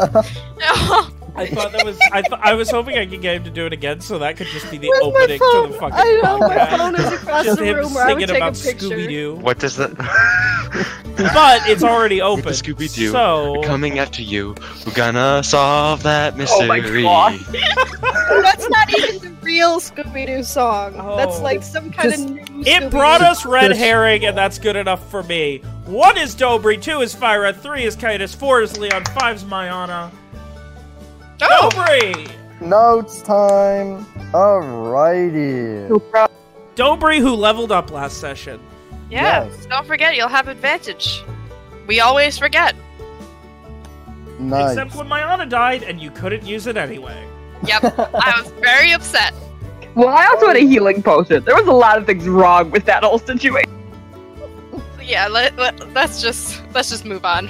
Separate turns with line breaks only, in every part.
I thought that was. I, th- I was hoping I could get him to do it again, so that could just be the
Where's my
opening to
phone?
the fucking
I know, my
podcast.
phone is across
just
the
him
room where I would
singing
take a
about
picture.
Scooby Doo.
What does that?
But it's already open.
Scooby Doo.
So
Coming after you, we're gonna solve that mystery.
Oh my God.
That's not even the real Scooby Doo song. That's
Oh.
like some kind
Just-
of new
it
Scooby-Doo.
brought us red herring, and that's good enough for me. One is Dobry, two is Fyra, three is Kitus, four is Leon, five's Mayana.
Oh,
Dobry!
Notes time. Alrighty.
So proud.
Dobry, who leveled up last session.
yeah.
Yes.
Don't forget, you'll have advantage. We always forget.
Nice.
Except when Mayana died, and you couldn't use it anyway.
Yep. I was very upset.
Well, I also had a healing potion. There was a lot of things wrong with that whole situation.
Yeah, let, let, let's just let's just move on.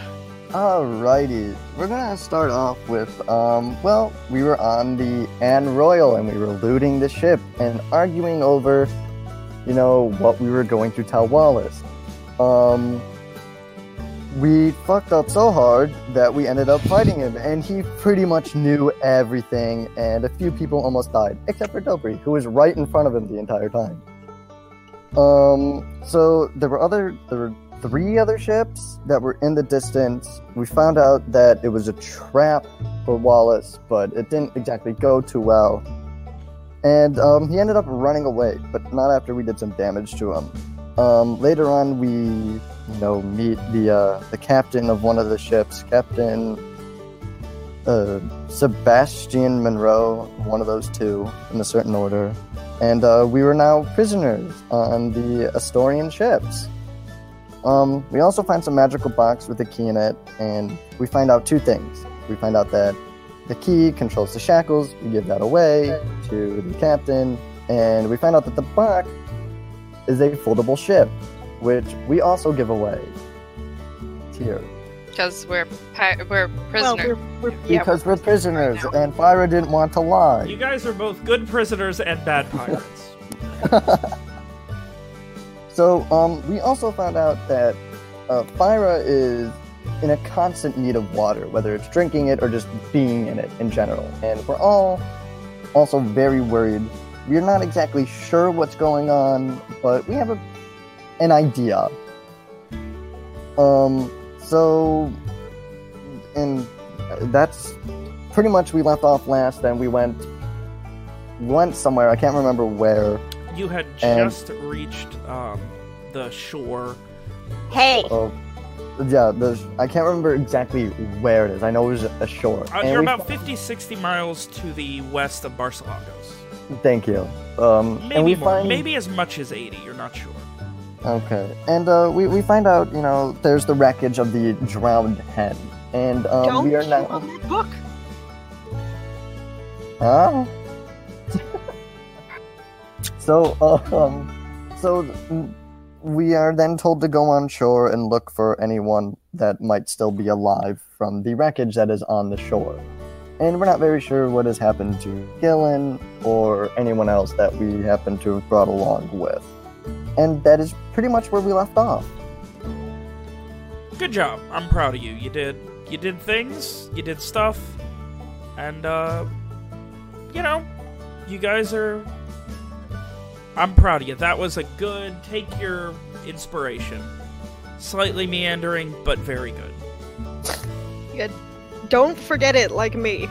Alrighty, we're gonna start off with, um, well, we were on the Anne Royal and we were looting the ship and arguing over, you know, what we were going to tell Wallace. Um, we fucked up so hard that we ended up fighting him, and he pretty much knew everything, and a few people almost died, except for Dobry, who was right in front of him the entire time. Um, so there were other, there were three other ships that were in the distance. We found out that it was a trap for Wallace, but it didn't exactly go too well. And um, he ended up running away, but not after we did some damage to him. Um, later on, we, you know, meet the uh, the captain of one of the ships, Captain uh, Sebastian Monroe, one of those two in a certain order. And uh, we were now prisoners on the Astorian ships. Um, we also find some magical box with a key in it, and we find out two things. We find out that the key controls the shackles. We give that away to the captain, and we find out that the box is a foldable ship, which we also give away. Here,
Because we're pi- we're
Well,
prisoners.
we're, we're, yeah,
because we're prisoners, and Fyra didn't want to lie.
You guys are both good prisoners and bad pirates.
So, um, we also found out that uh, Fyra is in a constant need of water, whether it's drinking it or just being in it in general. And we're all also very worried. We're not exactly sure what's going on, but we have a, an idea. Um, so, and that's pretty much we left off last, and we went went somewhere. I can't remember where.
You had
And-
just reached um, the shore.
Hey,
Oh, yeah. The, I can't remember exactly where it is. I know it was a shore.
Uh, you're
we-
about 50, 60 miles to the west of Barcelagos.
Thank you. Um,
Maybe
and we
more.
find
Maybe as much as 80, you're not sure.
Okay, and uh, we we find out you know there's the wreckage of the drowned hen, and um,
don't
we are now.
on that book.
Huh? so um, so we are then told to go on shore and look for anyone that might still be alive from the wreckage that is on the shore. And we're not very sure what has happened to Gillen or anyone else that we happen to have brought along with. And that is pretty much where we left off.
Good job. I'm proud of you. You did you did things, you did stuff, and uh you know, you guys are I'm proud of you. That was a good take your inspiration. Slightly meandering, but very good.
Don't forget it like me.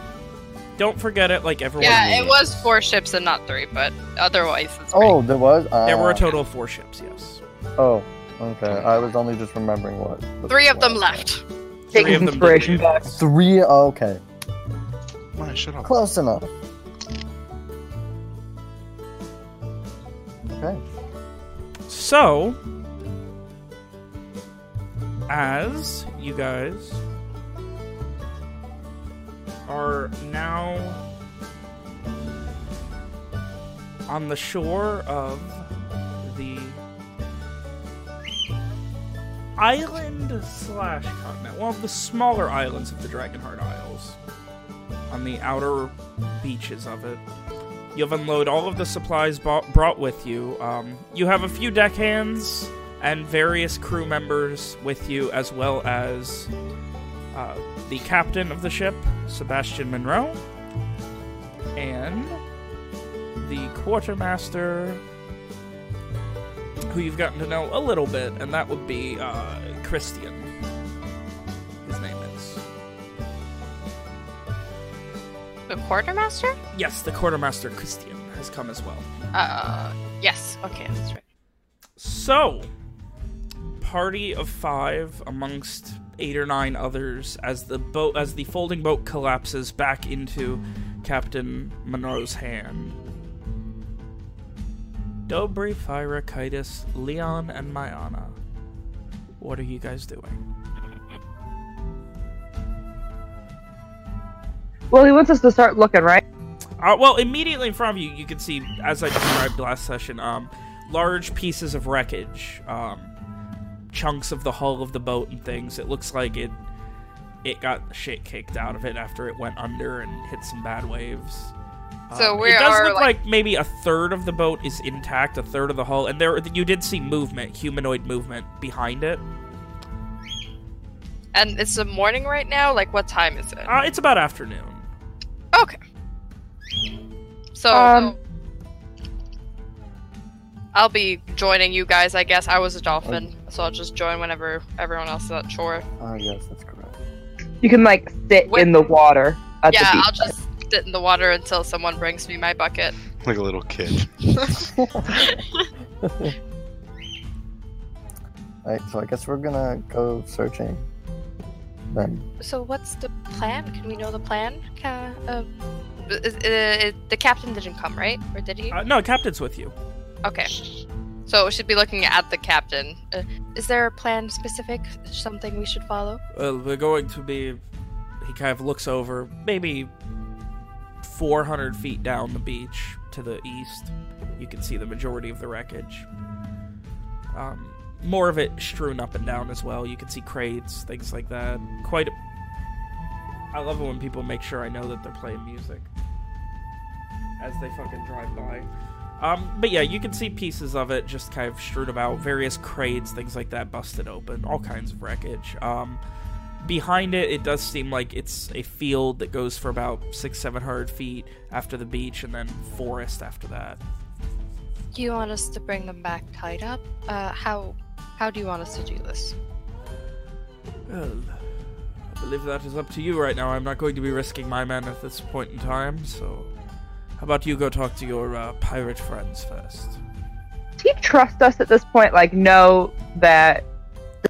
Don't forget it like everyone
Yeah, it was four ships and not three, but otherwise it's
Oh, there was? Uh,
There were a total of four ships, yes.
Oh, okay. I was only just remembering what.
Three of them left.
Three
Taking
of them
inspiration back.
Three? oh, Okay.
Come on, shut up.
Close enough. Okay.
So, as you guys are now on the shore of the island slash continent, well, the smaller islands of the Dragonheart Isles, on the outer beaches of it. You'll unload all of the supplies brought with you. Um, you have a few deckhands and various crew members with you, as well as uh, the captain of the ship, Sebastian Monroe, and the quartermaster, who you've gotten to know a little bit, and that would be uh, Christian. His name is.
The quartermaster?
Yes, the quartermaster Christian has come as well.
Uh, yes. Okay, that's right.
So, party of five amongst eight or nine others as the boat as the folding boat collapses back into Captain Monroe's hand. Dobry, Fyra, Kitus, Leon, and Mayana. What are you guys doing?
Well, he wants us to start looking, right?
Uh, well, immediately in front of you, you can see, as I described last session, um, large pieces of wreckage, um, chunks of the hull of the boat and things. It looks like it it got shit kicked out of it after it went under and hit some bad waves.
So
Um,
we
it does
are,
look
like-
like maybe a third of the boat is intact, a third of the hull, and there you did see movement, humanoid movement behind it.
And it's the morning right now. Like, what time is it?
Uh, it's about afternoon.
Okay. So
Um,
I'll be joining you guys. I guess I was a dolphin, so I'll just join whenever everyone else is at shore.
Ah, yes, that's correct.
You can like sit
Wait.
in the water at
yeah,
the beach.
I'll just sit in the water until someone brings me my bucket.
Like a little kid.
Alright, so I guess we're gonna go searching. Then.
So what's the plan? Can we know the plan? Uh, uh, the captain didn't come, right? Or did he?
Uh, no, Captain's with you.
Okay. So we should be looking at the captain. Uh, is there a plan specific? Something we should follow?
Well, we're going to be. He kind of looks over, maybe 400 feet down the beach to the east. You can see the majority of the wreckage. Um, more of it strewn up and down as well. You can see crates, things like that. Quite. A... I love it when people make sure I know that they're playing music as they fucking drive by. Um, but yeah, you can see pieces of it just kind of strewn about, various crates, things like that, busted open, all kinds of wreckage. Um, behind it, it does seem like it's a field that goes for about six, seven hundred feet after the beach, and then forest after that.
Do you want us to bring them back tied up? Uh, how how do you want us to do this?
Well, I believe that is up to you right now. I'm not going to be risking my men at this point in time, so how about you go talk to your uh, pirate friends first?
Does he trust us at this point? Like, know that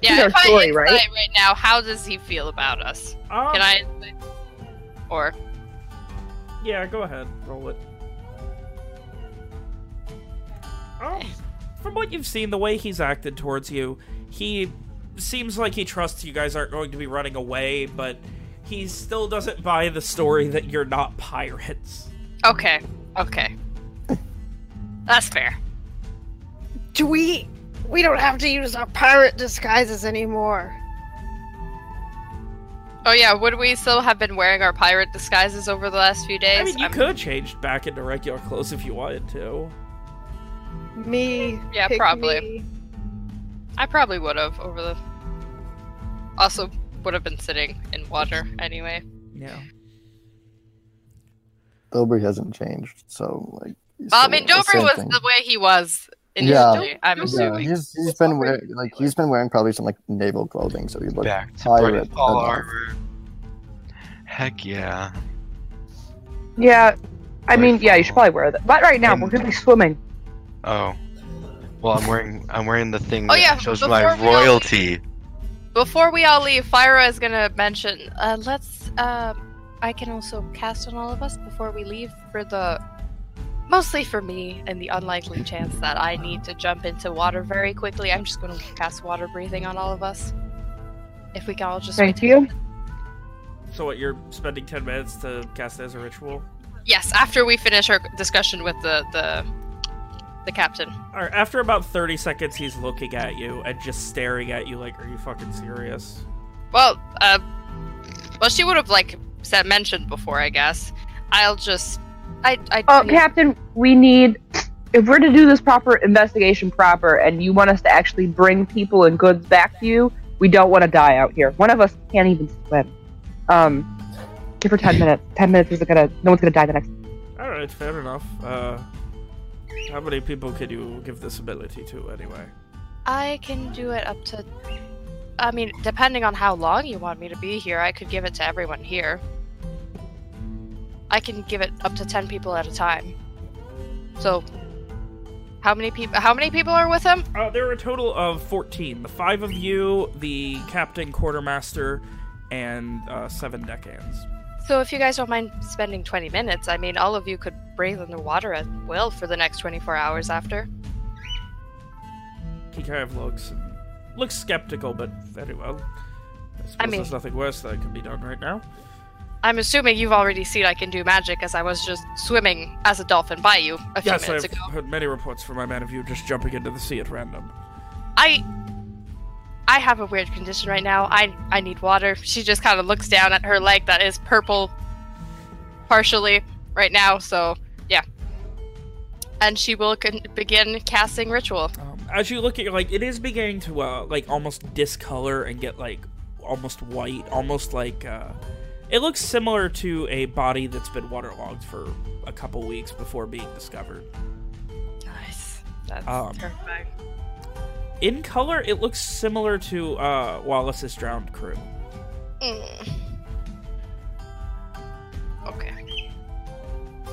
this is
Yeah,
our
if
story,
insight
right?
right now, how does he feel about us?
Um,
Can I? Or
Yeah, go ahead. Roll it. Um, from what you've seen, the way he's acted towards you, he seems like he trusts you guys aren't going to be running away, but he still doesn't buy the story that you're not pirates.
Okay, okay, that's fair.
Do we? We don't have to use our pirate disguises anymore.
Oh yeah, would we still have been wearing our pirate disguises over the last few days?
I mean, you
I'm-
could have changed back into regular clothes if you wanted to.
Me.
Yeah,
pick
probably.
me.
I probably would have over the. Also, would have been sitting in water anyway.
Yeah.
Dobry hasn't changed, so like.
Well, I mean, Dobry
same
was
thing.
the way he was
Yeah.
initially. I'm
Yeah,
assuming.
he's he's been wearing like he's been wearing probably some like naval clothing, so he looks
Back to
pirate
bright fall armor. Heck yeah.
Yeah. I mean,
Like,
yeah, you should probably wear that. But right now,
And-
we're gonna be swimming.
Oh. Well, I'm wearing I'm wearing the thing
Oh,
that
yeah,
shows
before
my
we all-
royalty.
Before we all leave, Fyra is gonna mention. Uh, let's. Um, I can also cast on all of us before we leave for the. Mostly for me, and the unlikely chance that I need to jump into water very quickly. I'm just gonna cast water breathing on all of us. If we can all just.
Thank
wait-
you.
So what? You're spending ten minutes to cast as a ritual.
Yes, after we finish our discussion with the the, the captain.
All right. After about thirty seconds, he's looking at you and just staring at you like, "Are you fucking serious?"
Well, uh, well, she would have like said mentioned before, I guess. I'll just. I. I.
Oh,
I
Captain, we need. If we're to do this proper investigation proper, and you want us to actually bring people and goods back to you, We don't want to die out here. One of us can't even swim. Um, give her ten minutes. Ten minutes isn't gonna. No one's gonna die the next.
All right, fair enough. Uh, how many people could you give this ability to anyway?
I can do it up to. I mean, depending on how long you want me to be here, I could give it to everyone here. I can give it up to ten people at a time. So, how many people? How many people are with him?
Uh, there are a total of 14. The five of you, the captain, quartermaster, and uh, seven deckhands.
So, if you guys don't mind spending twenty minutes, I mean, all of you could breathe in the water at will for the next twenty-four hours after.
He kind of looks looks skeptical, but very well. I suppose
mean-
there's nothing worse that can be done right now.
I'm assuming you've already seen I can do magic, as I was just swimming as a dolphin by you a few
Yes,
minutes
I've
ago.
heard many reports from my man of you just jumping into the sea at random.
I I have a weird condition right now. I I need water. She just kind of looks down at her leg that is purple partially right now, so yeah. And she will con- begin casting ritual.
Um, as you look at your like, it is beginning to uh, like almost discolor and get like almost white, almost like uh, it looks similar to a body that's been waterlogged for a couple weeks before being discovered.
Nice. That's
Um,
terrifying.
In color, it looks similar to uh, Wallace's drowned crew.
Mm. Okay.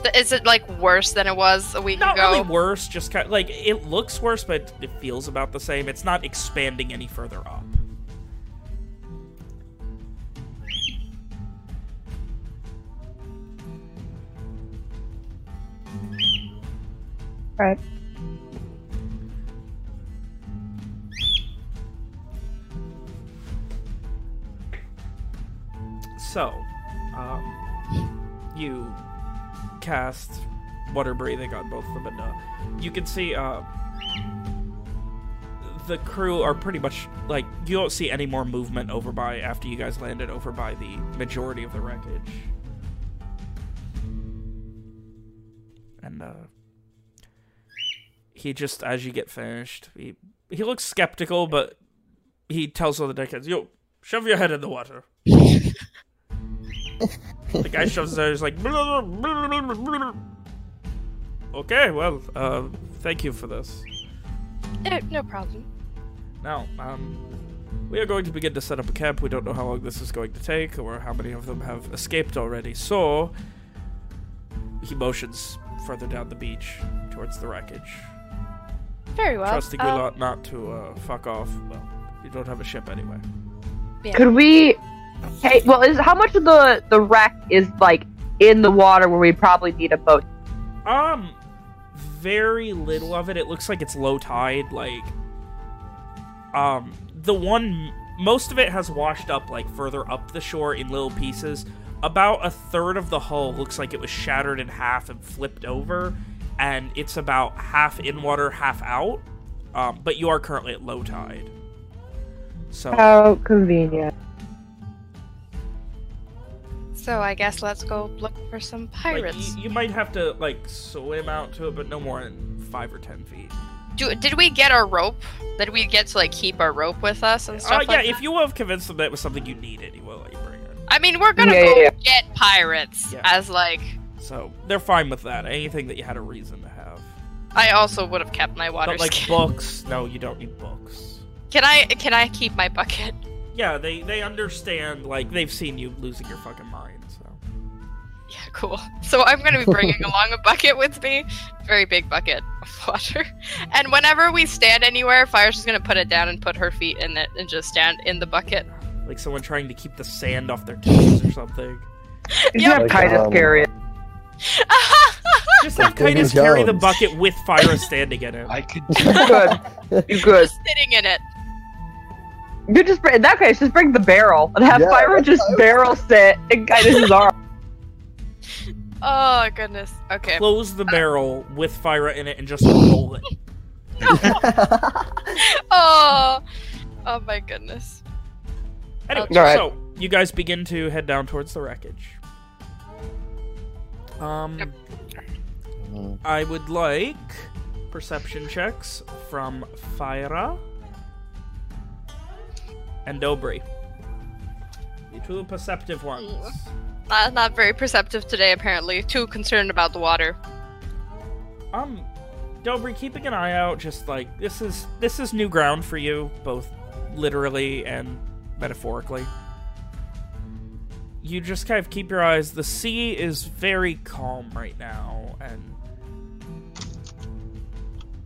Th- Is it like worse than it was a week
Not
ago?
Not really worse, just kind like it looks worse, but it feels about the same. It's not expanding any further up.
Right.
So, um, you cast water breathing on both of them, and uh, you can see uh, the crew are pretty much like you don't see any more movement over by after you guys landed over by the majority of the wreckage. And uh, he just as you get finished, he he looks skeptical, but he tells all the deckhands, "Yo, shove your head in the water." the guy shoves his head. He's like, "Okay, well, uh, thank you for this."
No, no problem.
Now, um, we are going to begin to set up a camp. We don't know how long this is going to take, or how many of them have escaped already. So, he motions further down the beach towards the wreckage,
Very well.
trusting you
Um,
lot not to uh, fuck off. Well, you don't have a ship anyway.
Could we? Hey, well, is how much of the the wreck is like in the water where we probably need a boat?
Um, very little of it. It looks like it's low tide. Like, um, the one, most of it has washed up like further up the shore in little pieces. About a third of the hull looks like it was shattered in half and flipped over, and it's about half in water, half out. Um, but you are currently at low tide. So,
How convenient.
So I guess let's go look for some
like,
pirates.
you, you might have to like swim out to it, but no more than five or ten feet.
Do, did we get our rope? Did we get to like keep our rope with us and
Uh,
stuff
yeah,
like
if
that?
you have convinced them that it was something you needed, you will let you bring it.
I mean, we're gonna
Yeah,
go
yeah,
get pirates
Yeah.
as like.
So they're fine with that. Anything that you had a reason to have.
I also would have kept my water
But like
skin.
books, no, you don't need books.
Can I can I keep my bucket?
Yeah, they they understand. Like they've seen you losing your fucking mind. So
Yeah, cool. So I'm gonna be bringing along a bucket with me, very big bucket of water. And whenever we stand anywhere, Fyra's just gonna put it down and put her feet in it and just stand in the bucket.
like someone trying to keep the sand off their toes or something.
You
Yeah.
have
Like,
Titus
um,
carry it.
Just have
Like Davy
Titus carry the bucket with Fyra standing in it.
I could.
You good. You good.
just sitting in it.
You just bring, in that case, just bring the barrel and have
Yeah,
Fyra
that's
just
what I was-
barrel sit and Titus's arm.
Oh goodness. Okay.
Close the barrel with Fyra in it and just roll it.
Oh. Oh my goodness.
Anyway,
Alright.
so you guys begin to head down towards the wreckage. Um,
Mhm.
I would like perception checks from Fyra. and Dobry. The two perceptive ones.
Not, not very perceptive today, apparently. Too concerned about the water.
Um, Dobry, keeping an eye out. Just like this is this is new ground for you, both literally and metaphorically. You just kind of keep your eyes. The sea is very calm right now, and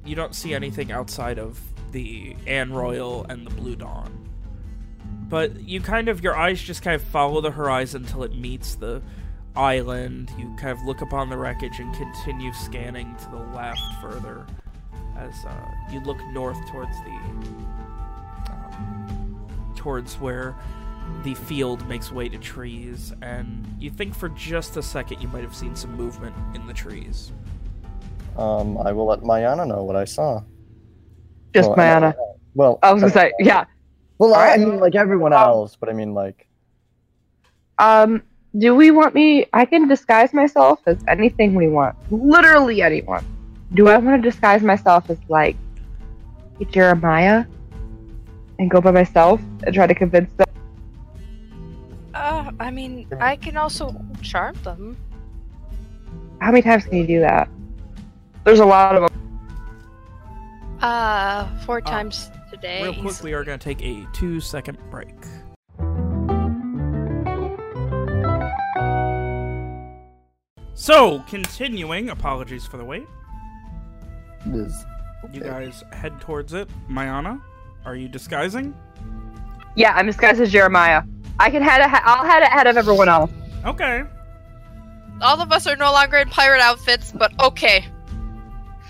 you don't see anything outside of the Anne Royal and the Blue Dawn. But you kind of your eyes just kind of follow the horizon until it meets the island. You kind of look upon the wreckage and continue scanning to the left further as uh, you look north towards the um, towards where the field makes way to trees, and you think for just a second you might have seen some movement in the trees.
Um, I will let Mayana know what I saw.
Just
Well,
Mayana.
Well,
I was gonna say, yeah.
Well, I, I mean, like everyone else, but I mean, like,
Um, do we want me? I can disguise myself as anything we want. Literally anyone. Do I want to disguise myself as like Jeremiah and go by myself and try to convince them?
Uh, I mean, I can also charm them.
How many times can you do that? There's a lot of them.
Uh, four times today.
Real quick, we are going to take a two second break. So, continuing, apologies for the wait.
it is.
You guys head towards it. Mayana, are you disguising?
Yeah, I'm disguised as Jeremiah. I can head. Ahead, I'll head ahead of everyone else.
Okay.
All of us are no longer in pirate outfits, but okay.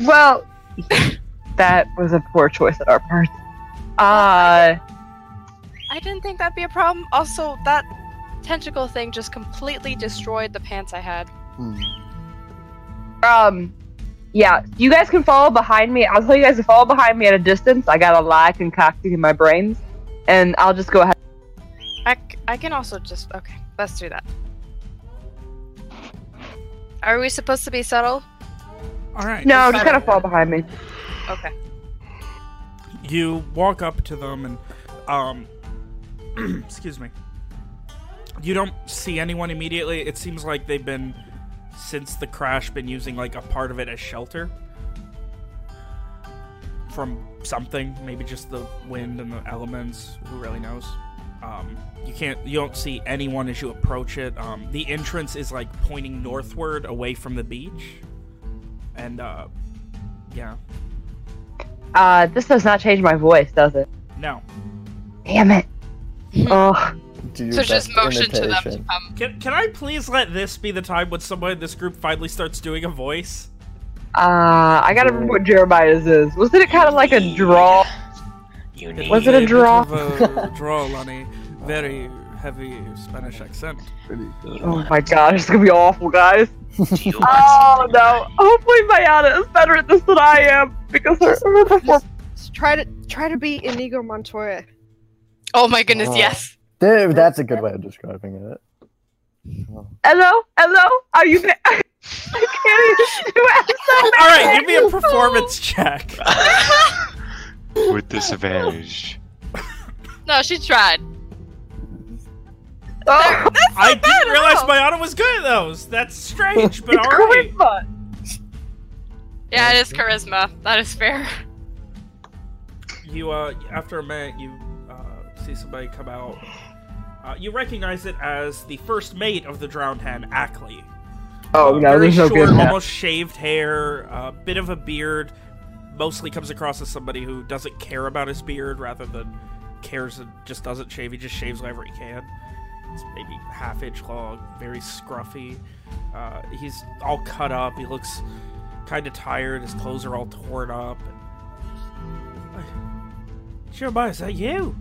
Well, that was a poor choice on our part. Uh,
I didn't think that'd be a problem. Also, that tentacle thing just completely destroyed the pants I had.
Hmm.
um, yeah, you guys can follow behind me. I'll tell you guys to follow behind me at a distance. I got a lie concocting in my brains, and I'll just go ahead.
I, c- I can also just. Okay, let's do that. Are we supposed to be subtle?
All right.
No, just kind of fall behind me.
Okay.
You walk up to them and um excuse me. You don't see anyone immediately. It seems like they've been since the crash been using like a part of it as shelter. From something. Maybe just the wind and the elements. Who really knows? Um you can't you don't see anyone as you approach it. Um the entrance is like pointing northward away from the beach. And uh yeah
Uh, this does not change my voice, does it?
no
Damn it. oh,
So just
best
motion to them to come.
Can, can I please let this be the time when someone in this group finally starts doing a voice?
uh, I gotta remember what Jeremiah's is. Wasn't it kind of like a draw?
You need
Was it a draw?
a draw on a very heavy Spanish accent.
Oh my gosh, it's gonna be awful, guys. Oh no. Hopefully Mayana is better at this than I am because her, her performance.
Just try to try to be Inigo Montoya.
Oh my goodness,
Oh.
yes.
Dude, that's a good way of describing it.
Hello, hello. Are you there? I can't even do it.
All right, give me a performance check.
with disadvantage.
No, she tried.
Oh,
I didn't realize my auto was good at those. That's strange, but
it's
all right.
charisma.
Yeah, it is charisma. That is fair.
You uh, after a minute, you uh, see somebody come out. Uh, you recognize it as the first mate of the drowned hen, Ackley.
Oh
Uh,
no,
very
there's no
short,
good now.
almost shaved hair, a bit of a beard. Mostly comes across as somebody who doesn't care about his beard, rather than cares and just doesn't shave. He just shaves whenever he can. It's maybe half inch long, very scruffy. Uh, he's all cut up. He looks kind of tired. His clothes are all torn up. And... Jeremiah, is that you?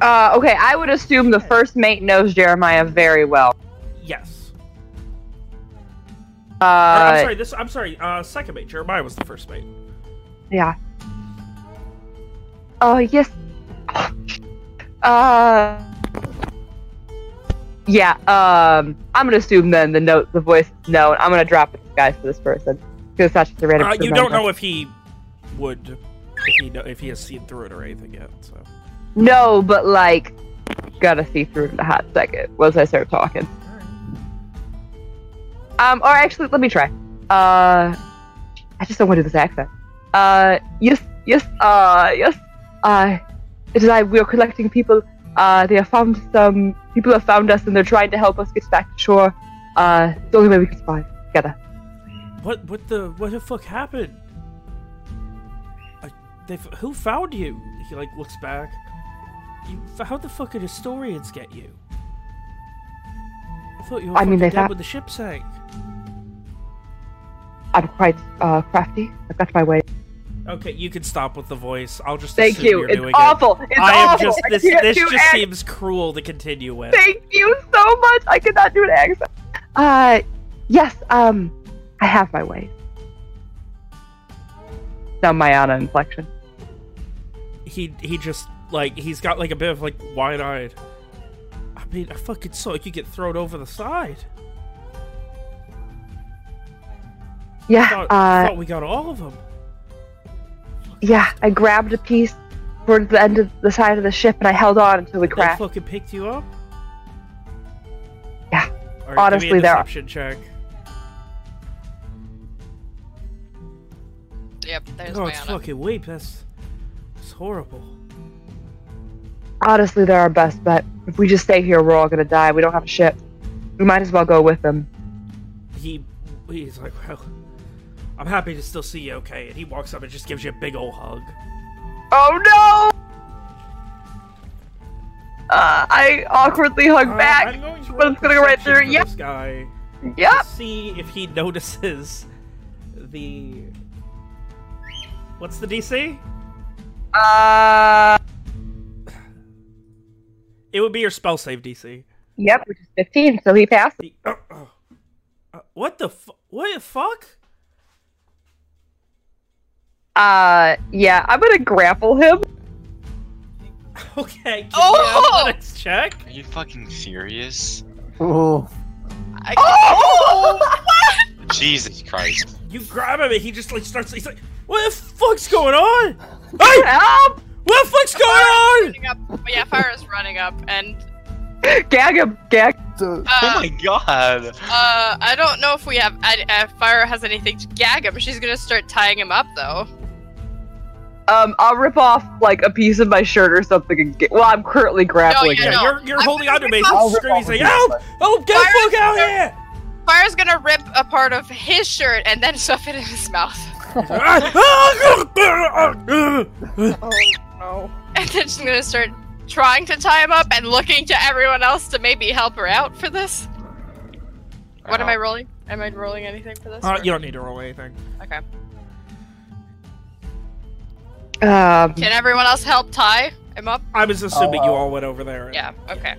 Uh, okay, I would assume the first mate knows Jeremiah very well.
Yes. Or, I'm
Uh,
sorry. This. I'm sorry. Uh, second mate. Jeremiah was the first mate.
yeah. Oh yes. Uh. Yeah. Um. I'm gonna assume then the note, the voice known. I'm gonna drop a disguise for this person because it's not just a random.
Uh, you don't know if he would, if he know, if he has seen through it or anything yet. So
No, but like, gotta see through it in a hot second once I start talking. Um, or actually, let me try. Uh, I just don't want to do this accent. Uh, yes, yes, uh, yes. Uh, it is I. We are collecting people. Uh, they have found some people have found us and they're trying to help us get back to shore. Uh, it's the only way we can survive together.
What what the what the fuck happened? I, they who found you? He like looks back. You how the fuck did historians get you? I thought you were
I mean, they
dead when the ship sank.
I'm quite uh, crafty. I've got my way.
Okay, you can stop with the voice. I'll just
Thank you.
You're
It's
doing
awful. It's
I am
awful.
just this. This just seems cruel to continue with.
Thank you so much. I could not do an accent. Uh, yes. Um, I have my way. Now Mayana inflection.
He he just like he's got like a bit of like wide eyed. I mean, I fucking saw you get thrown over the side.
Yeah.
Thought,
Uh,
thought we got all of them.
yeah. I grabbed a piece towards the end of the side of the ship and I held on until we
They
crashed.
fucking picked you up.
Yeah.
Right,
Honestly,
give me a
there are-
check.
Yep, there's
Oh,
my
it's
Anna.
fucking weep. That's it's horrible.
Honestly, they're our best bet. If we just stay here, we're all gonna die. We don't have a ship. We might as well go with them.
He he's like, well, I'm happy to still see you okay. And he walks up and just gives you a big old hug.
Oh no! Uh, I awkwardly hug
Uh,
back.
I'm going to
but it's gonna go right through.
for
Yep.
This guy.
Yep.
to see if he notices the. What's the DC?
Uh,
It would be your spell save DC.
yep, which is 15, so he passed.
The- oh, oh. Uh, what the fu- what the fuck?
Uh, yeah, I'm gonna grapple him.
Okay. Give
Oh!
me athletics check.
Are you fucking serious?
Ooh.
I-
Oh!
Jesus Christ.
You grab him and he just like starts. He's like, "What the fuck's going on? Hey,
Help!
what the fuck's going on?"
running up. But yeah, Farah's running up, and
Gag him, gag.
So,
uh,
oh my god.
uh, I don't know if we have. I, uh, Farah has anything to gag him. She's gonna start tying him up, though.
Um, I'll rip off like a piece of my shirt or something. And get, well, I'm currently grappling
yeah,
Yeah,
him.
no.
you're you're
I'm
holding
gonna
onto me.
rip
He's
I'll rip
screaming. He's
off
like,
a piece,
"Help!
but-
Oh, get the fuck out here!"
Farah's gonna rip a part of his shirt and then stuff it in his mouth,
Oh no.
and then she's gonna start trying to tie him up and looking to everyone else to maybe help her out for this. What am I rolling? Am I rolling anything for this?
Uh,
or-
you don't need to roll anything.
Okay.
Um,
Can everyone else help tie him up?
I was assuming you
Oh.
all went over there. and-
Yeah. Okay.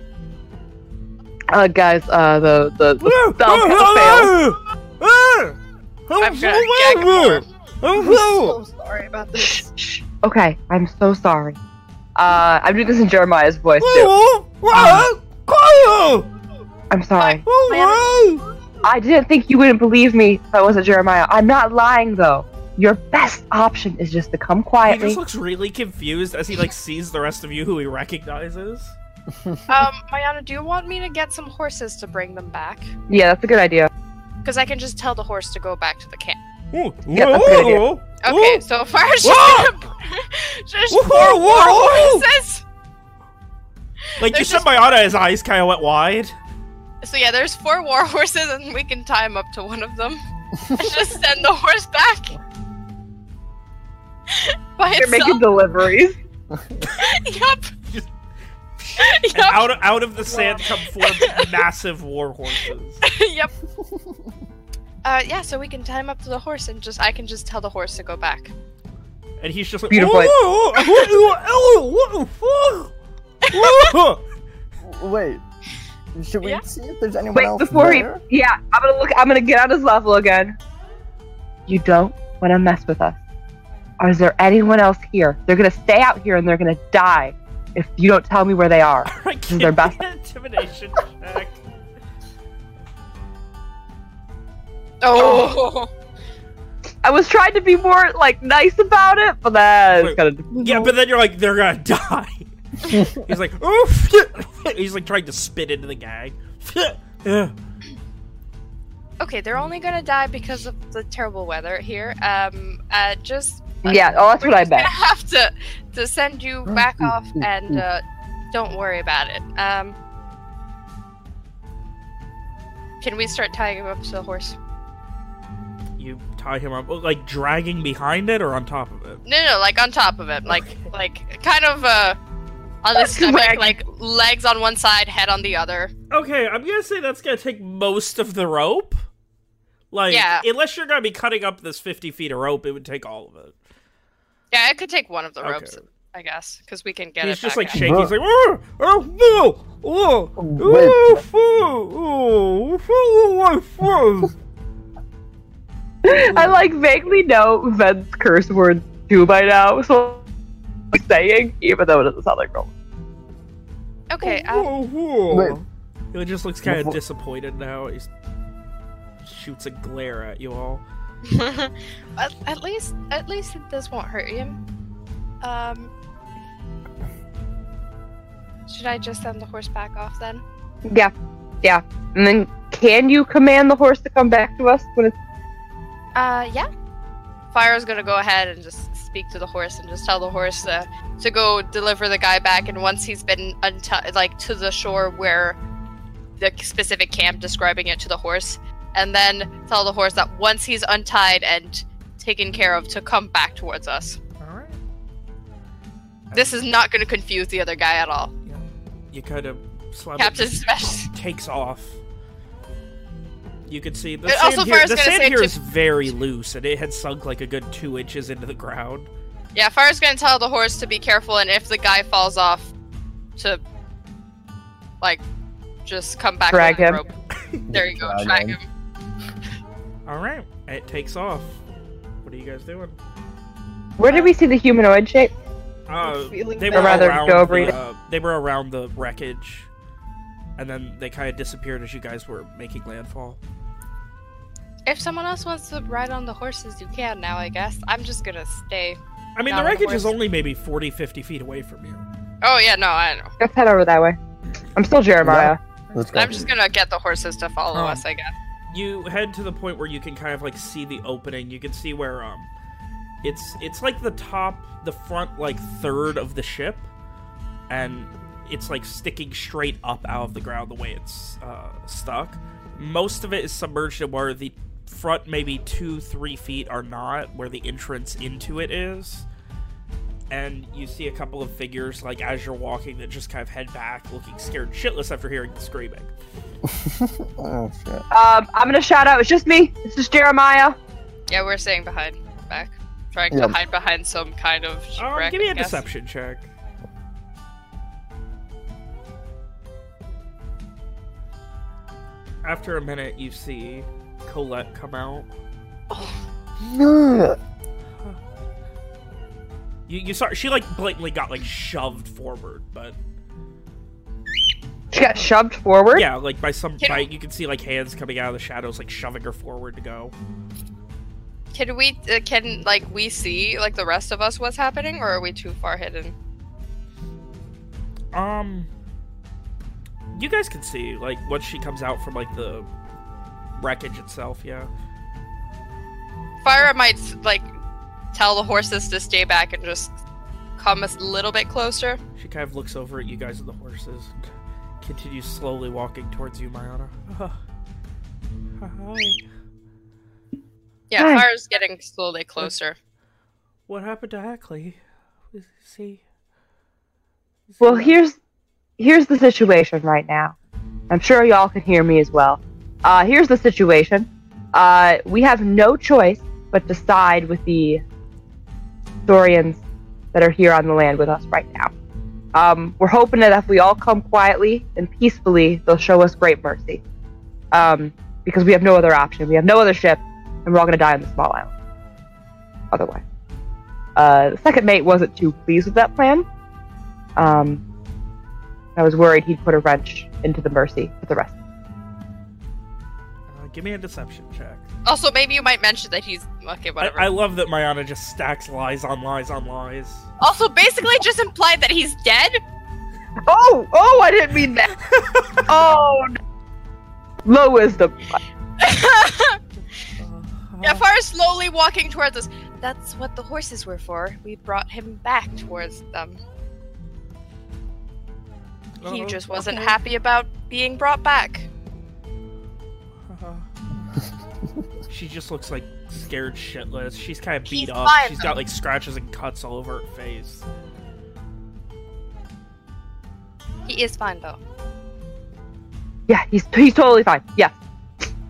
uh, guys, uh, the the, the spell kind of failed.
I'm
I'm
so
gonna gag him more.
angry. I'm so-
So sorry about this.
Shh, shh. Okay, I'm so sorry. Uh, I'm doing this in Jeremiah's voice too.
Oh, ah,
I'm sorry. I didn't think you wouldn't believe me if I wasn't Jeremiah. I'm not lying though. Your best option is just to come quietly.
He just looks really confused as he like sees the rest of you who he recognizes.
Um, Mayana, do you want me to get some horses to bring them back?
Yeah, that's a good idea.
Because I can just tell the horse to go back to the camp.
Ooh,
Yeah, that's a good idea.
ooh,
Okay,
ooh.
so Farah's
Whoa!
just gonna just
Whoa,
four
whoa,
war horses.
Like you
There's
said,
just-
Mayana, his eyes kind of went wide.
So yeah, there's four war horses, and we can tie him up to one of them and just send the horse back. By
You're making deliveries.
Yup.
Just- And out of, out of the sand come four massive war horses.
yep. Uh, yeah, so we can tie him up to the horse, and just I can just tell the horse to go back.
And he's just like,
Beautiful.
Wait. Should we
Yeah.
see if there's anyone
Wait,
else
before
there?
he. Yeah, I'm gonna look. I'm gonna get on his level again. You don't want to mess with us. Or is there anyone else here? They're gonna stay out here and they're gonna die if you don't tell me where they are.
Alright,
is
give
their best-
intimidation check.
Oh.
I was trying to be more like nice about it, but that's kind of
Yeah, but then you're like, they're gonna die. He's like, oh, he's like trying to spit into the gag. yeah.
Okay, they're only gonna die because of the terrible weather here. Um, uh, just
Yeah, oh, that's
we're
what I
just gonna
bet.
have to to send you back off, and uh, don't worry about it. Um, can we start tying him up to the horse?
You tie him up, like dragging behind it or on top of it.
No, no, like on top of it, like like kind of uh on his stomach,
Swag.
like legs on one side, head on the other.
Okay, I'm gonna say that's gonna take most of the rope. Like,
Yeah.
unless you're gonna be cutting up this 50 feet of rope, it would take all of it.
Yeah, I could take one of the
Okay.
ropes, I guess, because we can get
He's
it.
just
back
like
out.
shaking. He's like, oh, oh no, oh,
Wait.
oh, oh, oh, oh, oh,
I like vaguely know Ven's curse words too by now, so I'm saying, even though it doesn't sound like normal.
Okay, um,
oh, oh.
Wait.
He just looks kind of disappointed now. He shoots a glare at you all.
at, at least at least this won't hurt him. Um, should I just send the horse back off then?
Yeah, yeah. And then, can you command the horse to come back to us when it's
Uh, yeah. Fyra's gonna go ahead and just speak to the horse and just tell the horse uh, to go deliver the guy back. And once he's been unti- like to the shore where the specific camp, describing it to the horse, and then tell the horse that once he's untied and taken care of, to come back towards us.
All right.
This is not gonna confuse the other guy at all.
You kind of slam it,
Captain
just
Smash.
takes off. You can see the
It
sand
also
here, the sand
say
here
to-
is very loose, and it had sunk like a good two inches into the ground.
Yeah, Fyra's gonna tell the horse to be careful, and if the guy falls off, to like just come back
Drag
on the
him.
rope. There you go,
Drag
drag
him.
him.
All right, it takes off. What are you guys doing?
Where did we see the humanoid shape?
Uh, they were
rather,
around the, uh, they were around the wreckage, and then they kind of disappeared as you guys were making landfall.
If someone else wants to ride on the horses, you can now, I guess. I'm just gonna stay.
I mean, the
on the
wreckage is only maybe 40, 50 feet away from you.
Oh yeah, no, I know.
Let's head over that way. I'm still Jeremiah.
Let's go.
I'm just gonna get the horses to follow
Oh.
us, I guess.
You head to the point where you can kind of like see the opening. You can see where um, it's it's like the top, the front like third of the ship, and it's like sticking straight up out of the ground the way it's uh, stuck. Most of it is submerged in where the front maybe two three feet are not, where the entrance into it is. And you see a couple of figures, like as you're walking, that just kind of head back, looking scared shitless after hearing the screaming.
oh shit.
Um, I'm gonna shout out. It's just me. It's just Jeremiah.
Yeah, we're staying behind, back, trying
Yeah.
to hide behind some kind of
Um,
shipwreck.
give me a
guess.
deception check. After a minute, you see Colette come out.
No.
You, you saw she like blatantly got like shoved forward, but
She got shoved forward.
yeah, like by some
Can-
by you can see like hands coming out of the shadows, like shoving her forward to go.
Can we? Uh, can like we see like the rest of us what's happening, or are we too far hidden?
Um, you guys can see like once she comes out from like the wreckage itself. Yeah.
Fyra might like tell the horses to stay back and just come a little bit closer.
She kind of looks over at you guys and the horses and continues slowly walking towards you, Mayana. Hi.
Yeah,
Hi.
Fyra's getting slowly closer.
What happened to Ackley? Is is he? is
Well, here's here's the situation right now. I'm sure y'all can hear me as well. Uh, here's the situation. Uh, we have no choice but to side with the Thorians that are here on the land with us right now. Um, we're hoping that if we all come quietly and peacefully, they'll show us great mercy. Um, because we have no other option. We have no other ship, and we're all going to die on the small island. Otherwise. Uh, the second mate wasn't too pleased with that plan. Um, I was worried he'd put a wrench into the mercy for the rest.
Give me a deception check.
Also, maybe you might mention that he's okay.
I,
Whatever.
I love that Mayana just stacks lies on lies on lies.
Also, basically, just implied that he's dead.
Oh, oh, I didn't mean that. oh, no. low wisdom.
yeah, Far is slowly walking towards us. That's what the horses were for. We brought him back towards them. He just wasn't happy about being brought back.
She just looks like scared shitless. She's kind of beat
He's
up.
fine,
She's got like scratches and cuts all over her face.
He is fine though.
Yeah, he's he's totally fine. Yeah,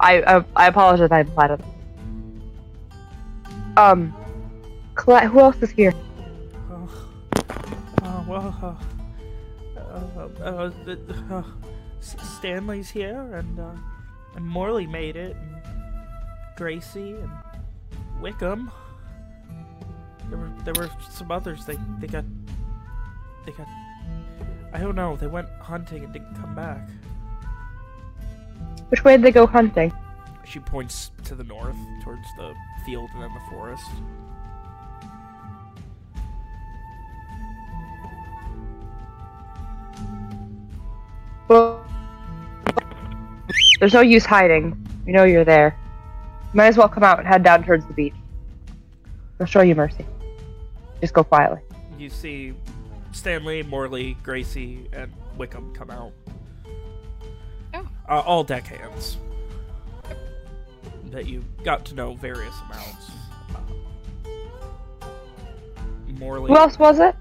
I I, I apologize. I implied it. Um, Colette, who else is here?
Oh, oh well, uh, uh, uh, the, uh, S- Stanley's here, and uh, and Morley made it, and Gracie and Wickham. There were there were some others. They they got they got. I don't know. They went hunting and didn't come back.
Which way did they go hunting?
She points to the north, towards the field and then the forest.
Well, there's no use hiding. We know you're there. Might as well come out and head down towards the beach. We'll show you mercy. Just go quietly.
You see Stanley, Morley, Gracie, and Wickham come out.
Oh.
Uh, all deckhands. That you got to know various amounts. Uh, Morley.
Who else was it?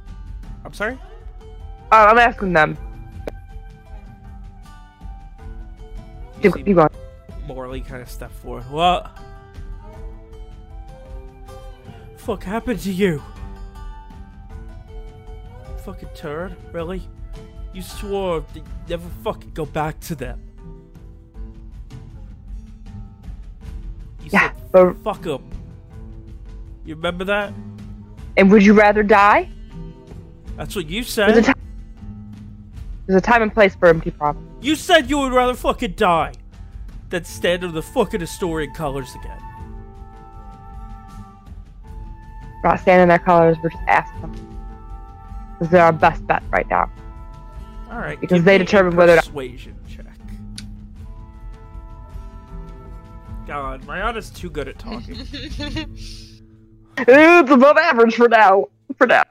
I'm sorry?
Uh, I'm asking them.
You
Keep,
see
keep going.
Morley kind of stepped forward. What? Fuck happened to you? Fucking turd, really? You swore that you'd never fucking go back to them. You
Yeah,
said
but
fuck them. You remember that?
and would you rather die?
That's what you
There's
said.
a, ti- There's a time and place for empty promises.
You said you would rather fucking die than stand under the fucking historian colors again.
Not standing in their colors. We're just asking them. Because they're our best bet right now.
All right.
Because they determine whether
persuasion check. God, Mariana's too good at talking.
It's above average for now. For now.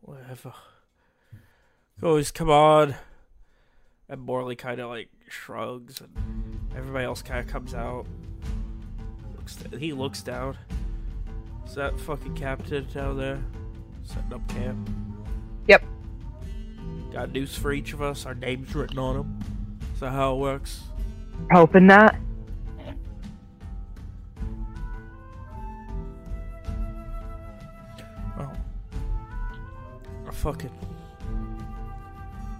Whatever. Goes, come on. And Morley kind of like shrugs, and everybody else kind of comes out. Looks he looks down. Is that fucking captain down there setting up camp?
Yep.
Got news for each of us. Our names written on them. Is that how it works?
Hoping not.
Oh. I fucking.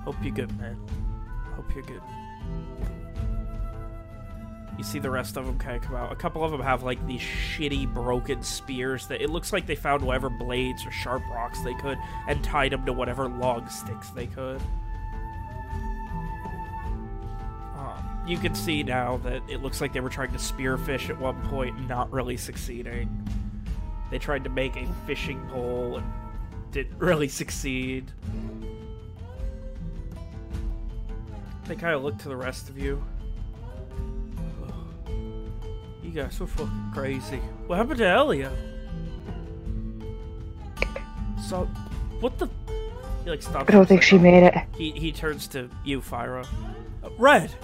Hope you're good, man. Hope you're good. You see the rest of them kind of come out. A couple of them have like these shitty broken spears that it looks like they found whatever blades or sharp rocks they could and tied them to whatever log sticks they could. Um, you can see now that it looks like they were trying to spearfish at one point not really succeeding. They tried to make a fishing pole and didn't really succeed. They kind of look to the rest of you. You guys were fucking crazy. What happened to Elia? So, what the? He like stops.
I don't think she
like,
made it.
He he turns to you, Fyra. Uh, Red,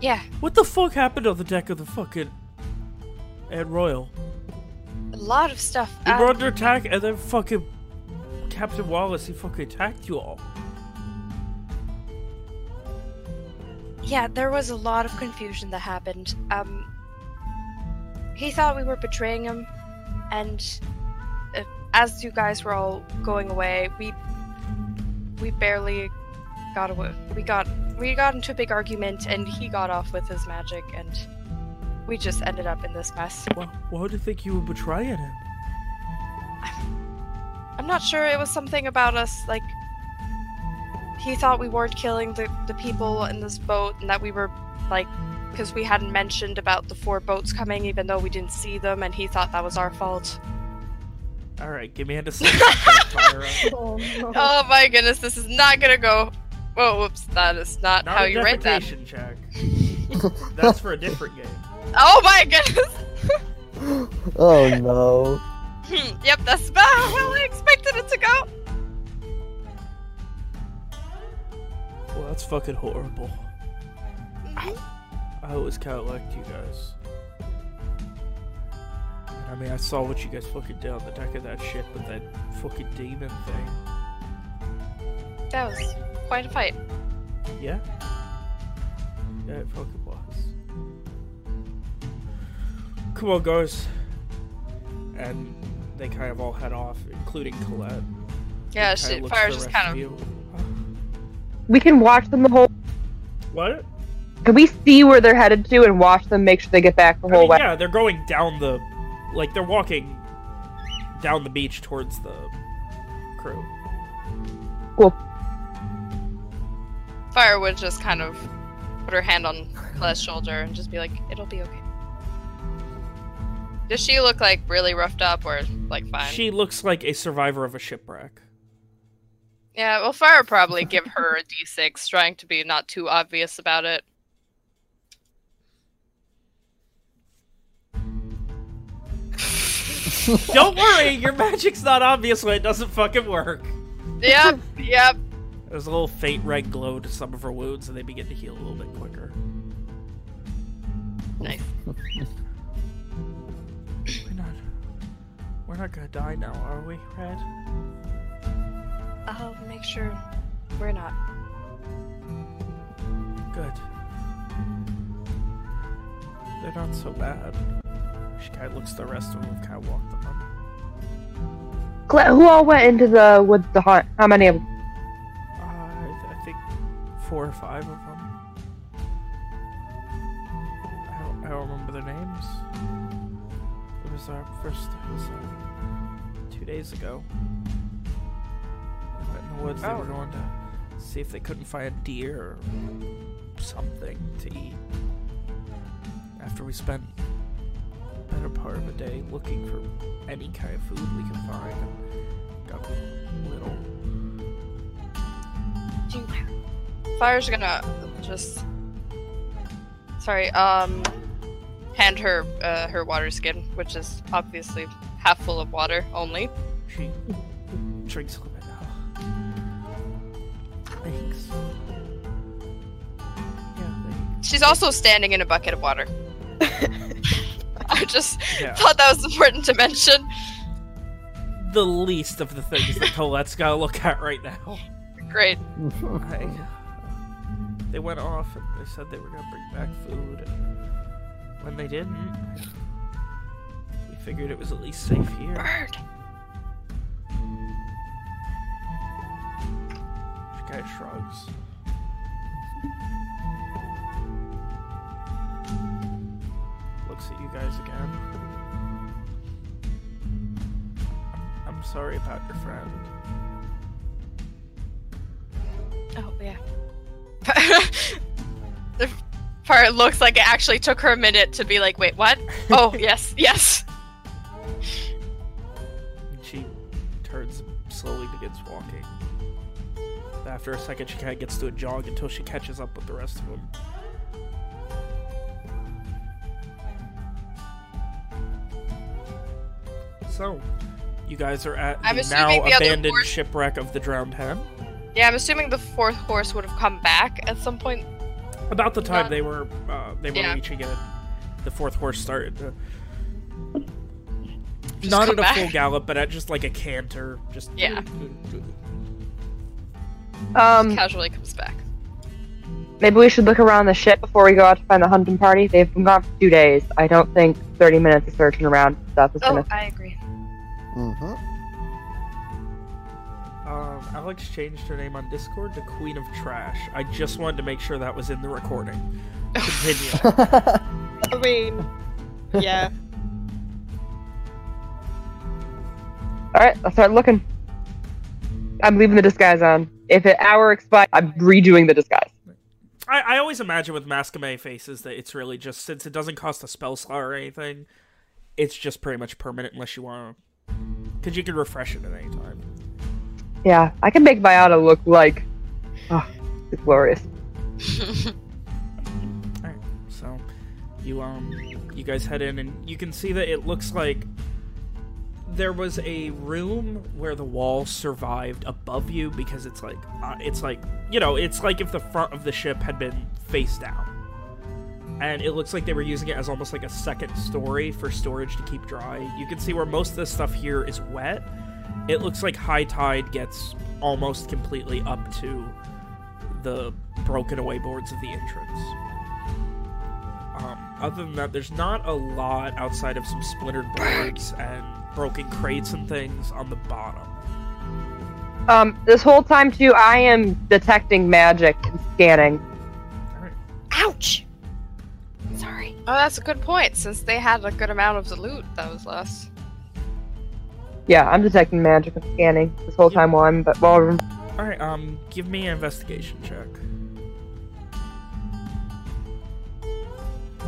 Yeah,
what the fuck happened on the deck of the fucking Ed Royal?
a lot of stuff.
We were under attack, and then fucking Captain Wallace, he fucking attacked you all.
Yeah, there was a lot of confusion that happened. Um, he thought we were betraying him, and uh, as you guys were all going away, we we barely got away. We got we got into a big argument, and he got off with his magic, and we just ended up in this mess.
Why, why would you think you were betraying him?
I'm not sure. It was something about us, like he thought we weren't killing the the people in this boat, and that we were like because we hadn't mentioned about the four boats coming, even though we didn't see them, and he thought that was our fault.
All right, give me a deception check,
Oh no.
Oh my goodness, this is not gonna go. Whoa, whoops, that is not,
Not
how
a
you write that.
defecation check. That's for a different game.
Oh my goodness!
oh no.
Yep, that's about
that's fucking horrible. Mm-hmm. I always kind of liked you guys. I mean, I saw what you guys fucking did on the deck of that ship with that fucking demon thing.
That was quite a fight.
Yeah? Yeah, it fucking was. Come on, guys. And they kind of all head off, including Colette.
Yeah, she,
Fyra's
just kind of.
You.
We can watch them the whole.
What?
Can we see where they're headed to and watch them make sure they get back the
I
whole
mean,
way?
yeah, they're going down the, like they're walking down the beach towards the crew.
Cool.
Fyra would just kind of put her hand on Colette's shoulder and just be like, "It'll be okay." Does she look like really roughed up or like fine?
She looks like a survivor of a shipwreck.
Yeah, well, Fyra probably give her a d6, trying to be not too obvious about it.
Don't worry, your magic's not obvious when it doesn't fucking work.
Yep, yep.
There's a little faint red glow to some of her wounds, and they begin to heal a little bit quicker.
Nice.
We're not. We're not gonna die now, are we, Red?
I'll make sure we're not.
Good. They're not so bad. She kind of looks the rest of them, kind of walked on.
Cle- Who all went into the woods to hunt? How many of them?
Uh, I, I think four or five of them. I don't, I don't remember their names. It was our first. It was uh, two days ago. We went in the woods. They
Oh.
were going to see if they couldn't find a deer or something to eat. After we spent a better part of a day looking for any kind of food we could find, got little.
Fyra's gonna just. Sorry, um. Hand her uh, her water skin, which is obviously half full of water only.
She drinks Thanks. Yeah,
She's also standing in a bucket of water. I just
yeah.
thought that was important to mention.
The least of the things that Colette's gotta look at right now.
Great.
I, they went off and they said they were gonna bring back food, and when they didn't, we figured it was at least safe here.
Bird.
Of shrugs. Looks at you guys again. I'm sorry about your friend.
Oh yeah. the part looks like it actually took her a minute to be like, wait, what? Oh yes, yes.
She turns slowly begins walking. After a second, she kind of gets to a jog until she catches up with the rest of them. So, you guys are at
I'm
the now
the
abandoned
horse-
shipwreck of the Drowned Hen.
Yeah, I'm assuming the fourth horse would have come back at some point.
About the time
Not-
they were uh, they were
Yeah.
reaching it, the fourth horse started to
Just
not at a
back.
full gallop, but at just like a canter. Just
Yeah.
Um,
Casually comes back.
maybe we should look around the ship before we go out to find the hunting party. They've been gone for two days. I don't think 30 minutes of searching around stuff is
Oh,
gonna.
I agree.
hmm
Um, Alex changed her name on Discord to Queen of Trash. I just wanted to make sure that was in the recording. Continue.
I mean, yeah.
All right, let's start looking. I'm leaving the disguise on. If an hour expires, I'm redoing the disguise.
I, I always imagine with Mask of Many Faces that it's really just since it doesn't cost a spell slot or anything, it's just pretty much permanent unless you want to because you can refresh it at any time.
Yeah, I can make my auto look like. Oh, it's glorious.
Alright, so you um you guys head in and you can see that it looks like there was a room where the wall survived above you because it's like uh, it's like you know it's like if the front of the ship had been face down. And it looks like they were using it as almost like a second story for storage to keep dry. You can see where most of the stuff here is wet. It looks like high tide gets almost completely up to the broken away boards of the entrance. Um, other than that, there's not a lot outside of some splintered boards and broken crates and things on the bottom.
Um, this whole time too, I am detecting magic and scanning.
Ouch! Sorry.
Oh, that's a good point. Since they had a good amount of the loot that was less.
Yeah, I'm detecting magic and scanning this whole time while I'm but while I'm
All right, um, give me an investigation check.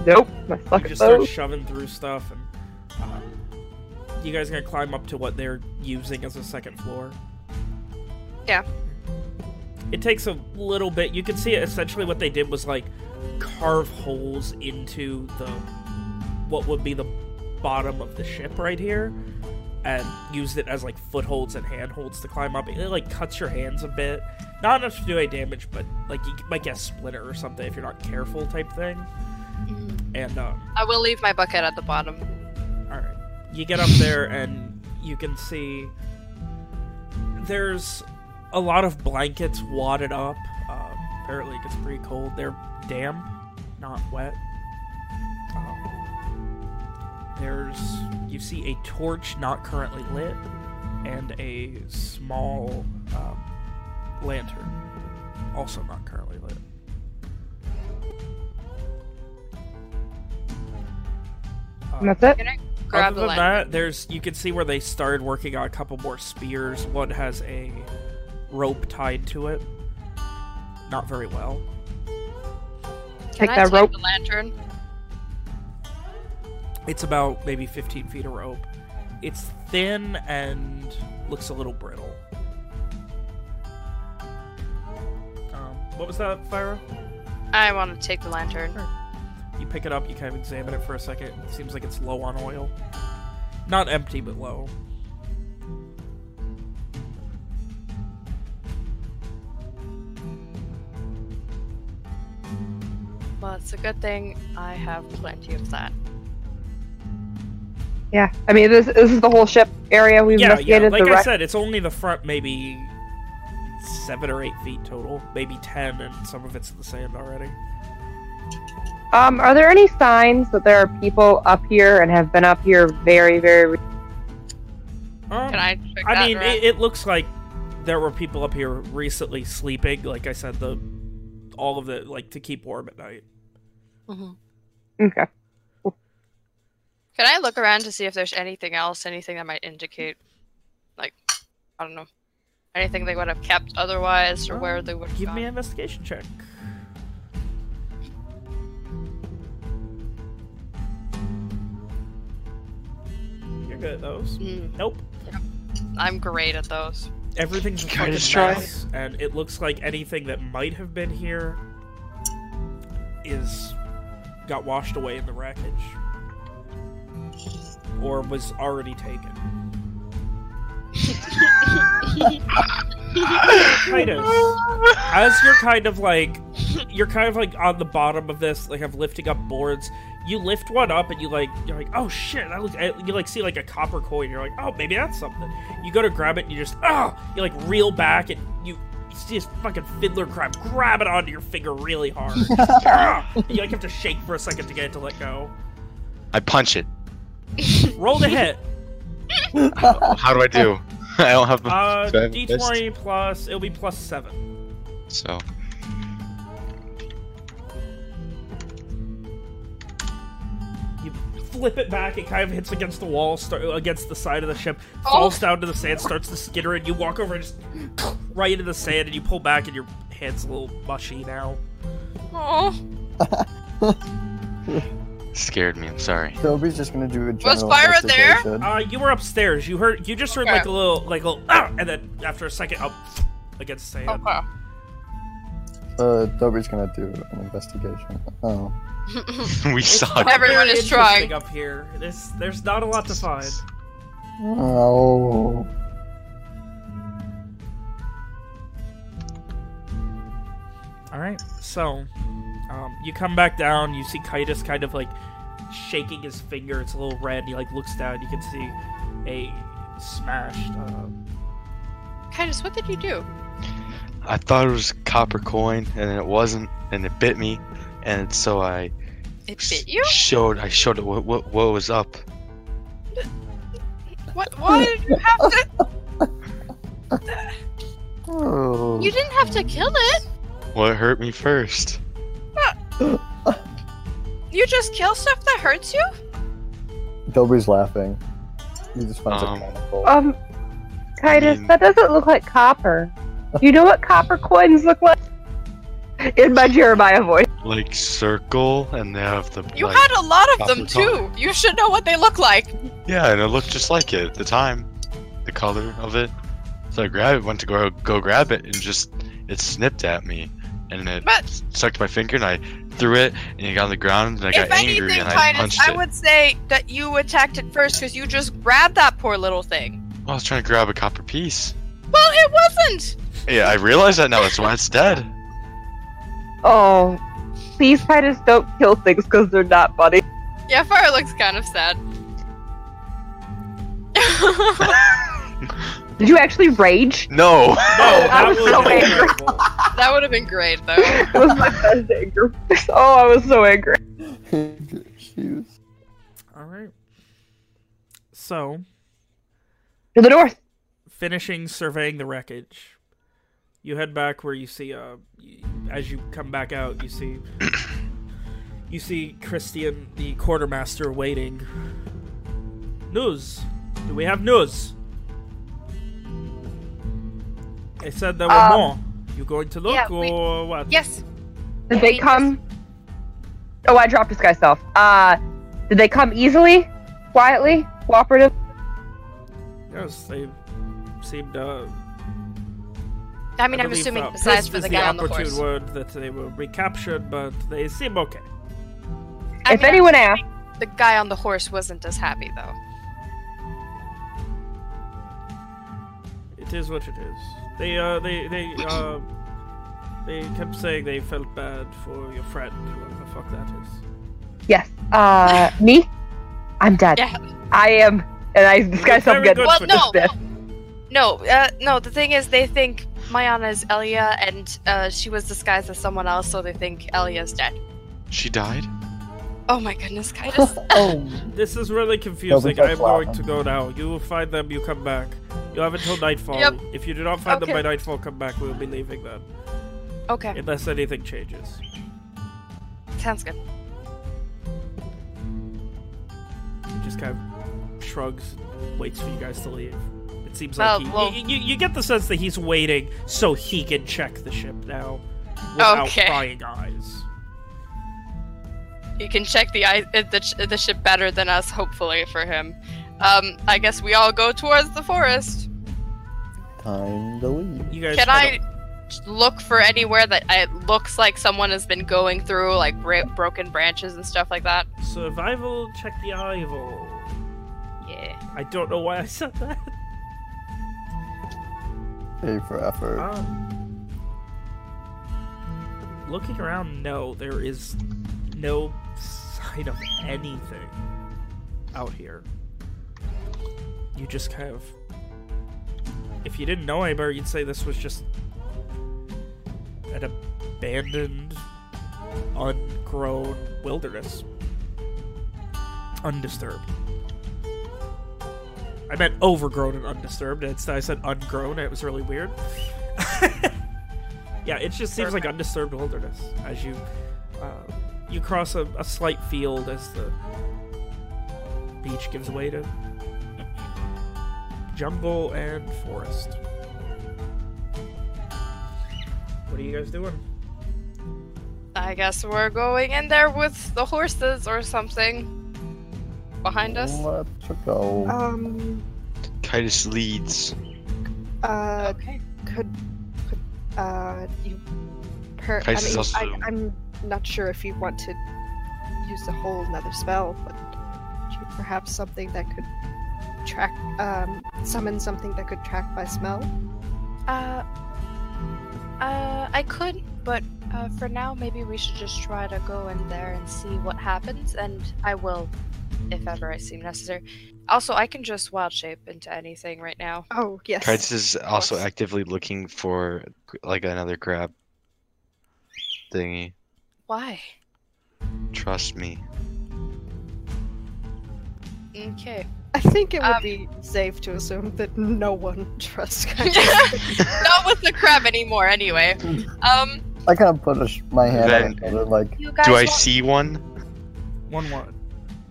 nope, I suck
You
at
just start shoving through stuff, and um, you guys gonna climb up to what they're using as a second floor.
Yeah.
It takes a little bit. You can see it. Essentially, what they did was like carve holes into the what would be the bottom of the ship right here, and used it as like footholds and handholds to climb up. It like cuts your hands a bit. Not enough to do any damage, but like you might get a splinter or something if you're not careful, type thing. And um,
I will leave my bucket at the bottom.
All right. You get up there and you can see there's a lot of blankets wadded up. Uh, apparently, it gets pretty cold. They're damp, not wet. Um, there's you see a torch not currently lit and a small um, lantern, also not currently lit. Um,
And that's it.
Can I grab
other
the
than that, there's you can see where they started working on a couple more spears. One has a rope tied to it. Not very well.
Can
Take
I
that
take
rope.
the lantern?
It's about maybe 15 feet of rope. It's thin and looks a little brittle. Um, what was that, Fyra?
I want to take the lantern.
You pick it up, you kind of examine it for a second. It seems like it's low on oil. Not empty, but low.
Well, it's a good thing I have plenty of that.
Yeah, I mean this this is the whole ship area we've
yeah, yeah. Like
the
I said, it's only the front, maybe seven or eight feet total, maybe ten, and some of it's in the sand already.
Um, are there any signs that there are people up here and have been up here very, very?
Um,
Can I check
I mean, it, it looks like there were people up here recently sleeping. Like I said, the all of the like to keep warm at night.
Mhm.
Okay.
Can I look around to see if there's anything else, anything that might indicate, like, I don't know, anything they would have kept otherwise, or where they would have
Give
gone?
me an investigation check. You're good at those.
Mm,
Nope.
I'm great at those.
Everything's a
Can I
fucking
just try?
mess, and it looks like anything that might have been here is got washed away in the wreckage, or was already taken. Titus, as you're kind of like, you're kind of like on the bottom of this, like, of lifting up boards. You lift one up and you like, you're like, oh shit, that looks. You like see like a copper coin. You're like, oh, maybe that's something. You go to grab it and you just, oh, you like reel back and you. You see this fucking fiddler crab grab it onto your finger really hard. Ah! you like have to shake for a second to get it to let go.
I punch it.
Roll the hit.
How do I do? I don't have the
Uh,
Seven
D20 plus, it'll be plus seven.
so.
Flip it back, it kind of hits against the wall, start, against the side of the ship, falls down to the sand, starts to skitter, and you walk over and just right into the sand, and you pull back, and your hand's a little mushy now.
Oh,
Scared me. I'm sorry.
Toby's just gonna do a general
Fyra there?
investigation.
Uh, you were upstairs. You heard. You just heard
Okay.
like a little, like a little, ah! and then after a second, up against the sand.
Okay.
Uh, Toby's gonna do an investigation. Oh.
we
It's
suck.
Everyone is trying.
interesting up here. There's, there's not a lot to find.
Oh.
All right, so um, you come back down. You see Kitus kind of like shaking his finger. It's a little red. He like looks down. You can see a smashed. Uh,
Kindness, what did you do?
I thought it was a copper coin, and it wasn't, and it bit me, and so I
It bit you?
showed. I showed it what what, what was up.
What? Why did you have to?
Oh.
You didn't have to kill it.
What hurt me first?
You just kill stuff that hurts you.
Toby's laughing. He just finds
Um,
it comical.
Um, Titus,
mean-
that doesn't look like copper. You know what copper coins look like? In my Jeremiah voice.
Like circle, and they have the.
You
like,
had a lot of them
copper
too. You should know what they look like.
Yeah, and it looked just like it at the time. The color of it. So I grabbed it, went to go go grab it, and just it snipped at me, and it
But
stuck to my finger, and I threw it, and it got on the ground, and I got
if
angry,
anything,
and I
Titus,
punched
I
it.
would say that you attacked it first because you just grabbed that poor little thing.
Well, I was trying to grab a copper piece.
Well, it wasn't.
Yeah, I realize that now. That's why it's dead.
Oh, please, fighters don't kill things because they're not funny.
Yeah, Fyra looks kind of sad.
Did you actually rage?
No.
no, that
I was
would've
so
been
angry.
terrible.
that would have been great, though.
It was my best anger. Oh, I was so angry.
Shoes.
All right. So,
To the north.
finishing surveying the wreckage, you head back where you see uh, y- as you come back out, you see you see Christian, the quartermaster, waiting. News. Do we have news? They said there were
Um,
more. You going to look
yeah, we-
or what?
yes.
Did they come? Oh, I dropped disguise self. Uh, did they come easily, quietly, cooperative?
Yes, they seemed. Uh,
I mean,
I
I'm assuming
uh,
besides for
is
the guy on the
opportune
horse.
word that they were recaptured, but they seem okay.
I
if
mean,
anyone asks,
the guy on the horse wasn't as happy though.
It is what it is. They uh they they uh they kept saying they felt bad for your friend, whoever the fuck that is.
yes. Uh, me, I'm dead.
Yeah.
I am, and I disguise self
very
again.
good
Well,
for
no,
this.
no, uh, no. The thing is, they think Mayana is Elia, and uh, she was disguised as someone else, so they think Elia's dead.
She died.
Oh my goodness, Kitus.
oh.
This is really confusing. I'm going to go now. You will find them, you come back. You have until nightfall.
Yep.
If you do not find them by nightfall, come back. We'll be leaving then.
okay,
Unless anything changes.
sounds good.
He just kind of shrugs, waits for you guys to leave. It seems
Well,
like he,
well-
you, you, you get the sense that he's waiting so he can check the ship now without
Okay.
prying eyes.
You can check the eye, uh, the, the ship better than us, hopefully for him. Um, I guess we all go towards the forest.
Time to leave.
You guys
Can
head
I look for anywhere that it looks like someone has been going through, like bra- broken branches and stuff like that?
survival check the eyeball.
Yeah.
I don't know why I said that.
Pay for effort.
Um, looking around, no, there is no sign of anything out here. You just kind of. If you didn't know any better, you'd say this was just an abandoned, ungrown wilderness. Undisturbed. I meant overgrown and undisturbed. and Instead, I said ungrown, it was really weird. yeah, it just seems like undisturbed wilderness as you uh, you cross a, a slight field as the beach gives way to jungle and forest. What are you guys doing?
I I guess we're going in there with the horses or something. Behind us.
Let's go.
Um.
Kitus leads.
Uh.
Okay.
Could. Could. Uh. You. Per. I mean,
also...
I, I'm not sure if you want to use a whole another spell, but perhaps something that could track. Um. Summon something that could track by smell.
Uh, uh, I could, but uh, for now, maybe we should just try to go in there and see what happens, and I will, if ever I seem necessary. Also, I can just wild shape into anything right now.
Oh yes.
Kitus is also
course.
actively looking for like another crab thingy.
Why?
Trust me.
Okay.
I think it would
Um,
be safe to assume that no one trusts Kais.
Not with the crab anymore, anyway. Um,
I kind of put a sh- my hand
Then-
on it, like.
Do I
want-
see one?
One one.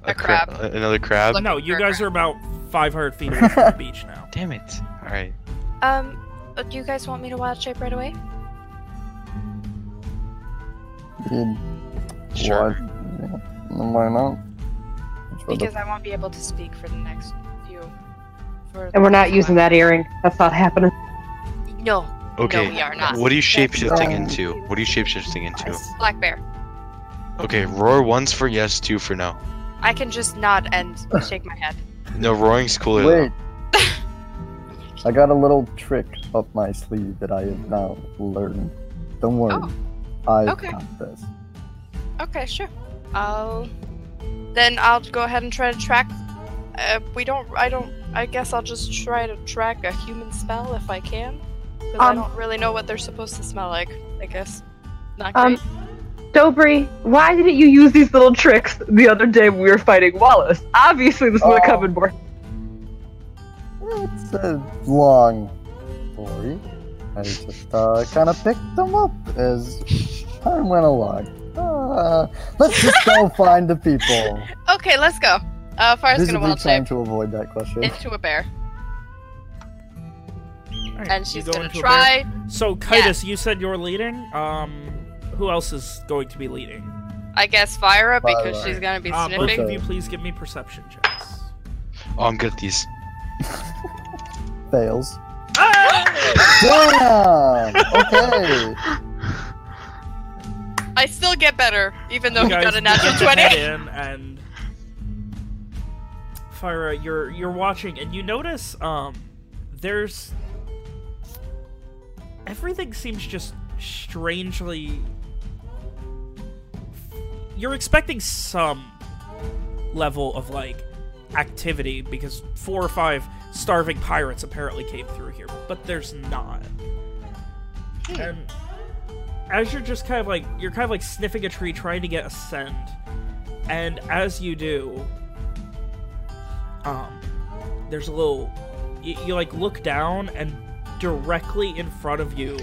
A
cra-
crab.
another crab?
Look-
No, you guys are about 500 feet away from the beach now.
Damn it. Alright.
Um, uh, do you guys want me to wild shape right away?
you-
Sure.
what? Yeah, Why not? It's the-
Because I won't be able to speak for the next few. For
And we're not using that earring. That's not happening.
No,
Okay.
we are not.
What are you shapeshifting
Um,
into? What are you shapeshifting into?
black bear.
Okay, roar once for yes, two for no.
I can just nod and shake my head.
No, roaring's cooler.
Wait. I got a little trick up my sleeve that I have now learned. Don't worry.
Oh,
I
okay.
got this.
Okay, sure. I'll then I'll go ahead and try to track. Uh, we don't. I don't. I guess I'll just try to track a human smell if I can, because I
Um,
don't really know what they're supposed to smell like. I guess not
Um,
great.
Dobry, why didn't you use these little tricks the other day when we were fighting Wallace? Obviously, this would have come
Oh.
in more.
It's a long story. I just uh, kind of picked them up as time went along. Uh, let's just go find the people.
okay, let's go. Uh, Fyra's gonna
Visibly
wild
trying
shape
to avoid that question.
into a bear,
Alright,
and she's
go
gonna
into
try.
bear. So, Kitus, you said you're leading. Um, who else is going to be leading?
I guess Fyra because
Fyra.
she's gonna be
Uh, both
sniffing.
of you, please give me perception checks.
Oh, I'm good at these.
Fails.
Ah!
Damn! Okay.
I still get better, even though
you
he got a natural
begin to head
twenty.
in and Fyra, you're you're watching and you notice um there's everything seems just strangely you're expecting some level of like activity because four or five starving pirates apparently came through here, but there's not. And as you're just kind of like you're kind of like sniffing a tree trying to get a scent and as you do um there's a little you, you like look down and directly in front of you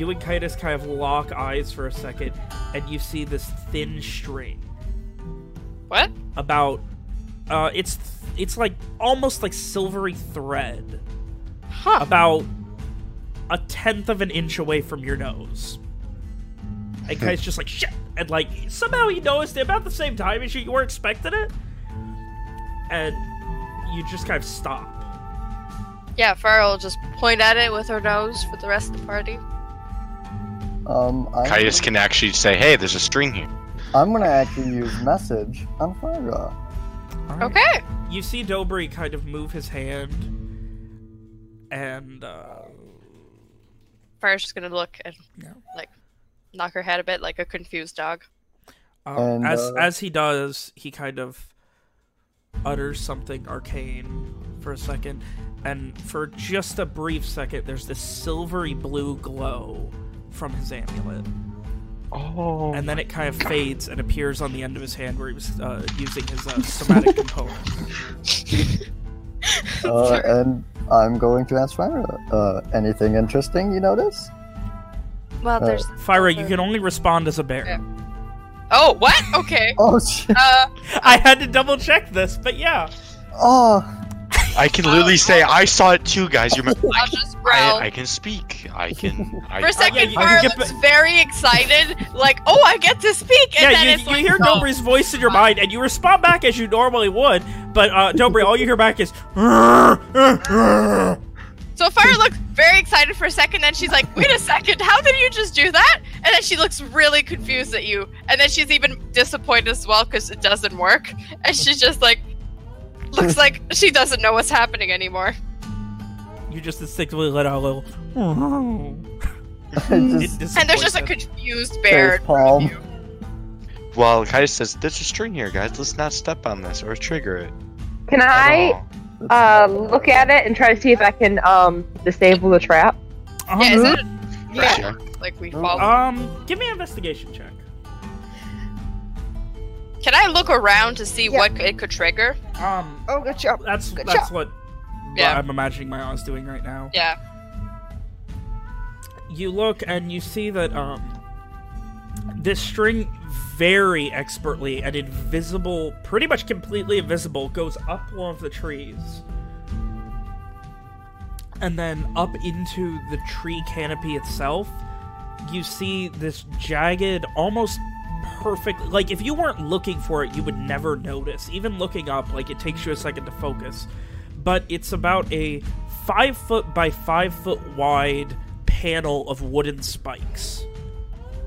you and Kitus kind of lock eyes for a second and you see this thin string
What?
about uh it's it's like almost like silvery thread
Huh?
about a tenth of an inch away from your nose. And Kai's just like, shit! And like, somehow he noticed it about the same time as you, you weren't expecting it. And you just kind of stop.
Yeah, Fyra will just point at it with her nose for the rest of the party.
Um, I'm,
Kitus can actually say, hey, there's a string here.
I'm gonna actually use message on Farah.
Alright.
Okay.
You see Dobry kind of move his hand, and uh,
Fyra's just gonna look and
Yeah.
like knock her head a bit like a confused dog.
um,
And,
as
uh,
as he does, he kind of utters something arcane for a second, and for just a brief second, there's this silvery blue glow from his amulet.
Oh.
and then it kind of fades and appears on the end of his hand where he was uh, using his uh, somatic component.
Uh, and I'm going to ask Farah. Uh, anything interesting you notice?
Well,
Uh,
there's.
Fyra, you can only respond as a bear.
Yeah. Oh, what? Okay.
Oh shit!
Uh,
I had to double check this, but yeah.
Oh,
I can literally say I saw it too, guys. You're
I'll just growl.
I, I can speak. I can. I,
For a second,
yeah, you-
Fyra
you
looks very excited, like, "Oh, I get to speak!" And
yeah,
then
you,
it's
you
like,
hear
"No."
Dobry's voice in your mind, and you respond back as you normally would. But uh, Dobry, all you hear back is. "Rrr,
So Fyra looks very excited for a second, then she's like, "Wait a second, how did you just do that?" And then she looks really confused at you, and then she's even disappointed as well because it doesn't work, and she's just like, looks like she doesn't know what's happening anymore.
You just instinctively let out a little.
Just
It
And there's just a confused bear.
face palm.
well, Kai says there's a string here, guys. Let's not step on this or trigger it.
Can I
all.
uh, look at it and try to see if I can um, disable the trap?
Um,
Yeah, is it
Yeah.
Sure.
like we follow?
Um, give me an investigation check.
Can I look around to see
Yeah.
what it could trigger?
Um,
Oh, good job.
that's
Good
that's
job.
what,
Yeah.
I'm imagining my aunt's doing right now.
Yeah.
You look and you see that um, this string very expertly and invisible, pretty much completely invisible, goes up one of the trees. And then up into the tree canopy itself, you see this jagged, almost perfect. Like, if you weren't looking for it, you would never notice. Even looking up, like, it takes you a second to focus. But it's about a five foot by five foot wide panel of wooden spikes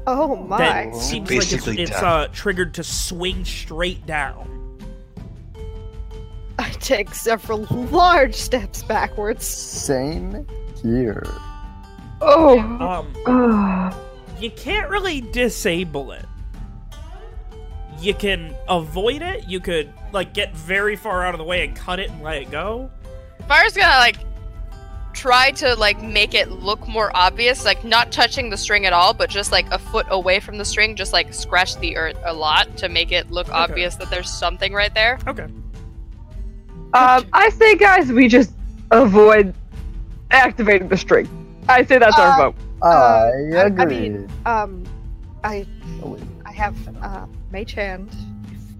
Oh my.
that seems like it's, it's uh, triggered to swing straight down.
I take several large steps backwards.
Same here.
Oh.
Um,
oh.
you can't really disable it. You can avoid it. You could like get very far out of the way and cut it and let it go.
Fyra's gonna like try to like make it look more obvious, like not touching the string at all, but just like a foot away from the string, just like scratch the earth a lot to make it look obvious that there's something right there.
Okay.
Um, I say, guys, we just avoid activating the string. I say that's
Uh,
our vote.
I
I- I mean- Um, I
Oh.
I have uh, Mage Hand.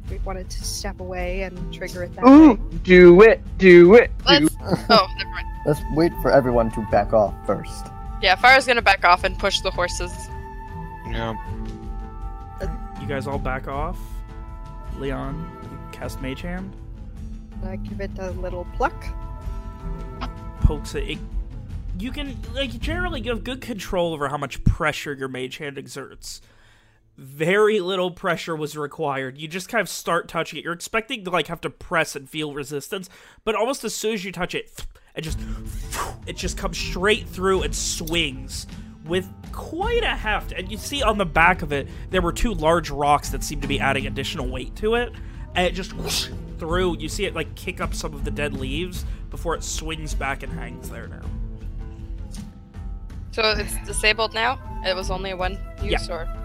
If we wanted to step away and trigger it that
Ooh,
way.
do it, do it, do
Let's. Oh, never mind.
Let's wait for everyone to back off first.
Yeah, Fyra's gonna back off and push the horses.
Yeah.
Uh, you guys all back off. Leon, cast Mage Hand.
I give it a little pluck.
Pokes it. it. You can like generally you have good control over how much pressure your Mage Hand exerts. Very little pressure was required. You just kind of start touching it. You're expecting to like have to press and feel resistance, but almost as soon as you touch it, it just it just comes straight through and swings with quite a heft. And you see on the back of it there were two large rocks that seem to be adding additional weight to it, and it just whoosh through. You see it like kick up some of the dead leaves before it swings back and hangs there now.
So it's disabled now. It was only one use,
Yeah.
or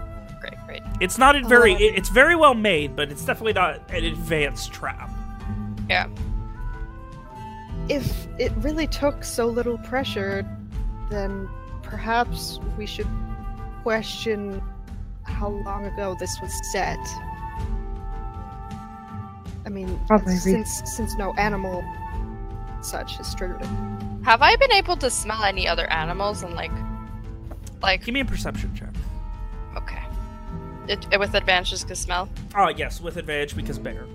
great, great.
It's not in very. It, it's very well made, but it's definitely not an advanced trap.
Yeah.
If it really took so little pressure, then perhaps we should question how long ago this was set. I mean,
Probably.
since since no animal such has triggered it.
Have I been able to smell any other animals and like, like
Give me a perception check.
Okay, it, it with advantages to smell?
Oh yes, with advantage because bear.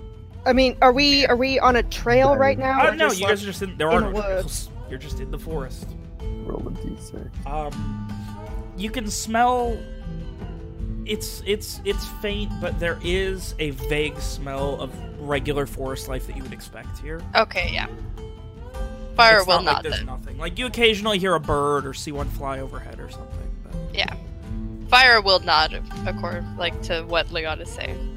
I mean, are we are we on a trail right now?
Oh
or
no, you
like-
guys are just in. There
in
are
the
no
woods?
trails. You're just in the forest.
Roll a d6.
Um, you can smell. It's it's it's faint, but there is a vague smell of regular forest life that you would expect here.
Okay, yeah. Fyra
It's
will
not like there's
then.
nothing. Like you occasionally hear a bird or see one fly overhead or something. But
Yeah. Fyra will nod accord like to what Leon is saying.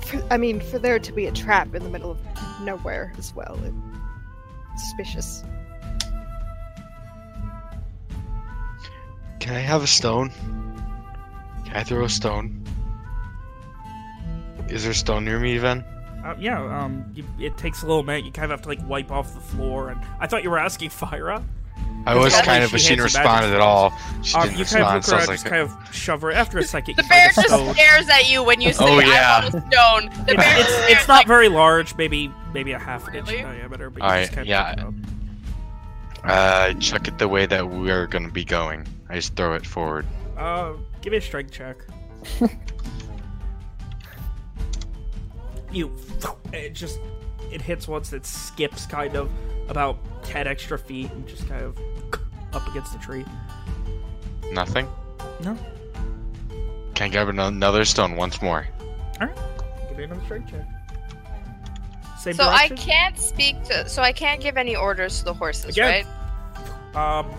For, I mean, for there to be a trap in the middle of nowhere as well, it's suspicious.
Can I have a stone? Can I throw a stone? Is there a stone near me, Ven?
uh, yeah, um, you, it takes a little minute. You kind of have to like wipe off the floor. And I thought you were asking Fyra.
I was
Because
kind of,
she
but she didn't respond at all. She
Um,
didn't
you kind of
respond,
look
so I
around,
was
just
like,
kind of shove her. After a second,
The bear just
stone.
stares at you when you say,
Oh,
"I
yeah.
want a stone." The bear
It's, it's not
like,
very large, maybe maybe a half an inch
Really?
diameter, but
Alright,
kind of
yeah.
pick it up.
uh, chuck it the way that we're gonna be going. I just throw it forward.
Uh, give me a strength check. you, it just, it hits once. It skips kind of about ten extra feet and just kind of up against the tree.
Nothing.
No.
Can I grab another stone once more? Alright.
Give me another strength check. Same
So I can't speak to. So I can't give any orders to the horses,
Again.
right?
Um,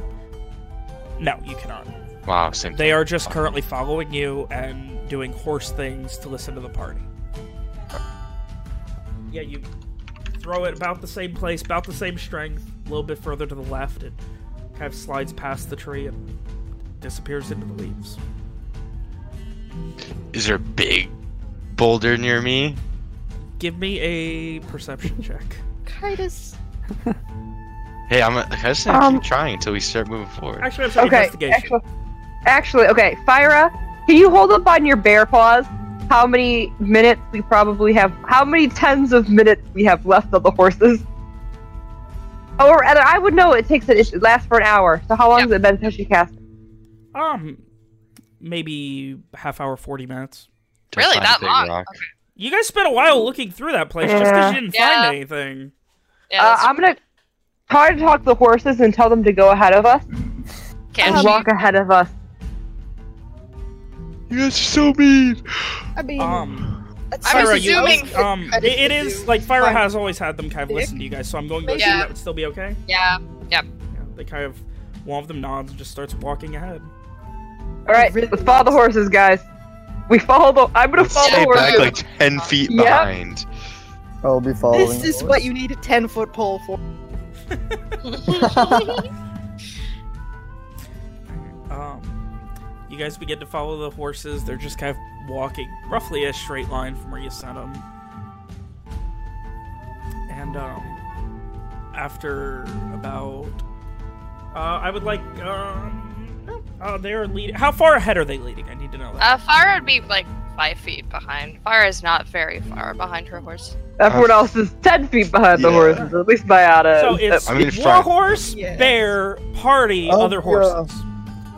no, you cannot.
Wow, same.
They are just currently following you and doing horse things to listen to the party. Yeah, you throw it about the same place, about the same strength, a little bit further to the left. It kind of slides past the tree and disappears into the leaves.
Is there a big boulder near me?
Give me a perception check.
Kitus.
Hey, I'm. I just gonna
Um,
keep trying until we start moving forward.
Actually, I'm sorry,
Okay,
investigation.
actually, actually, okay, Fyra, can you hold up on your bear paws how many minutes we probably have, how many tens of minutes we have left of the horses? Or rather, I would know it takes it, it lasts for an hour. So how long
Yep.
has it been since she cast?
Um, maybe half hour, forty minutes.
Really, that long? Okay.
You guys spent a while looking through that place just because you didn't
Yeah.
find anything.
Yeah,
uh, I'm gonna try to talk to the horses and tell them to go ahead of us
Can
and
she?
walk ahead of us.
You guys are so mean.
I mean,
Um,
that's
I'm
Fyra,
something
you,
assuming-
else
um, it,
I
it
could
is
do.
like Fyra
Fine.
has always had them kind of listen to you guys, so I'm going to assume
Yeah.
that would still be okay.
Yeah.
Yeah, they kind of one of them nods and just starts walking ahead.
All right,
Really
let's follow the horses, guys. We follow the. I'm gonna
Let's
follow the
stay
horses.
back like ten feet
Yep.
behind.
I'll be following.
This is
horse.
what you need a 10 foot pole for.
Um, you guys begin to follow the horses. They're just kind of walking roughly a straight line from where you sent them. And um, after about, uh, I would like um, uh, they're leading. How far ahead are they leading? I need to know that.
Uh, Fire would be like five feet behind. Fire is not very far behind her horse.
Everyone else is ten feet behind the horses. At least Bayada.
so it's
I'm in
war horse,
Yeah.
bear, party,
Oh,
other
yeah.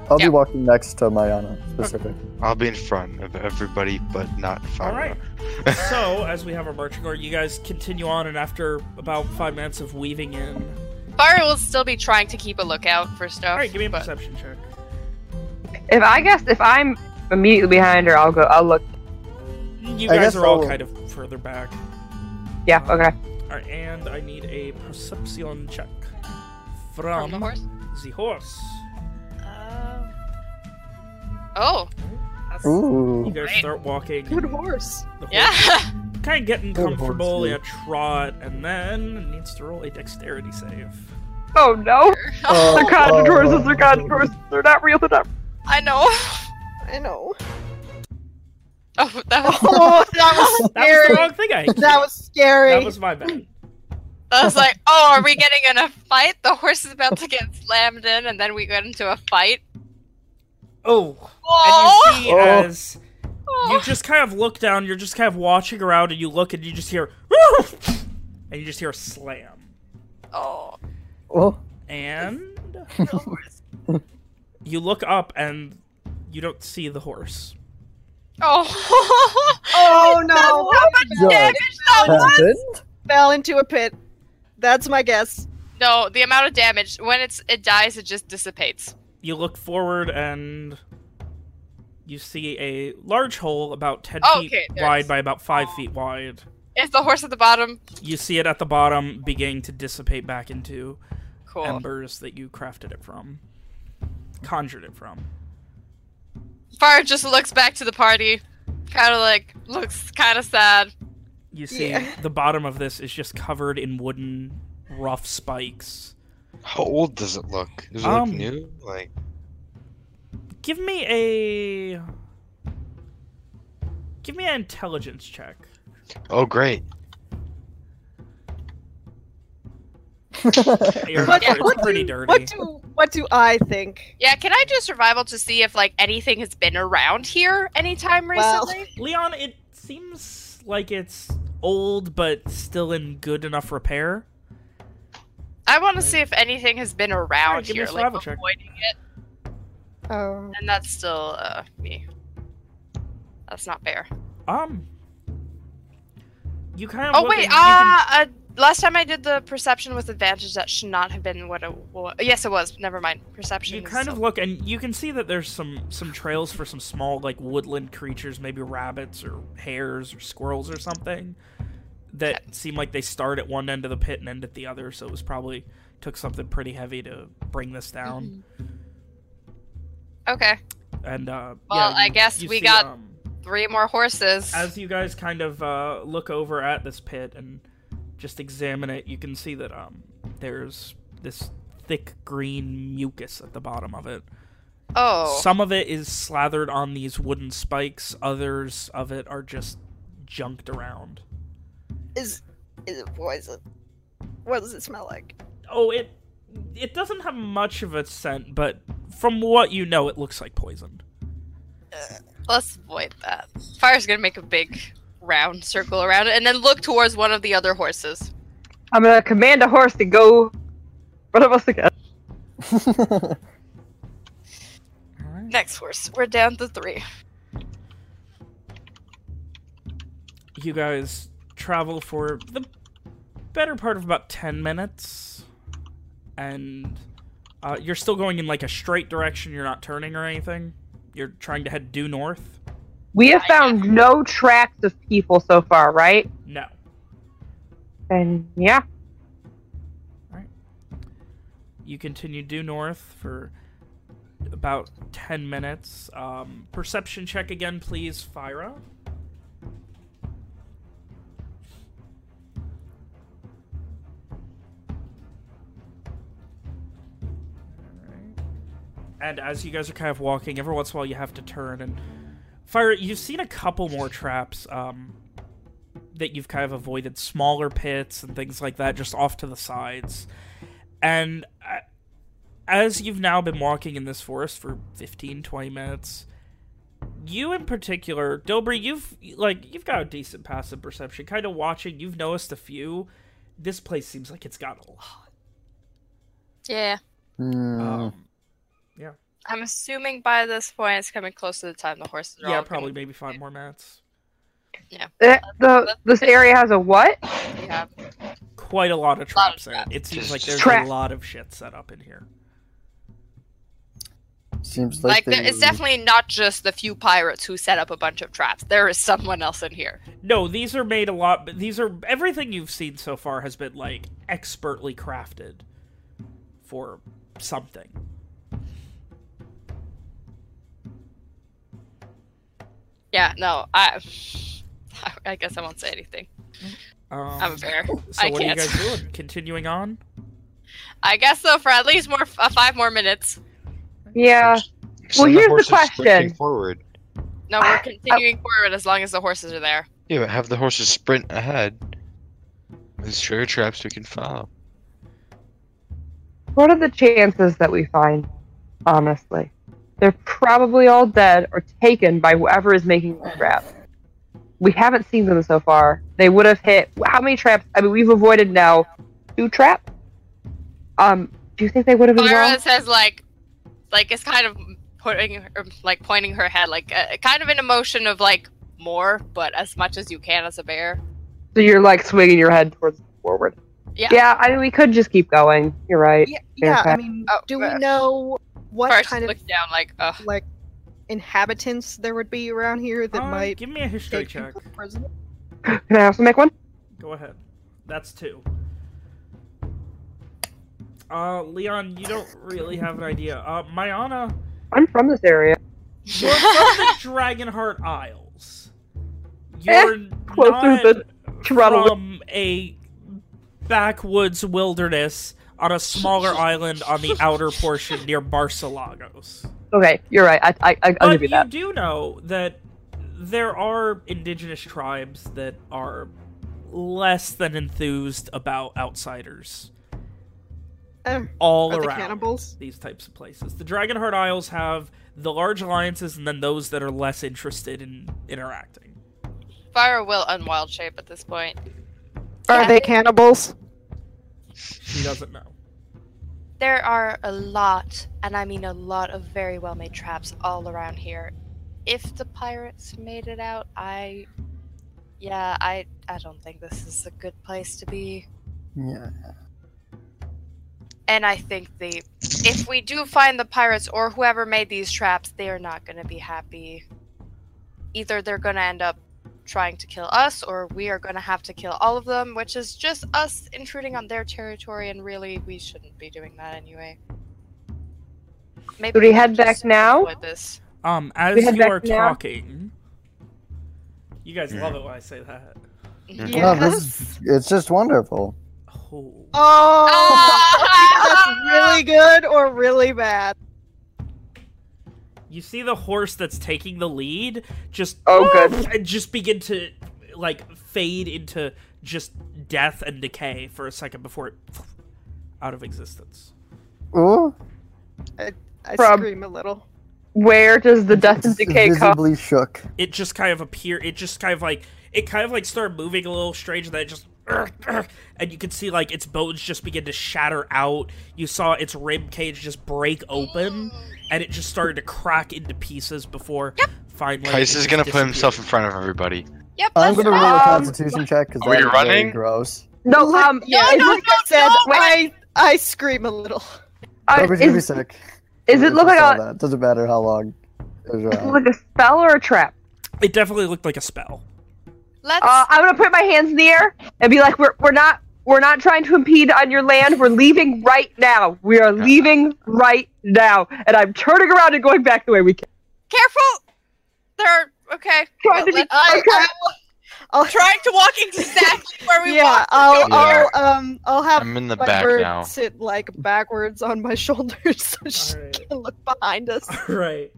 Horses.
I'll
Yeah.
be walking next to Mayana specific.
I'll be in front of everybody, but not far.
All right. so as we have our marching order, you guys continue on, and after about five minutes of weaving in,
Fire will still be trying to keep a lookout for stuff.
all right, give me a
but-
perception check.
If I guess if I'm immediately behind her, I'll go. I'll look.
You
I
guys
guess
are all
I'll-
kind of further back.
Yeah. Okay.
All right, and I need a perception check
From
from,
the horse.
the horse.
Uh... Oh. That's...
You
Ooh.
guys
Great.
start walking.
Good horse.
The horse
Yeah.
kind of getting
Good
comfortable
horse,
in a trot, and then needs to roll a dexterity save.
Oh no!
Oh,
They're cottage
oh.
horses. They're cottage horses. They're not real. They're not.
I know.
I know.
Oh, that was,
Oh, that was
That was the
scary.
wrong thing. I
That was scary.
that was my bad.
I was like, oh, are we getting in a fight? The horse is about to get slammed in, and then we get into a fight.
Oh,
Oh,
and you oh. see
Oh.
as you oh. just kind of look down, you're just kind of watching around, and you look, and you just hear, and you just hear a slam,
oh.
Oh.
and you look up, and you don't see the horse.
Oh.
Oh no!
How much damage that was?
Happened?
Fell into a pit. That's my guess.
No, the amount of damage when it's it dies, it just dissipates.
You look forward, and you see a large hole about ten
Oh,
feet
okay,
wide by about five feet wide.
Is the horse at the bottom?
You see it at the bottom, beginning to dissipate back into
Cool.
embers that you crafted it from, conjured it from.
Fire just looks back to the party, kind of like looks kind of sad.
You see,
Yeah.
the bottom of this is just covered in wooden, rough spikes.
How old does it look? Does it
Um,
look new? Like
Give me a. Give me an intelligence check.
oh great.
You're
What,
it's
what
pretty
do,
dirty.
What do what do I think?
Yeah, can I do survival to see if like anything has been around here anytime recently?
Well-
recently?
Leon, it seems like it's old but still in good enough repair.
I want to see if anything has been around
Alright, give me
here, like
survival check.
avoiding it,
Oh,
and that's still uh me. That's not fair.
Um, you kind of.
Oh wait,
and you can-
ah, uh, last time I did the perception with advantage, that should not have been what it was. Yes, it was. Never mind. Perception.
You kind of look, and you can see that there's some some trails for some small like woodland creatures, maybe rabbits or hares or squirrels or something, that seem like they start at one end of the pit and end at the other. So it was probably took something pretty heavy to bring this down.
Okay,
And uh,
Well,
yeah,
I guess we
see,
got-
um,
three more horses.
as you guys kind of uh, look over at this pit and just examine it, you can see that um, there's this thick green mucus at the bottom of it.
oh,
Some of it is slathered on these wooden spikes. Others of it are just junked around.
is is it poison? What does it smell like?
Oh, it it doesn't have much of a scent, but from what you know, it looks like poison.
let's avoid that. Fire's gonna make a big round circle around it, and then look towards one of the other horses.
I'm gonna command a horse to go. What of us again?
Next horse. We're down to three.
You guys travel for the better part of about ten minutes, and uh, you're still going in like a straight direction. You're not turning or anything. You're trying to head due north.
We have found no tracks of people so far, right?
No.
And yeah,
You continue due north for about 10 minutes. Um, perception check again, please, Fyra. And as you guys are kind of walking, every once in a while you have to turn and Fyra, you've seen a couple more traps um, that you've kind of avoided, smaller pits and things like that, just off to the sides. And uh, as you've now been walking in this forest for 15, 20 minutes, you in particular, Dobry, you've like you've got a decent passive perception. Kind of watching, you've noticed a few. This place seems like it's got a lot.
Yeah.
Um,
I'm assuming by this point it's coming close to the time the horses are
yeah,
all
probably maybe five more minutes.
Eh, the this area has a what?
We have
Quite a lot of
Lot of
traps it. seems
Just-
like there's
Trap.
a lot of shit set up in here.
Seems
like
like,
there,
they-
it's definitely not just the few pirates who set up a bunch of traps. There is someone else in here.
No, these are made a lot. But these are everything you've seen so far has been like expertly crafted for something.
Yeah, no, I, I guess I won't say anything.
Um,
I'm a bear.
So
I
what
can't.
are you guys doing? Continuing on?
I guess so for at least more uh, five more minutes.
Yeah.
Send
here's the
horses sprinting
question.
Forward.
No, we're continuing forward as long as the horses are there.
Yeah, but have the horses sprint ahead. There's sure traps we can follow.
What are the chances that we find? Honestly, they're probably all dead or taken by whoever is making the trap. We haven't seen them so far. They would have hit. How many traps? I mean, we've avoided now two traps. Um, do you think they would have been wrong?
Myra says like, like it's kind of putting, her, like pointing her head, like uh, kind of an emotion of like more, but as much as you can as a bear.
So you're like swinging your head towards forward.
Yeah.
Yeah. I mean, we could just keep going. You're right.
Yeah, yeah. I mean,
Oh,
do we
uh,
know what
First,
kind of
look down, like, ugh.
like inhabitants there would be around here that
Uh,
might
give me a history check.
Can I also make one?
Go ahead. That's two. Uh, Leon, you don't really have an idea. Uh, Mayana,
I'm from this area.
you're from the Dragonheart Isles.
Eh,
You're
closer
not
than Toronto.
from a backwoods wilderness on a smaller island on the outer portion near Barcelagos.
Okay, you're right. I, I, I- I'll
But
give you
you do know that there are indigenous tribes that are less than enthused about outsiders.
Um,
all
are they
around
cannibals?
these types of places. The Dragonheart Isles have the large alliances and then those that are less interested in interacting.
Fire will unwild shape at this point.
Are
Yeah.
they cannibals?
She doesn't know.
There are a lot, and I mean a lot of very well made traps all around here. If the pirates made it out, I. Yeah, I, I don't think this is a good place to be.
Yeah.
And I think the. If we do find the pirates or whoever made these traps, they are not going to be happy. Either they're going to end up trying to kill us, or we are going to have to kill all of them, which is just us intruding on their territory, and really, we shouldn't be doing that anyway. Maybe
Should we
should
head back now?
avoid This.
Um, as
We
you
back
are
now?
talking, you guys love it when I say that.
Mm-hmm.
No, this it's just wonderful.
Oh,
Oh, that's really good or really bad.
You see the horse that's taking the lead just
Oh, good.
and just begin to like fade into just death and decay for a second before it out of existence.
Ooh,
I
From-
scream a little.
Where does the death and decay come?
visibly shook.
It just kind of appear. It just kind of like it kind of like started moving a little strange. And then it just and you could see like its bones just begin to shatter out. You saw its rib cage just break open, and it just started to crack into pieces before finally.
Price
it
is
just
gonna put himself in front of everybody.
Yep,
I'm gonna roll a
Um,
Constitution check because
Are we
that's very
running?
gross.
No, um,
yeah,
no,
like
no,
I said,
no,
I I scream a little.
uh,
Trevor's gonna be sick.
is it look like a
that. Doesn't matter how long it was
is it like a spell or a trap?
It definitely looked like a spell.
Let's
Uh, I'm gonna put my hands in the air and be like, "We're we're not we're not trying to impede on your land. We're leaving right now. We are leaving right now." And I'm turning around and going back the way we came.
careful. There are okay.
Trying to be-
let's-
I,
Okay.
I, I'll
trying to walk exactly where we
yeah,
want.
I'll,
Yeah.
I'll um I'll have
I'm in the
my
back
bird
now.
sit like backwards on my shoulders so she
Alright.
can look behind us.
All right.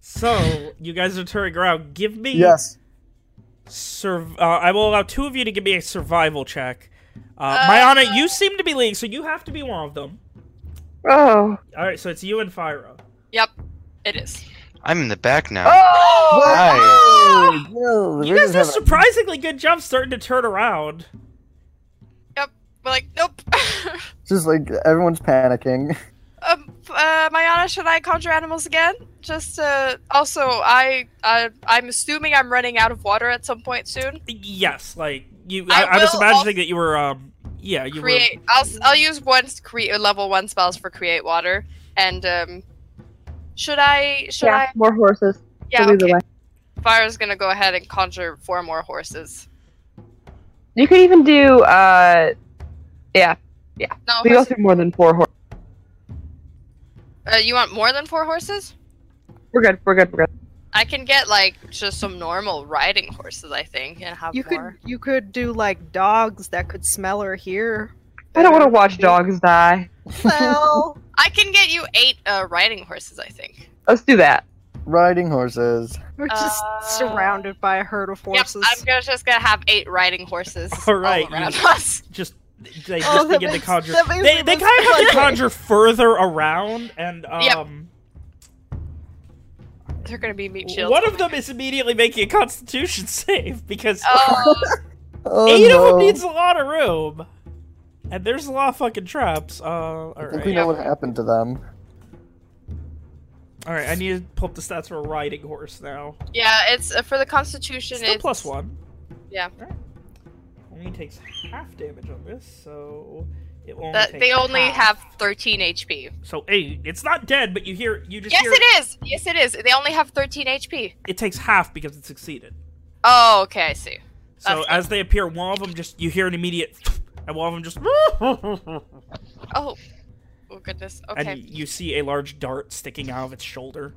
So you guys are turning around. Give me
Yes.
Sur- uh, I will allow two of you to give me a survival check. Uh,
Uh,
Mayana, you seem to be leading, so you have to be one of them.
Oh.
All right, so it's you and Fyra.
Yep, it is.
I'm in the back now.
Oh.
Hi.
No,
You guys do a surprisingly good job starting to turn around.
Yep, We're like, nope.
Just like everyone's panicking.
um, uh, Mayana, should I conjure animals again? Just uh, also, I, uh, I'm assuming I'm running out of water at some point soon.
Yes, like you.
I
I, I was imagining
also
that you were. Um, yeah, you
create. I'll, s- I'll use one create level one spells for create water. And um, should I? Should
Yeah,
I?
more horses.
Yeah.
So
Okay.
way.
Fire's gonna go ahead and conjure four more horses.
You could even do uh, yeah. yeah.
No,
We go
horses-
through more than four horses.
uh, you want more than four horses?
We're good. We're good. We're good.
I can get like just some normal riding horses, I think, and have
You could you could do like dogs that could smell or hear.
I don't want to watch dogs die.
Well,
I can get you eight uh, riding horses, I think.
Let's do that.
Riding horses.
we're just
Uh,
surrounded by a herd of
Yep,
horses.
I'm gonna, just gonna have eight riding horses
All right,
all around
you-
us.
just they
Oh,
just
that
begin
makes-
to conjure. They, they kind of have to conjure further around, and um,
Yep. They're gonna be meat shields.
one of them is immediately making a Constitution save because
Oh,
Oh,
eight
no.
of them needs a lot of room, and there's a lot of fucking traps. Uh, all
I think
right.
we know what happened to them.
All right, I need to pull up the stats for a riding horse now.
yeah, it's uh, for the Constitution.
Still
it's
plus one.
Yeah.
Alright. Only takes half damage on this, so it will only
That they only
half.
have 13 HP.
So hey, it's not dead, but you hear you just
Yes,
hear
it is. Yes, it is. They only have 13 HP.
it takes half because it succeeded.
Oh, okay, I see.
So
That's
as they appear, one of them just you hear an immediate, and one of them just,
Oh, oh goodness. Okay.
and you see a large dart sticking out of its shoulder.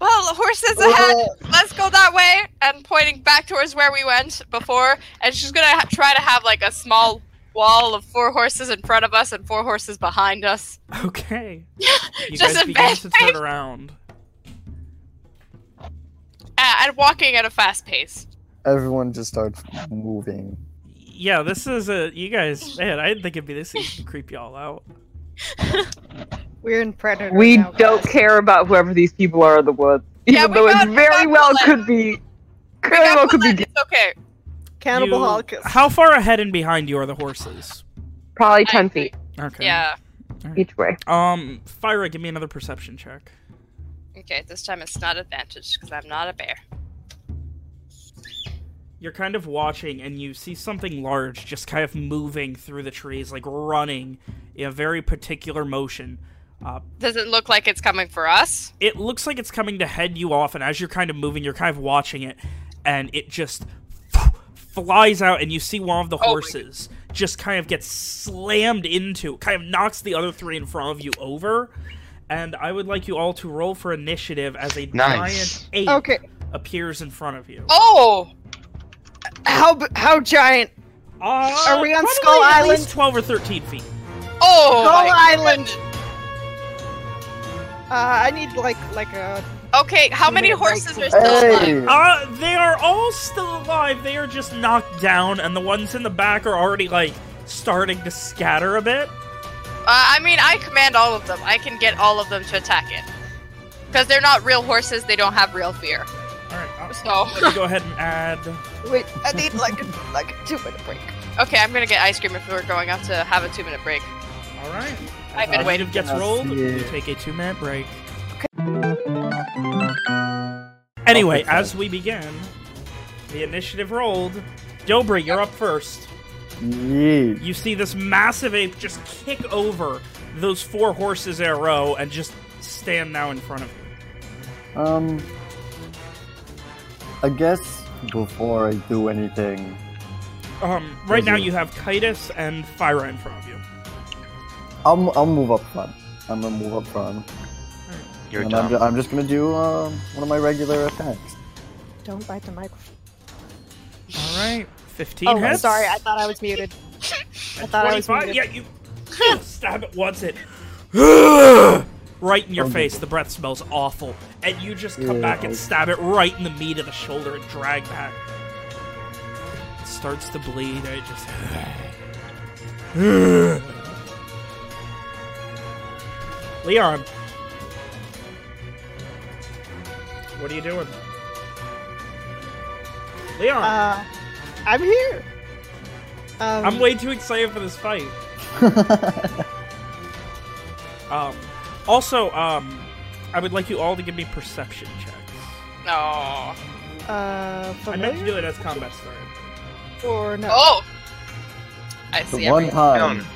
Well, horses oh, ahead. Let's go that way. And pointing back towards where we went before. And she's gonna ha- try to have like a small wall of four horses in front of us and four horses behind us.
Okay. You
Just
guys begin to turn around.
Uh, and walking at a fast pace.
Everyone just starts moving.
yeah, this is a you guys. Man, I didn't think it'd be this easy to creep y'all out.
We're in Predator.
We
now,
don't
guys.
care about whoever these people are in the woods.
Yeah,
Even
we
though
got-
it
we
very
got
well
Bullet.
could be.
We
Very
got
well could
Bullet,
be
It's okay.
Cannibal
You-
Holocaust.
How far ahead and behind you are the horses?
probably 10
agree.
feet
Okay.
Yeah.
each way.
Um, Fyra, give me another perception check.
Okay, this time it's not advantage because I'm not a bear.
You're kind of watching, and you see something large just kind of moving through the trees, like running in a very particular motion. Uh,
Does it look like it's coming for us?
it looks like it's coming to head you off, and as you're kind of moving, you're kind of watching it, and it just flies out, and you see one of the
Oh
horses just kind of gets slammed into, kind of knocks the other three in front of you over. And I would like you all to roll for initiative as a
Nice.
giant ape
Okay.
appears in front of you.
Oh!
How how giant?
Uh,
Are we on Skull
at
Island?
least twelve or thirteen feet.
Oh!
Skull Island. Uh, I need like like a.
Okay, how many horses are still alive?
Uh, they are all still alive. They are just knocked down, and the ones in the back are already like starting to scatter a bit.
Uh, I mean, I command all of them. I can get all of them to attack it. Because they're not real horses, they don't have real fear.
All right, uh,
So,
let me go ahead and add.
Wait, I need like a, like a two minute break.
okay, I'm gonna get ice cream if we're going out to have a two minute break.
All right.
I've been
Initiative
waiting.
gets rolled.
yeah.
You take a two-minute break. Anyway, as we begin, the initiative rolled. Dobry, you're up first.
Yee.
You see this massive ape just kick over those four horses in a row and just stand now in front of you.
Um, I guess before I do anything,
Um, right now
it-
you have Kitus and Fyra in front of you.
I'll I'll move up front. I'm gonna move up front,
You're
and I'm, ju- I'm just gonna do um, one of my regular attacks.
Don't bite the microphone.
All right, 15
Oh,
hits.
sorry, I thought I was muted.
And
thought I was muted.
Yeah, you stab it once. It right in your
Okay.
face. The breath smells awful, and you just come
Yeah,
back and
okay.
stab it right in the meat of the shoulder and drag back. It starts to bleed. And it just. Leon, what are you doing? Leon,
Uh, I'm here. Um,
I'm way too excited for this fight. Um, also, um, I would like you all to give me perception checks.
No.
Uh,
I meant to
familiar
do it as combat started.
or no?
Oh! I
The
see
one
everything.
time.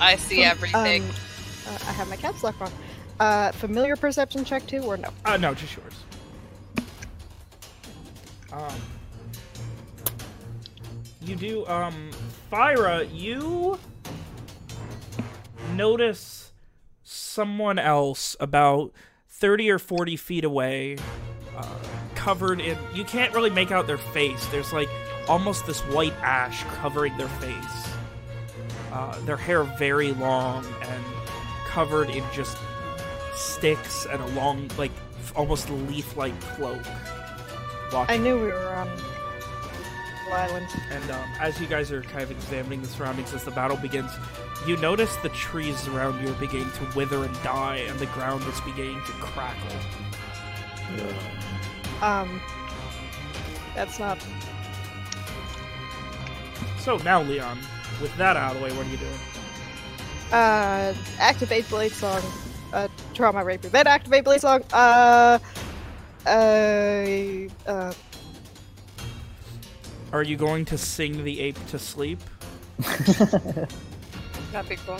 I see everything.
Um, uh, I have my caps lock on. Uh, familiar perception check too, or no?
Uh, no, just yours. Um, you do, um, Fyra, you notice someone else about 30 or 40 feet away, uh, covered in, you can't really make out their face. There's like almost this white ash covering their face. Uh, their hair very long and covered in just sticks and a long, like, almost leaf-like cloak.
I knew we were on Island.
And um, as you guys are kind of examining the surroundings as the battle begins, you notice the trees around you are beginning to wither and die, and the ground is beginning to crackle.
Um, that's not.
So now, Leon, with that out of the way, what are you doing?
Uh, activate Bladesong. Uh, trauma my rapier. Then activate Bladesong. Uh, uh, uh,
Are you going to sing the ape to sleep?
That'd be cool.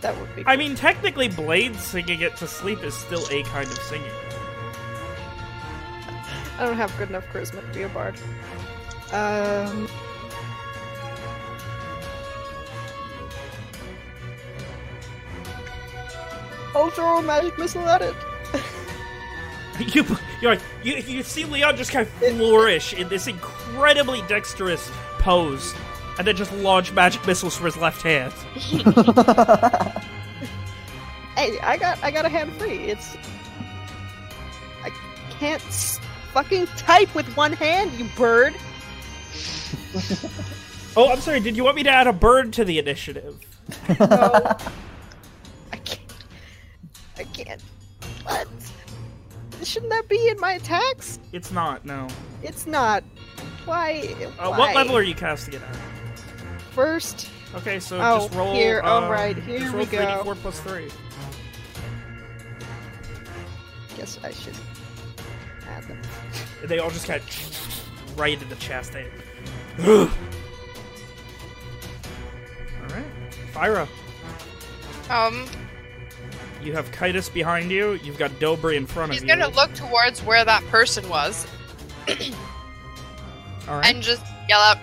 that would be.
I mean, technically, Blade singing it to sleep is still a kind of singing.
I don't have good enough charisma to be a bard. Um. I'll throw a magic missile at it.
you, you're like, you, you see Leon just kind of flourish in this incredibly dexterous pose, and then just launch magic missiles from his left hand.
Hey, I got I got a hand free. It's I can't fucking type with one hand, you bird.
Oh, I'm sorry. Did you want me to add a bird to the initiative?
No. I can't. I can't. What? Shouldn't that be in my attacks?
It's not. No.
It's not. Why?
Uh,
why?
what level are you casting it at?
First.
Okay, so
Oh,
just roll.
here,
uh,
oh, right, here
just
we
roll
go.
3d4 plus three.
Guess I should add them.
They all just got right into the chest. They. all right, Fyra.
Um,
You have Kitus behind you. You've got Dobry in front
he's
of you.
He's gonna look towards where that person was
All right.
and just yell out,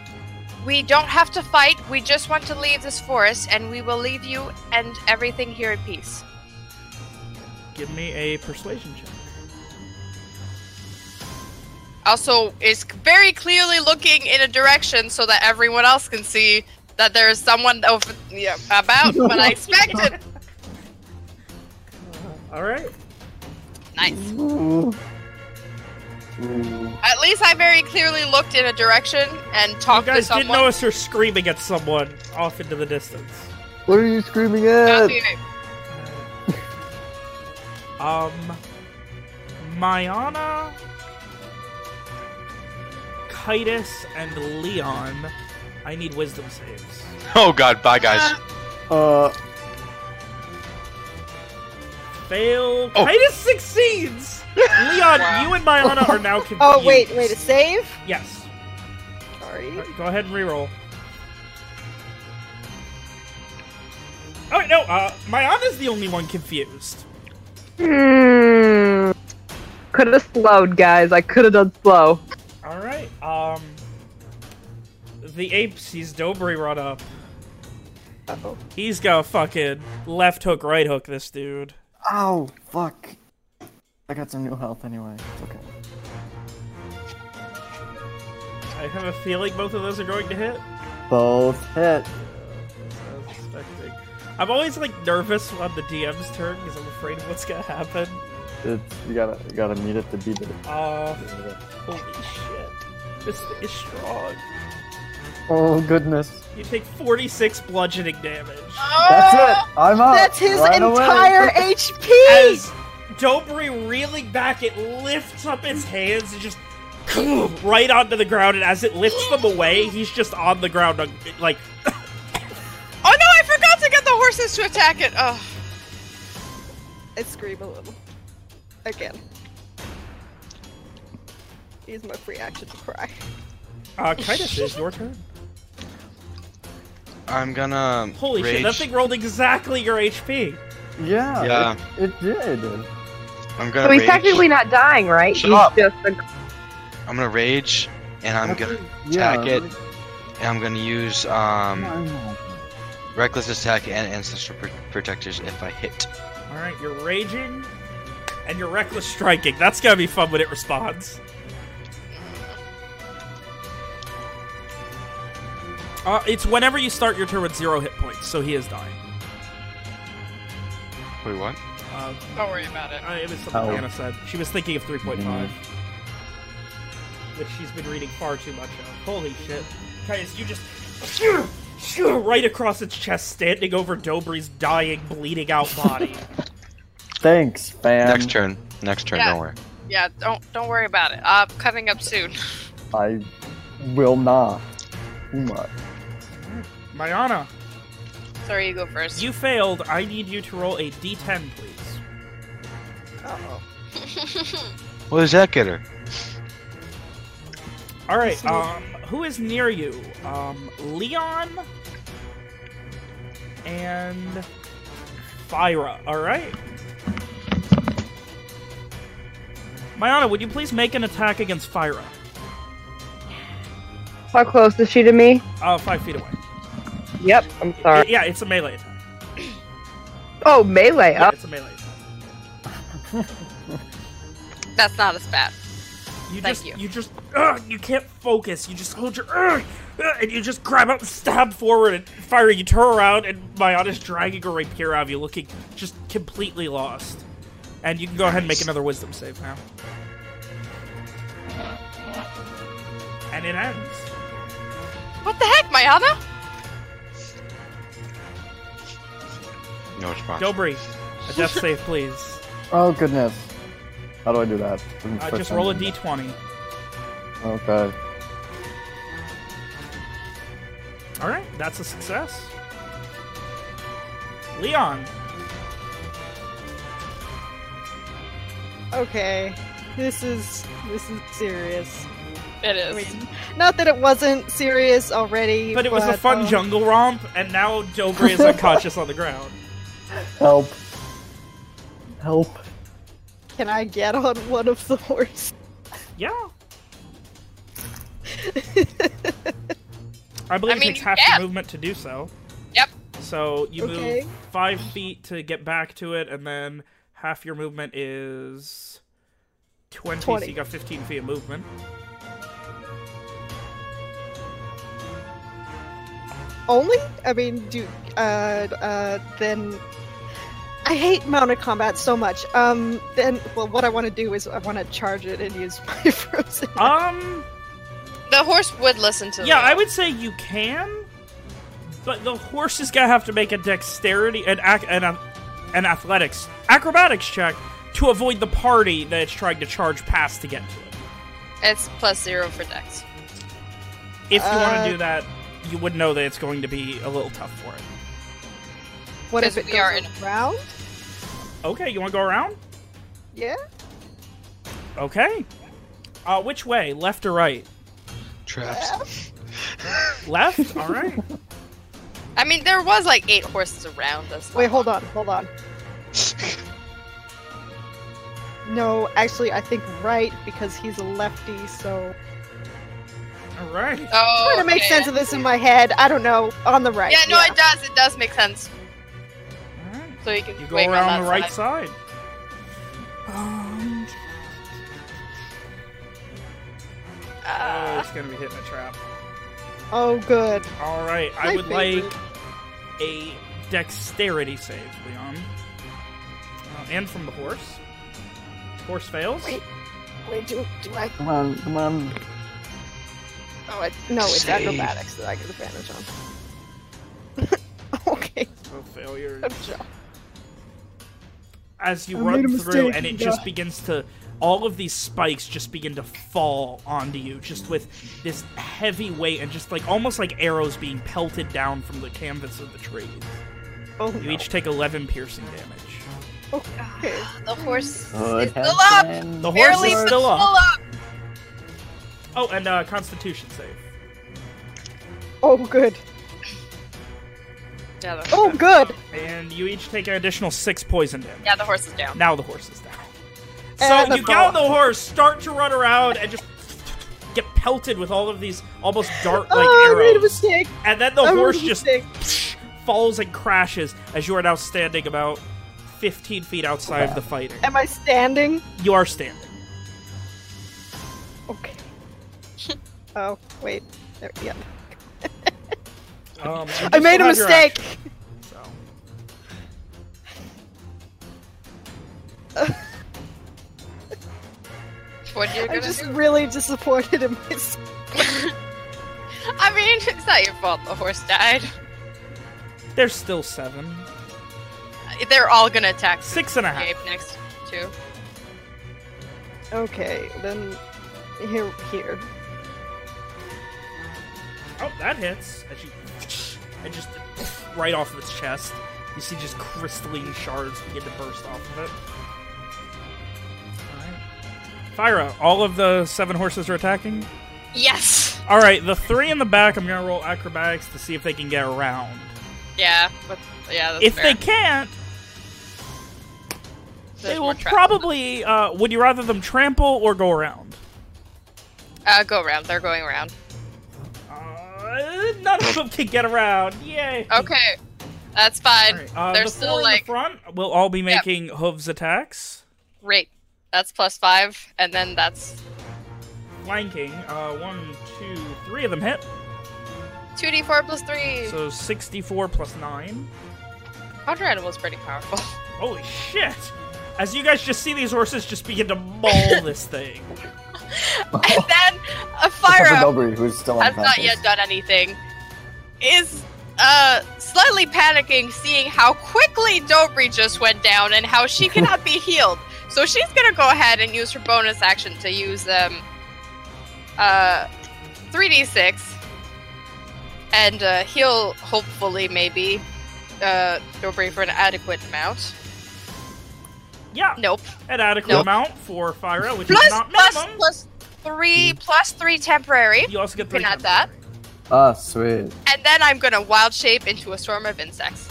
"We don't have to fight. We just want to leave this forest, and we will leave you and everything here in peace."
Give me a persuasion check.
Also, is very clearly looking in a direction so that everyone else can see that there is someone over yeah, about what I expected.
All right.
Nice.
Ooh. Ooh.
At least I very clearly looked in a direction and talked to someone.
You guys did
someone.
notice her screaming at someone off into the distance.
What are you screaming at?
Um, Mayana, Kitus, and Leon. I need wisdom saves.
Oh god, bye guys.
Uh,
Fail.
Oh.
Kitus succeeds. Leon,
Wow.
you and Mayana are now confused.
Oh wait, wait, a save?
Yes.
Sorry.
All right, go ahead and reroll. Oh wait, no. Uh, Mayana's the only one confused.
Hmm. Could have slowed, guys. I could have done slow.
All right. Um, the ape sees Dobry run up.
Uh-oh.
He's got a fucking left hook, right hook. This dude.
Ow, fuck. I got some new health anyway. It's okay.
I have a feeling both of those are going to hit.
Both hit.
I was expecting. I'm always like nervous on the DM's turn because I'm afraid of what's gonna happen.
It's you gotta you gotta meet it to beat it.
Uh, holy shit. This thing is strong.
Oh goodness.
You take 46 bludgeoning damage.
That's it. I'm up.
That's his
right
entire HP!
As Dobry reeling back, it lifts up its hands and just right onto the ground. And as it lifts them away, he's just on the ground, like
Oh no, I forgot to get the horses to attack it. Oh.
I scream a little. Again. Use my free action to cry.
uh, Kitus, it's your turn.
I'm gonna
Holy
rage.
shit, that thing rolled exactly your HP.
Yeah.
Yeah.
It, it did.
I'm gonna
So he's
rage.
technically not dying, right?
Shut
he's
up.
just a
I'm gonna rage, and I'm gonna
yeah.
attack it, and I'm gonna use um
I know.
reckless attack and ancestral pr- protectors if I hit.
Alright, you're raging, and you're reckless striking. That's gonna be fun when it responds. Uh, it's whenever you start your turn with zero hit points, so he is dying.
Wait, what?
Uh,
Don't worry about it.
uh, it was something
Oh.
Hannah said. She was thinking of 3.5,
Mhm.
which she's been reading far too much of. Holy shit. Guys, you just right across its chest, standing over Dobry's dying, bleeding out body.
Thanks, fam.
Next turn. Next turn.
Yeah.
Don't worry.
Yeah, don't don't worry about it. I'm coming up soon.
I will not. Uma.
Mayana,
Sorry, you go first.
you failed. I need you to roll a d10, please.
Uh-oh.
What does that get her?
All right. Um, who is near you? Um, Leon and Fyra. All right. Mayana, would you please make an attack against Fyra?
How close is she to me?
Uh, five feet away.
Yep, I'm sorry.
Yeah, it's a melee attack.
Oh, melee.
Yeah,
Oh,
it's a melee attack.
That's not as bad.
You
Thank
just,
you.
you just, ugh, you can't focus. You just hold your, ugh, ugh, and you just grab up and stab forward and fire. You turn around and Mayana's dragging a rapier out of you, looking just completely lost. And you can go ahead and make another wisdom save now. And it ends.
What the heck, Mayana?
No response.
Dobry, a death save, please.
Oh goodness. How do I do that?
Uh, just roll a d20.
Okay.
All right, that's a success. Leon,
Okay, this is this is serious.
It
I mean, not that it wasn't serious already,
but it was a fun
um,
jungle romp, and now Dobry is unconscious on the ground.
Help. Help.
Can I get on one of the horses?
Yeah. I believe
I mean,
it takes half
can.
your movement to do so.
Yep.
So you
Okay.
move five feet to get back to it, and then half your movement is 20, so
20.
you got 15 feet of movement.
Only? I mean, do uh uh then I hate mounted combat so much. Um then well what I want to do is I want to charge it and use my frozen.
Um,
The horse would listen to
yeah,
Leo.
I would say you can, but the horse is gonna have to make a dexterity and ac- and a, an athletics acrobatics check to avoid the party that it's trying to charge past to get to it.
It's plus zero for dex.
If you want
Uh,
to do that, you would know that it's going to be a little tough for it.
What if it
we are
goes
in-
around?
Okay, you want to go around?
Yeah.
Okay. Uh, which way? Left or right?
Traps.
Left. All right.
I mean, there was like eight horses around us.
Wait, hold on, hold on. No, actually, I think right because he's a lefty. So
All right.
Oh,
trying to make
okay.
sense of this in my head. I don't know. On the right.
Yeah, no, it does. It does make sense.
All right.
So you can
You go
swing on
around the right
side.
side. Um, oh,
Uh,
it's gonna be hitting a trap.
Oh, good.
All right. I would
favorite.
like a dexterity save, Leon, uh, and from the horse. Horse fails.
Wait. Wait, do, do I?
Come on, come on.
Oh, I, no, it's
Save.
acrobatics that I get the advantage on. okay,
Both failures.
Good job.
as you
I
run through
mistake,
and it
yeah.
just begins to all of these spikes just begin to fall onto you just with this heavy weight and just like almost like arrows being pelted down from the canvas of the trees
Oh,
you
no.
each take 11 piercing damage
Okay.
the horse
Good
is still up.
happened.
the horse
Barely,
is still up
still up.
oh and uh constitution save
Oh, good.
Yeah, the,
Oh, good.
and you each take an additional six poison damage
yeah, the horse is down.
now the horse is down
And
so
the
you get on the horse start to run around and just get pelted with all of these almost dart like
oh, I made a
arrows
mistake.
and then the
I
horse just
mistake.
falls and crashes as you are now standing about 15 feet outside of the fighting.
Am I standing?
You are standing.
Okay. oh, wait. There, yeah.
Um,
I made a mistake.
action, so.
What you're
I'm just
do?
really disappointed in myself.
I mean, it's not your fault the horse died.
There's still seven.
They're all gonna attack
Six and a half.
Gabe next too.
Okay, then here, here.
Oh, that hits. As you, and just right off of its chest, you see just crystalline shards begin to burst off of it. Alright. Fyra, all of the seven horses are attacking?
Yes.
All right, the three in the back, I'm gonna roll acrobatics to see if they can get around.
Yeah, but yeah, that's
if
fair.
they can't,
There's
they will probably. Uh, would you rather them trample or go around?
uh, go around. They're going around.
Uh, none of them can get around. Yay!
Okay, that's fine.
All right, uh,
They're
the
still
four in
like
the front will all be
Yep.
making hooves attacks.
great. That's plus five, and then that's
Flanking. Uh, one, two, three of them hit.
two d four plus three.
So 64 plus nine.
Conjure animal's pretty powerful.
Holy shit! As you guys just see these horses just begin to maul this thing.
and then a
fire
Fyra
who's still
has not yet done anything, is uh slightly panicking, seeing how quickly Dobry just went down and how she cannot be healed. So she's gonna go ahead and use her bonus action to use um uh 3d6 and uh, heal hopefully maybe uh Dobry for an adequate amount.
Yeah,
Nope.
an adequate
Nope.
amount for Fyra, which
Plus
is not minimum.
plus three plus three temporary.
You also get three.
Can
three.
add that.
Ah, sweet.
And then I'm gonna wild shape into a storm of insects.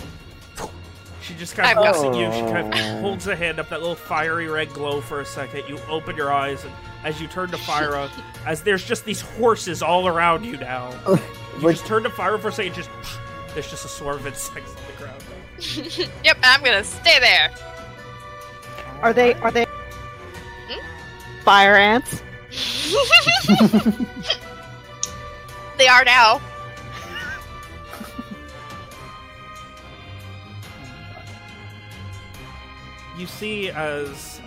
She just kind of looks at you. She kind
Oh.
of holds a hand up, that little fiery red glow for a second. You open your eyes, and as you turn to Fyra, as there's just these horses all around you now. You
Which
just turn to Fyra for a second, just there's just a swarm of insects on the ground.
yep, I'm gonna stay there.
Are they are they
Hmm?
fire ants?
They are now.
You see as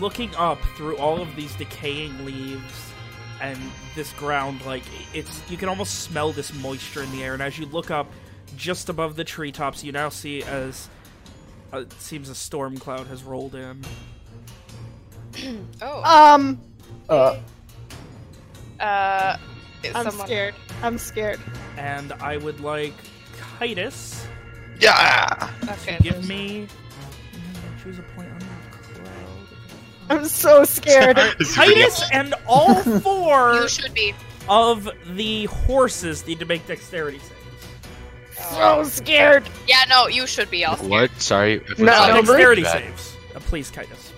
looking up through all of these decaying leaves and this ground, like it's you can almost smell this moisture in the air. And as you look up, just above the treetops, you now see as uh, it seems a storm cloud has rolled in.
Oh.
Um,
uh,
Uh,
I'm
someone-
scared. I'm scared.
And I would like Kitus
Yeah.
Okay.
to give me choose a point under the cloud.
I'm so scared.
Titus and all four
You should be.
of the horses need to make dexterity saves.
So scared.
Yeah, no, you should be also.
What? Sorry. If
No,
Uh,
no,
it's
dexterity saves. Uh, please, Titus.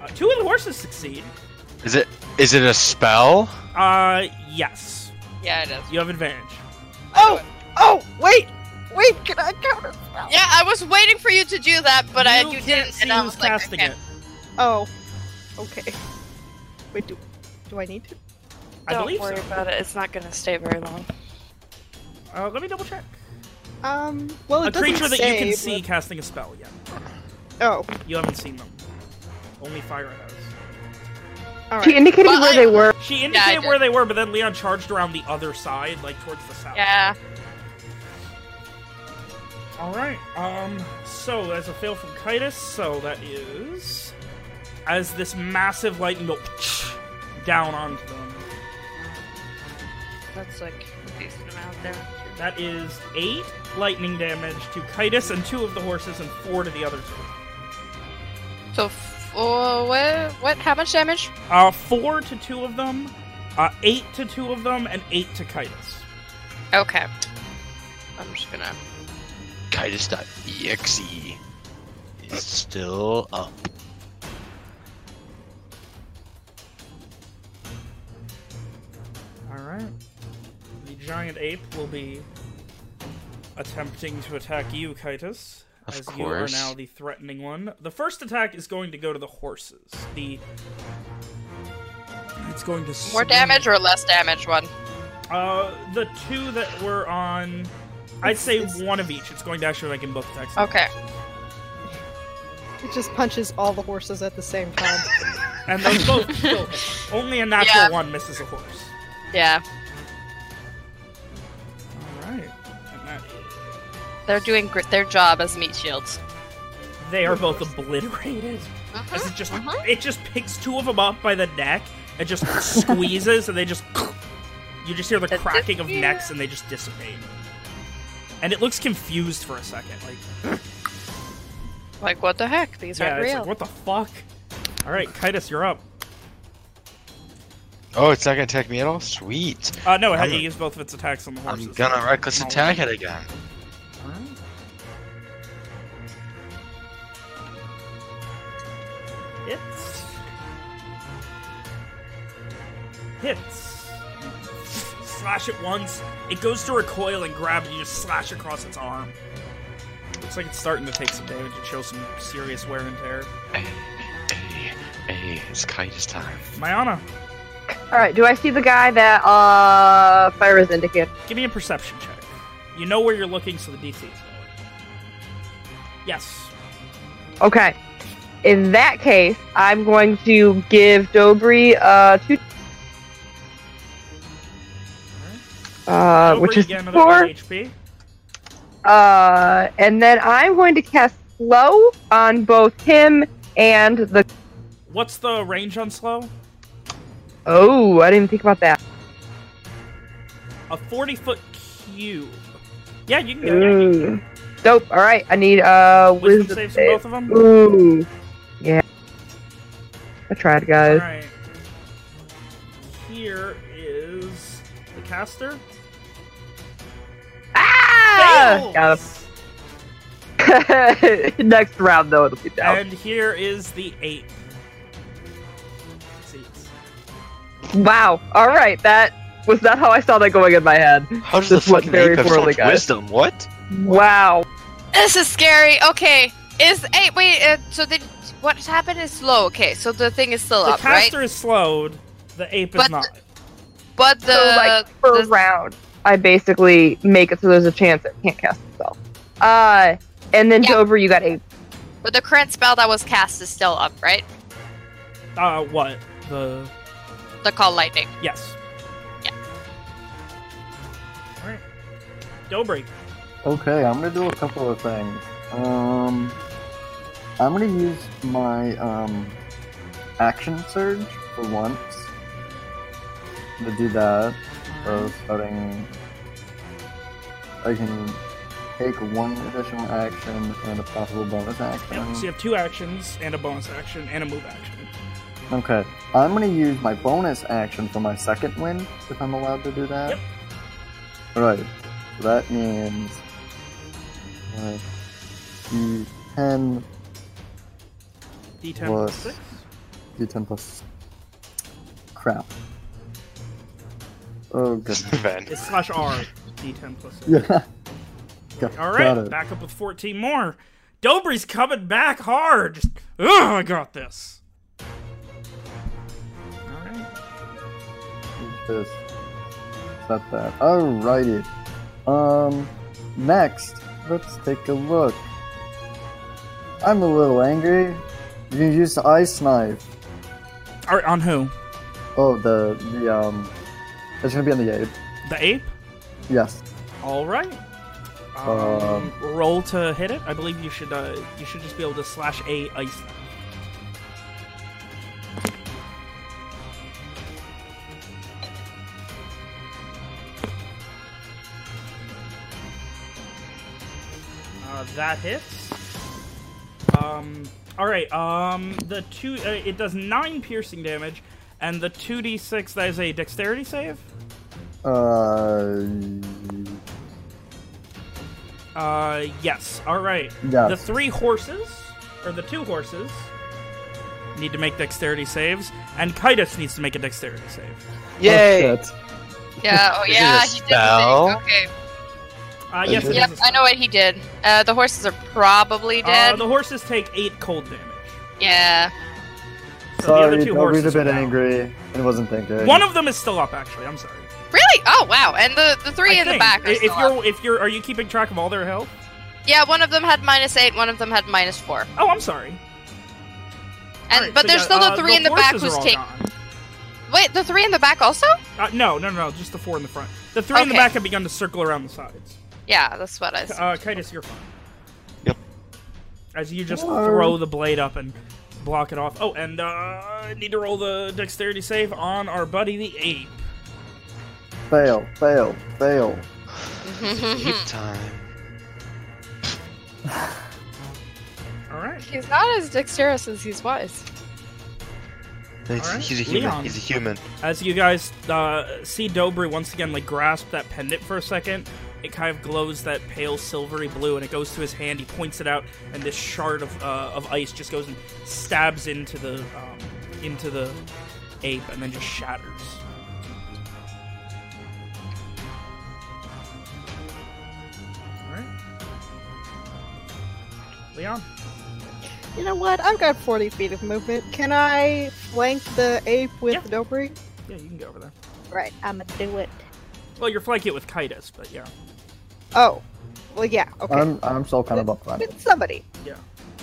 Uh, two of the horses succeed.
Is it? Is it a spell?
Uh, yes.
Yeah, it is.
You have advantage.
Oh, oh, wait, wait. Can I counter spell?
Yeah, I was waiting for you to do that, but I
you
you didn't,
see
and I was like, I
casting
can't.
it.
Oh, okay. Wait, do do I need to?
I
Don't
believe
worry
so.
about it. It's not gonna stay very long.
Uh, let me double check.
Um, well, it
a
doesn't
creature that
say,
you can see
but-
casting a spell. Yeah,
Oh,
you haven't seen them. Only Fyra has.
all
She indicated
Well,
where
I-
they were.
She indicated
did.
where they were, but then Leon charged around the other side, like towards the south.
Yeah.
All right. Um. So as a fail from Kitus, so that is as this massive lightning go down onto them.
That's like a decent amount there.
That is eight lightning damage to Kitus and two of the horses, and four to the other two.
So, f- oh, what? What? How much damage?
Uh, four to two of them, uh, eight to two of them, and eight to Kitus.
Okay. I'm just gonna.
Kitus.exe is still up.
All right. The giant ape will be attempting to attack you, Kitus.
Of
as you are now the threatening one. The first attack is going to go to the horses. The it's going to
More
swing-
damage or less damage? One.
Uh, the two that were on, I'd say
it's-
one of each. It's going to actually make him both attacks.
Okay.
It just punches all the horses at the same time.
And those both kill. Only a natural
Yeah.
one misses a horse.
Yeah. They're doing gr- their job as meat shields.
They are both obliterated. As it just it just picks two of them up by the neck and just squeezes, and they just you just hear the
They
cracking of
disappear.
necks, and they just dissipate. And it looks confused for a second, like
Like, what the heck? These
yeah,
aren't
it's
real.
like what the fuck. All right, Kitus, you're up.
Oh, it's not gonna attack me at all. Sweet.
Uh, no, it had
I'm-
to use both of its attacks on the horses.
I'm gonna reckless attack it again.
Hits. Hits. Slash it once. It goes to recoil and grab, and you just slash across its arm. Looks like it's starting to take some damage and show some serious wear and tear.
Hey, hey, hey, it's Kitus time.
Mayana,
All right. Do I see the guy that uh fire is indicated?
give me a perception check. You know where you're looking, so the DC is lower. Yes.
Okay. In that case, I'm going to give Dobry uh two. Uh,
Dobry,
which is four.
1 HP.
Uh, and then I'm going to cast slow on both him and the.
What's the range on slow?
Oh, I didn't think about that.
A 40 foot cube. Yeah, you can go.
Ooh. Dope. All right, I need uh
Wisdom
wisdom
saves both of them.
Ooh. I tried, guys.
Alright. Here is the caster.
Ah! Got him. Next round, though, it'll be down.
And here is the ape. Seats.
Wow. All right, that was not how I saw that going in my head.
How does the
This went
fucking
very
ape have so
poorly,
much
guys.
wisdom? What?
Wow.
This is scary. Okay, is eight? wait. Uh, so did what happened is slow. Okay, so the thing is still
The
up, right?
The caster is slowed. The ape is
But
not.
But the
so, like, per
the-
round, I basically make it so there's a chance it can't cast itself. Uh, and then
Yeah.
Dover, you got ape.
but the current spell that was cast is still up, right?
Uh, what? The
The call lightning.
yes.
Yeah.
All right. Dobry.
Okay, I'm gonna do a couple of things. Um, I'm gonna use my um action surge for once. To do that, so starting, I can take one additional action and a possible bonus action.
So you have two actions and a bonus action and a move action.
Okay, I'm gonna use my bonus action for my second wind, if I'm allowed to do that.
Yep.
Right. So that means uh, D10,
D10
Plus.
plus six.
D10 plus. Crap. Oh goodness.
Van.
It's slash R. D10 plus six.
yeah. Got,
All
got it.
back up with 14 more. Dobry's coming back hard. Just, oh, I got this. All right.
Just set that. Alrighty. Um, next, let's take a look. I'm a little angry. You can use the ice knife.
Right, on who?
Oh, the the um, it's gonna be on the ape.
The ape.
Yes.
All right. Um,
Um,
roll to hit it. I believe you should. Uh, you should just be able to slash a ice. knife. Uh, that hits. Um. All right. Um. The two. Uh, it does nine piercing damage, and the two d six. That is a dexterity save.
Uh,
Uh. Yes. All right.
yes.
The three horses, or the two horses, need to make dexterity saves, and Kitus needs to make a dexterity save.
Yay! Oh, shit.
Yeah. Oh yeah. he did the. Okay.
Uh, yes, it
Yep.
is a
I know what he did. Uh, the horses are probably dead.
Uh, the horses take eight cold damage.
Yeah.
So the other
Sorry,
two
Dobry's
horses
a
are
bit
down.
angry and wasn't thinking.
One of them is still up, actually. I'm sorry.
Really? Oh wow. And the the three
I
in the
think.
back are
If
still
you're,
up.
if you're, are you keeping track of all their health?
Yeah. One of them had minus eight. One of them had minus four.
Oh, I'm sorry.
And
Alright,
but
so
there's
yeah,
still
uh,
the three in the back
horses
who's
are all
taking.
gone.
Wait, the three in the back also?
Uh, no, no, no, just the four in the front. The three in the
Okay.
back have begun to circle around the sides.
Yeah, that's what I. said.
Uh, Kitus, you're fine.
Yep.
As you just
Hello.
throw the blade up and block it off. Oh, and uh, I need to roll the dexterity save on our buddy the ape.
Fail, fail, fail.
Ape time.
All right.
he's not as dexterous as he's wise.
It's-
Alright,
He's a human.
Leon.
He's a human.
As you guys uh, see Dobry once again like grasp that pendant for a second, it kind of glows that pale silvery blue, and it goes to his hand. He points it out, and this shard of uh, of ice just goes and stabs into the um, into the ape, and then just shatters. All right, Leon.
You know what? I've got 40 feet of movement. Can I flank the ape with
Yeah.
Dobry?
Yeah, you can go over there.
Right, I'm gonna do it.
Well, you're flanking it with Kitus, but yeah.
Oh, well, yeah, okay.
I'm I'm still kind of up front.
with somebody. Yeah.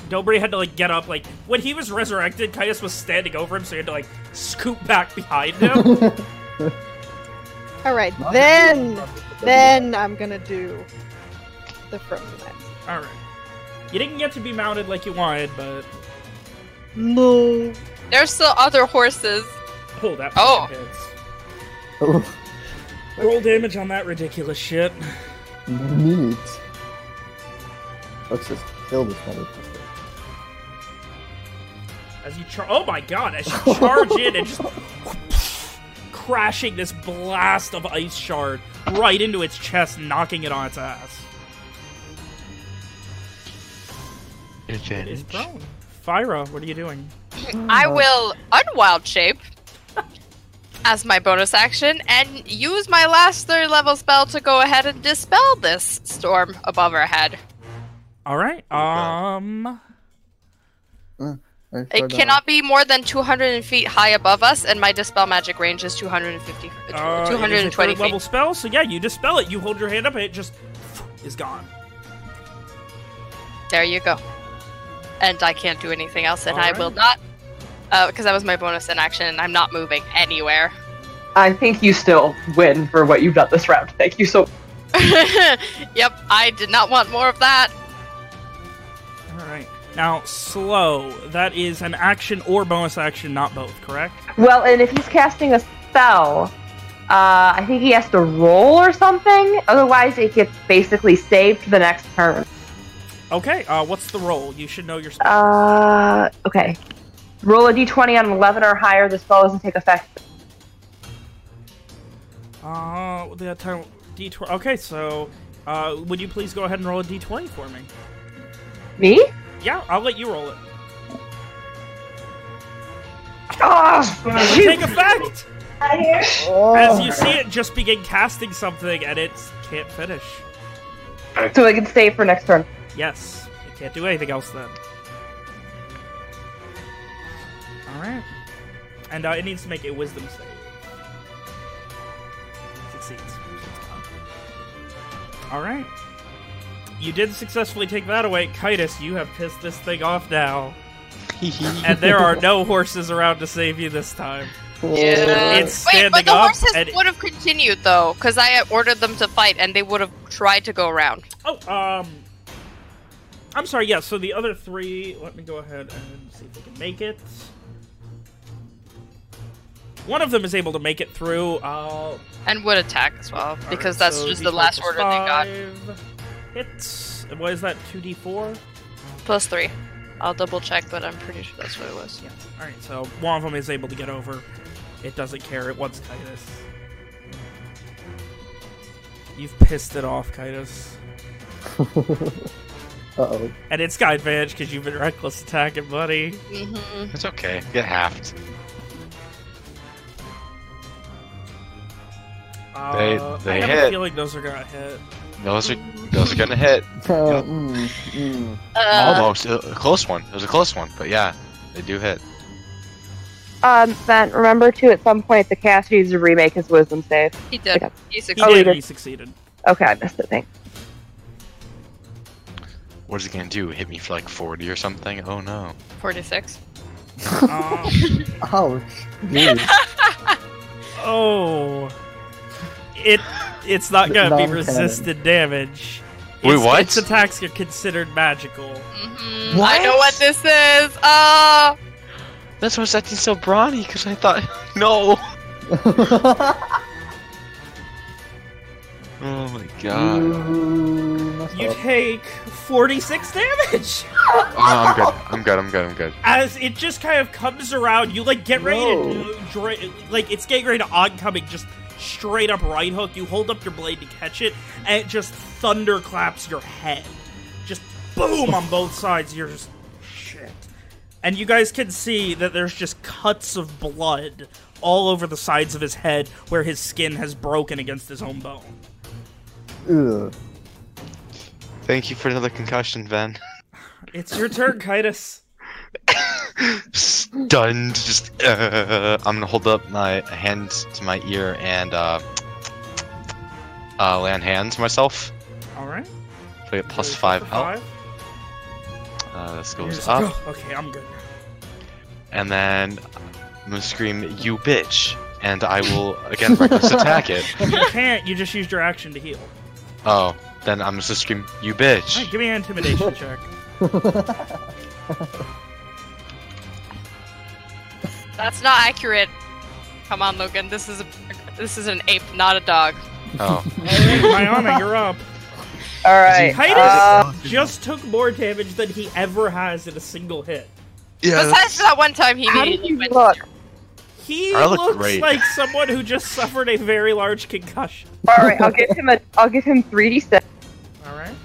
Dobry had to like get up. Like when he was resurrected, Kaius was standing over him, so he had to like scoop back behind him.
All right, then, then I'm gonna do the frozen axe.
All right. You didn't get to be mounted like you wanted, but
No.
There's still other horses.
oh, that
Oh.
fucking hits.
Oh,
Roll damage on that ridiculous shit.
Neat. Let's just kill this motherfucker.
As you char- oh my god, as you charge in and just crashing this blast of ice shard right into its chest, knocking it on its ass. It is
Advantage.
prone. Fyra, what are you doing?
I will unwild shape as my bonus action and use my last third level spell to go ahead and dispel this storm above our head.
All right. Um.
I
It cannot be more than 200 feet high above us, and my dispel magic range is 250,
Uh,
uh,
it is a
220
third level
feet.
spell, so yeah, you dispel it. You hold your hand up, and it just is gone.
There you go. And I can't do anything else, and I
Alright.
will not, because that was my bonus in action, and I'm not moving anywhere.
I think you still win for what you've done this round. Thank you so.
yep, I did not want more of that.
All right. Now, slow. That is an action or bonus action, not both. Correct?
Well, and if he's casting a spell, uh, I think he has to roll or something. Otherwise, it gets basically saved for the next turn.
Okay. Uh, what's the roll? You should know your spell.
Uh, okay. Roll a d20 on an 11 or higher. The spell doesn't take effect.
Uh, the time d20. Okay, so uh, would you please go ahead and roll a d20 for me?
Me?
Yeah, I'll let you roll it.
Oh,
Take effect
Oh,
as you see it just begin casting something and it can't finish.
so I can save for next turn.
Yes, you can't do anything else then. All right, and uh, it needs to make a Wisdom save. Succeeds. All right. You did successfully take that away, Kitus. You have pissed this thing off now, and there are no horses around to save you this time. It's
Wait, but the
up,
horses
and
would have continued though, because I had ordered them to fight, and they would have tried to go around.
Oh, um, I'm sorry. Yeah. So the other three. Let me go ahead and see if they can make it. One of them is able to make it through. Uh,
And would attack as well, because
alright,
that's
so
just the
D4
last
plus
order they got.
Hits. And What is that? Two D four.
Plus three. I'll double check, but I'm pretty sure that's what it was.
Yeah. All right. So one of them is able to get over. It doesn't care. It wants Titus. You've pissed it off, Kitus.
Uh oh.
And it's got advantage because you've been reckless attacking, buddy.
hmm
It's okay. Get halved.
Uh,
They-
I
they
have a
hit.
feeling those are gonna hit.
Those are those are gonna hit.
Uh, mm, mm.
Uh,
Almost a, a close one. It was a close one, but yeah, they do hit.
Um, then remember to at some point the cast needs to remake his wisdom save.
he did.
Okay.
He
He
succeeded.
Oh, he
did.
did.
He succeeded.
Okay, I missed it. Thanks.
What is it gonna do? Hit me for like 40 or something? Oh no.
46.
Um,
Ouch. Dude.
oh, it it's not gonna be
Non-canon.
resisted damage.
Wait,
Its,
what?
Its attacks are considered magical.
hmm I know what this is. Uh,
That's why I was acting so brawny, because I thought, no. Oh my god.
You take 46 damage
Oh, I'm good. I'm good. I'm good. I'm good.
as it just kind of comes around. You like get ready
Whoa.
to like it's getting ready to oncoming, just straight up right hook. You hold up your blade to catch it, and it just thunderclaps your head. Just boom on both sides. You're just shit. And you guys can see that there's just cuts of blood all over the sides of his head where his skin has broken against his own bone.
Ugh.
Thank you for another concussion, Ben.
It's your turn, Kitus.
Stunned. Just. Uh, I'm gonna hold up my hand to my ear and uh, uh, land hand to myself.
All right.
So I get plus
Plus
five
the
health. Uh, this goes
just
up,
"Oh, okay, I'm good.
and then I'm gonna scream, "You bitch!" And I will again reckless attack it.
You can't. You just used your action to heal.
Oh, then I'm just gonna scream, "You bitch!"
right, give me an intimidation check.
That's not accurate. Come on, Logan. This is a this is an ape, not a dog.
Oh,
Hey, Mayana, you're up.
All right.
Titus
Uh,
just took more damage than he ever has in a single hit.
yeah.
Besides that one time he
how
made
did
you
you look?
He
look
looks
great.
like someone who just suffered a very large concussion.
All right, I'll give him a. I'll give him three d six.
All right.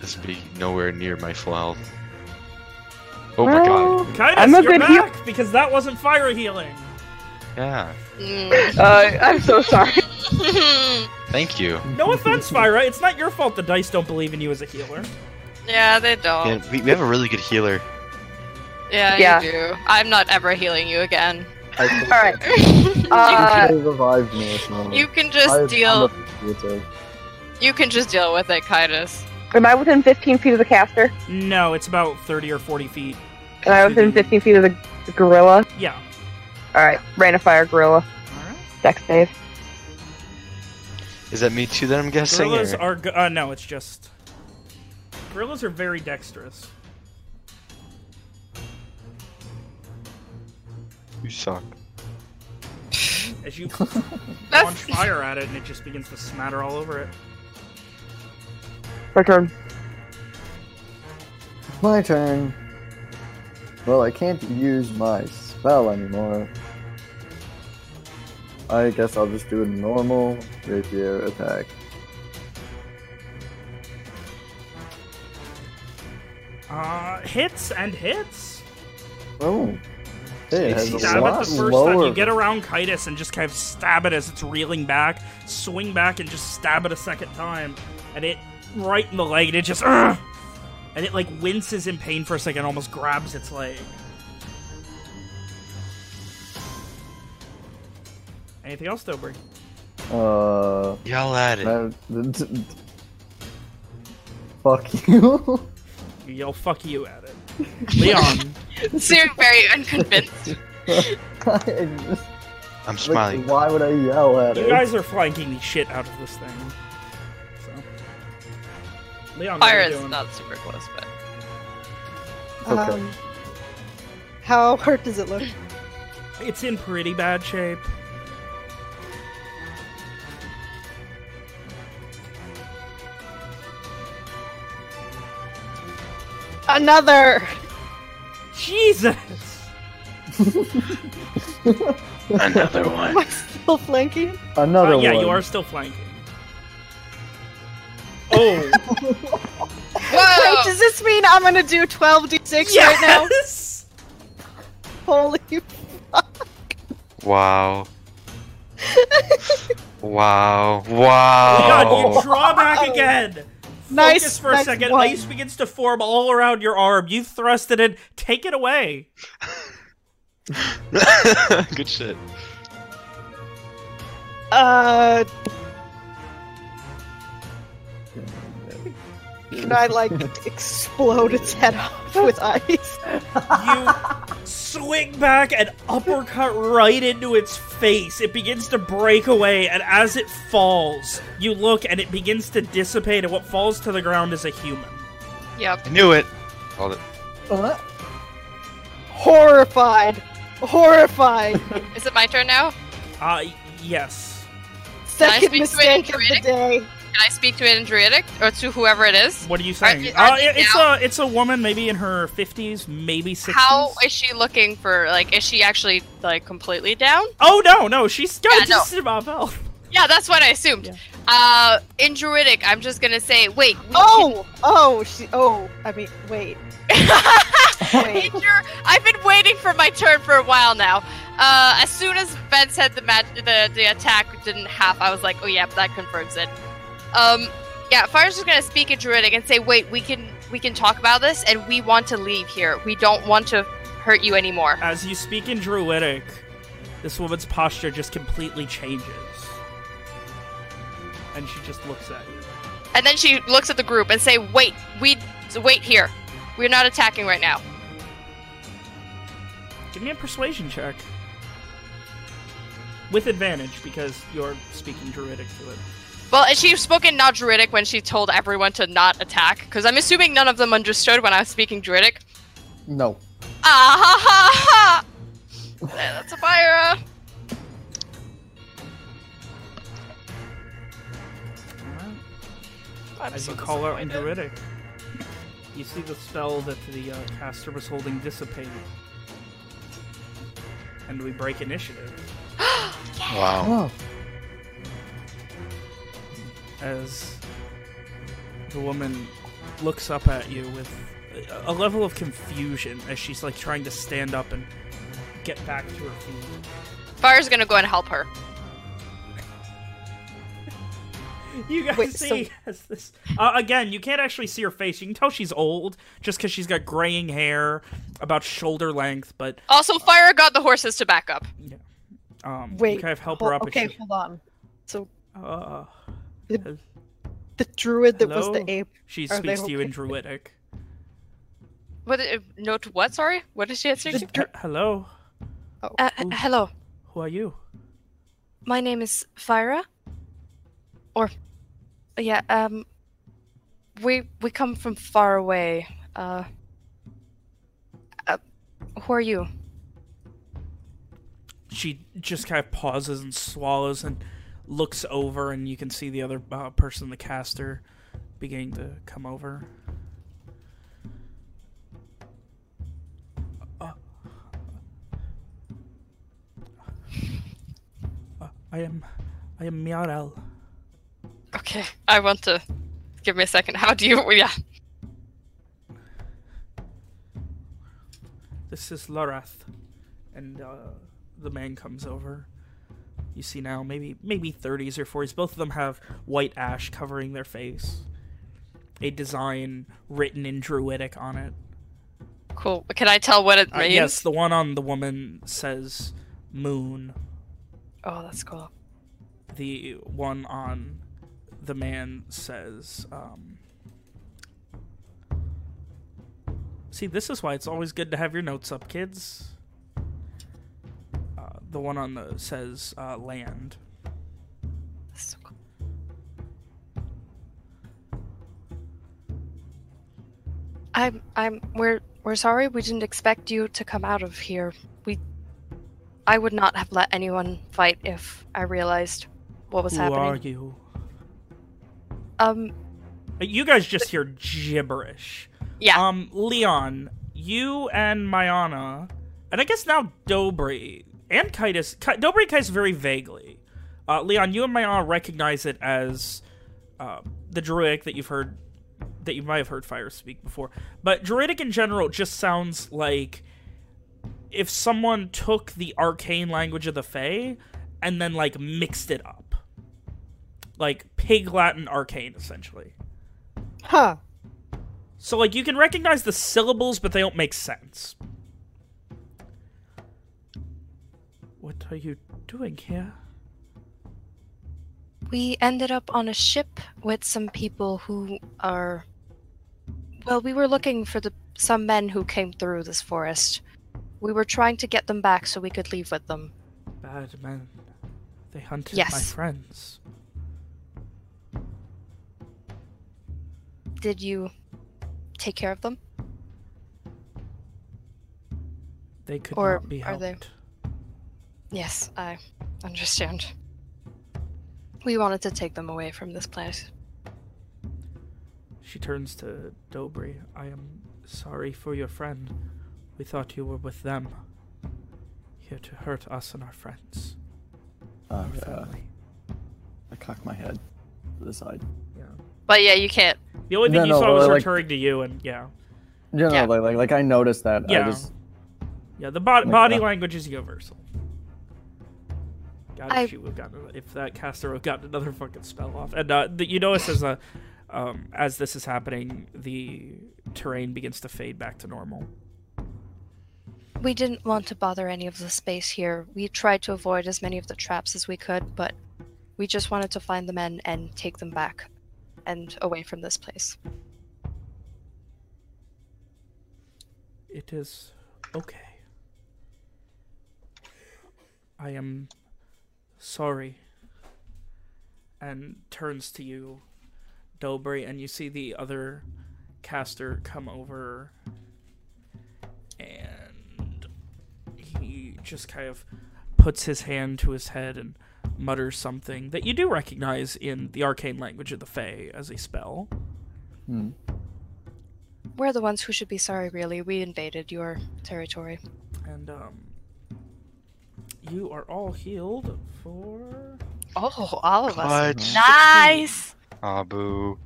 This would be nowhere near my full health. Oh my god.
Kindness,
I'm a
you're
good heal-
back because that wasn't fire healing.
Yeah.
Mm.
Uh, I'm so sorry.
Thank you.
No offense, Fyra. It's not your fault the dice don't believe in you as a healer.
yeah, they don't.
Yeah, we, we have a really good healer.
Yeah,
Yeah.
you do. I'm not ever healing you again.
All right.
you,
Uh,
you revived me
you can just
I'm
deal. You can just deal with it, Kaitis.
Am I within 15 feet of the caster?
No, it's about 30 or 40 feet.
Am I within 15 feet of the, the gorilla?
Yeah.
All right, rain of fire gorilla.
All right.
Dex save.
Is that me too that I'm guessing?
Gorillas
or-
are. Go- uh, no, it's just. Gorillas are very dexterous.
You suck.
As you launch fire at it, and it just begins to smatter all over it.
My turn.
My turn. Well, I can't use my spell anymore. I guess I'll just do a normal rapier attack.
Uh, hits and hits.
Oh. Hey, it has a
Stab it
lot
the first time. You get around Kitus and just kind of stab it as it's reeling back, swing back and just stab it a second time, and it right in the leg, and it just Ugh! and it like winces in pain for a second, almost grabs its leg. Anything else, Dobry?
Uh.
Yell at it.
that- Fuck you.
You yell "fuck you" at it. Leon,
seem very unconvinced.
I just-
I'm
like,
smiling.
why would I yell at
you
it?
You guys are flanking the shit out of this thing. So, Leon,
Fire is
doing?
not super close, but
Okay.
Um, how hurt does it look?
It's in pretty bad shape.
Another.
Jesus.
Another
Am
one.
I still flanking?
Another
Uh, yeah,
one.
you are still flanking. Oh,
whoa!
Wait, does this mean I'm gonna do 12d6 right now?
yes!
Holy fuck!
Wow. wow. Wow.
God, you draw back again.
Nice,
for a
nice
second.
one.
Ice begins to form all around your arm. You thrust it in. Take it away.
Good shit.
Uh. Can I like explode its head off with ice?
You swing back and uppercut right into its face. It begins to break away, and as it falls, you look and it begins to dissipate, and what falls to the ground is a human.
Yep.
I knew it. Called it. What?
Horrified. Horrified.
Is it my turn now?
Uh, yes.
Second
speak to it in
mistake of the day.
Can I speak to it in Druidic or to whoever it is?
What are you saying?
you- are
uh,
you
it's
down?
a it's a woman, maybe in her fifties, maybe sixties.
How is she looking for? Like, is she actually like completely down?
Oh no, no, she's got
Yeah, no.
just about health.
Yeah, that's what I assumed.
Yeah.
Uh, in Druidic, I'm just gonna say, wait. we
Oh, oh, she. Oh, I mean, wait. Wait.
In Dru- I've been waiting for my turn for a while now. Uh, as soon as Ben said the mat- the the attack didn't half, I was like, oh yeah, that confirms it. Um, yeah, Fyra's just gonna speak in Druidic and say, wait, we can we can talk about this, and we want to leave here. We don't want to hurt you anymore.
As you speak in Druidic, this woman's posture just completely changes, and she just looks at you.
And then she looks at the group and say, "Wait, we wait here. We're not attacking right now.
Give me a persuasion check. With advantage, because you're speaking druidic to it.
Well, and she spoke in not druidic when she told everyone to not attack, because I'm assuming none of them understood when I was speaking druidic.
No.
Ah ha ha ha! Yeah, That's a fire.
Alright. As you call out in druidic, you see the spell that the uh, caster was holding dissipate. And we break initiative
Wow.
Oh.
As the woman looks up at you with a- a level of confusion as she's like trying to stand up and get back to her feet.
Fyra's gonna go and help her.
You guys
Wait,
see
so-
as this uh, again. You can't actually see her face. You can tell she's old just because she's got graying hair, about shoulder length. But
Also, Fyra got the horses to back up. Yeah.
um,
Wait.
you kind of help
hol-
her up.
okay,
she,
hold on. So
uh,
the druid that was the ape.
she
Are
speaks to you in? Druidic.
What? Uh, note what? Sorry. What did she answer?
The
to?
dru-
H- hello,
Uh, h- hello.
who are you?
My name is Fyra. Or, yeah. Um, we we come from far away. Uh, uh who are you?
She just kind of pauses and swallows and looks over, and you can see the other uh, person, the caster, beginning to come over. Uh, uh, I am, I am Miarel.
Okay, I want to. Give me a second. How do you? Yeah.
This is Lorath, and uh, the man comes over. You see now, maybe maybe 30s or 40s. Both of them have white ash covering their face. A design written in Druidic on it.
Cool. Can I tell what it
Uh,
means?
yes, the one on the woman says moon.
Oh, that's cool.
The one on the man says. Um, see, this is why it's always good to have your notes up, kids. The one on the says uh, land.
That's so cool. I'm I'm we're we're sorry we didn't expect you to come out of here. We I would not have let anyone fight if I realized what was
Who
happening.
are you?
Um
Uh, You guys just hear gibberish.
yeah.
Um, Leon, you and Mayana, and I guess now Dobry and Kitus. Ki- Dobry Kitus very vaguely. Uh, Leon, you and Mayana recognize it as uh, the Druidic that you've heard, that you might have heard Fyra speak before. But Druidic in general just sounds like if someone took the arcane language of the Fae and then like mixed it up, like Pig Latin arcane, essentially.
Huh.
So like you can recognize the syllables, but they don't make sense. What are you doing here?
We ended up on a ship with some people who are well, we were looking for the some men who came through this forest. We were trying to get them back so we could leave with them.
Bad men. They hunted
Yes.
my friends.
Did you take care of them?
They could
Or
not be helped.
are they-. Yes, I understand. We wanted to take them away from this place.
She turns to Dobry. I am sorry for your friend. We thought you were with them. Here to hurt us and our friends.
Uh,
Our
uh,
family.
I cock my head to the side.
Uh, But yeah, you can't.
The only thing
No,
you
no,
saw was her
like-
turning to you, and yeah,
You know,
Yeah.
like, like like I noticed that. I
Yeah.
just
yeah. The bo-
Like
body
that.
language is universal. God,
I-
if she would have gotten, if that caster would have gotten another fucking spell off, and uh, the, you notice as a, um, as this is happening, the terrain begins to fade back to normal.
We didn't want to bother any of the space here. We tried to avoid as many of the traps as we could, but we just wanted to find the men and take them back and away from this place.
It is okay. I am sorry. And turns to you, Dobry, and you see the other caster come over and he just kind of puts his hand to his head and mutters something that you do recognize in the arcane language of the Fae as a spell.
Hmm.
We're the ones who should be sorry, really. We invaded your territory.
And um you are all healed for
Oh, all of us. Nice!
Abu.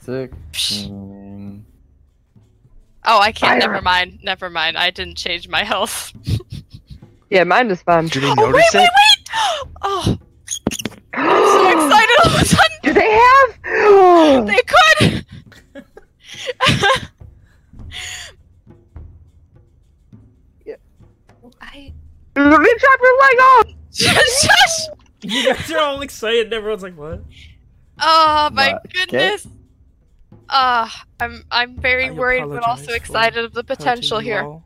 Sick.
Psh.
Mm,
Oh, I can't.
Fire.
Never mind. Never mind. I didn't change my health.
Yeah, mine is fine.
Did they
Oh,
notice
wait,
it?
wait, wait! Oh, I'm so excited all of a sudden!
Do they have?
They could! I.
Let me chop your leg off.
Shush! shush.
You guys are all excited and everyone's like, what?
Oh my
What?
goodness! Uh, I'm I'm very
I
worried, but also excited of the potential
hurting you
here.
all.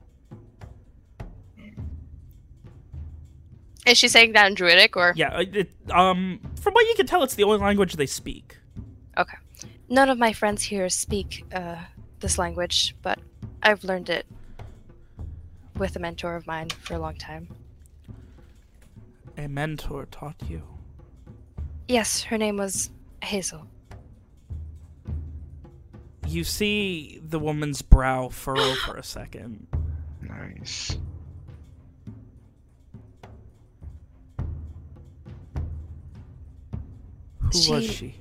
Is she saying that in Druidic or?
Yeah, it, it- um from what you can tell it's the only language they speak. Okay.
None of my friends here speak uh, this language, but I've learned it with a mentor of mine for a long time.
A mentor taught you.
Yes, her name was Hazel.
You see the woman's brow furrow for a second.
Nice.
Who was
She-
she?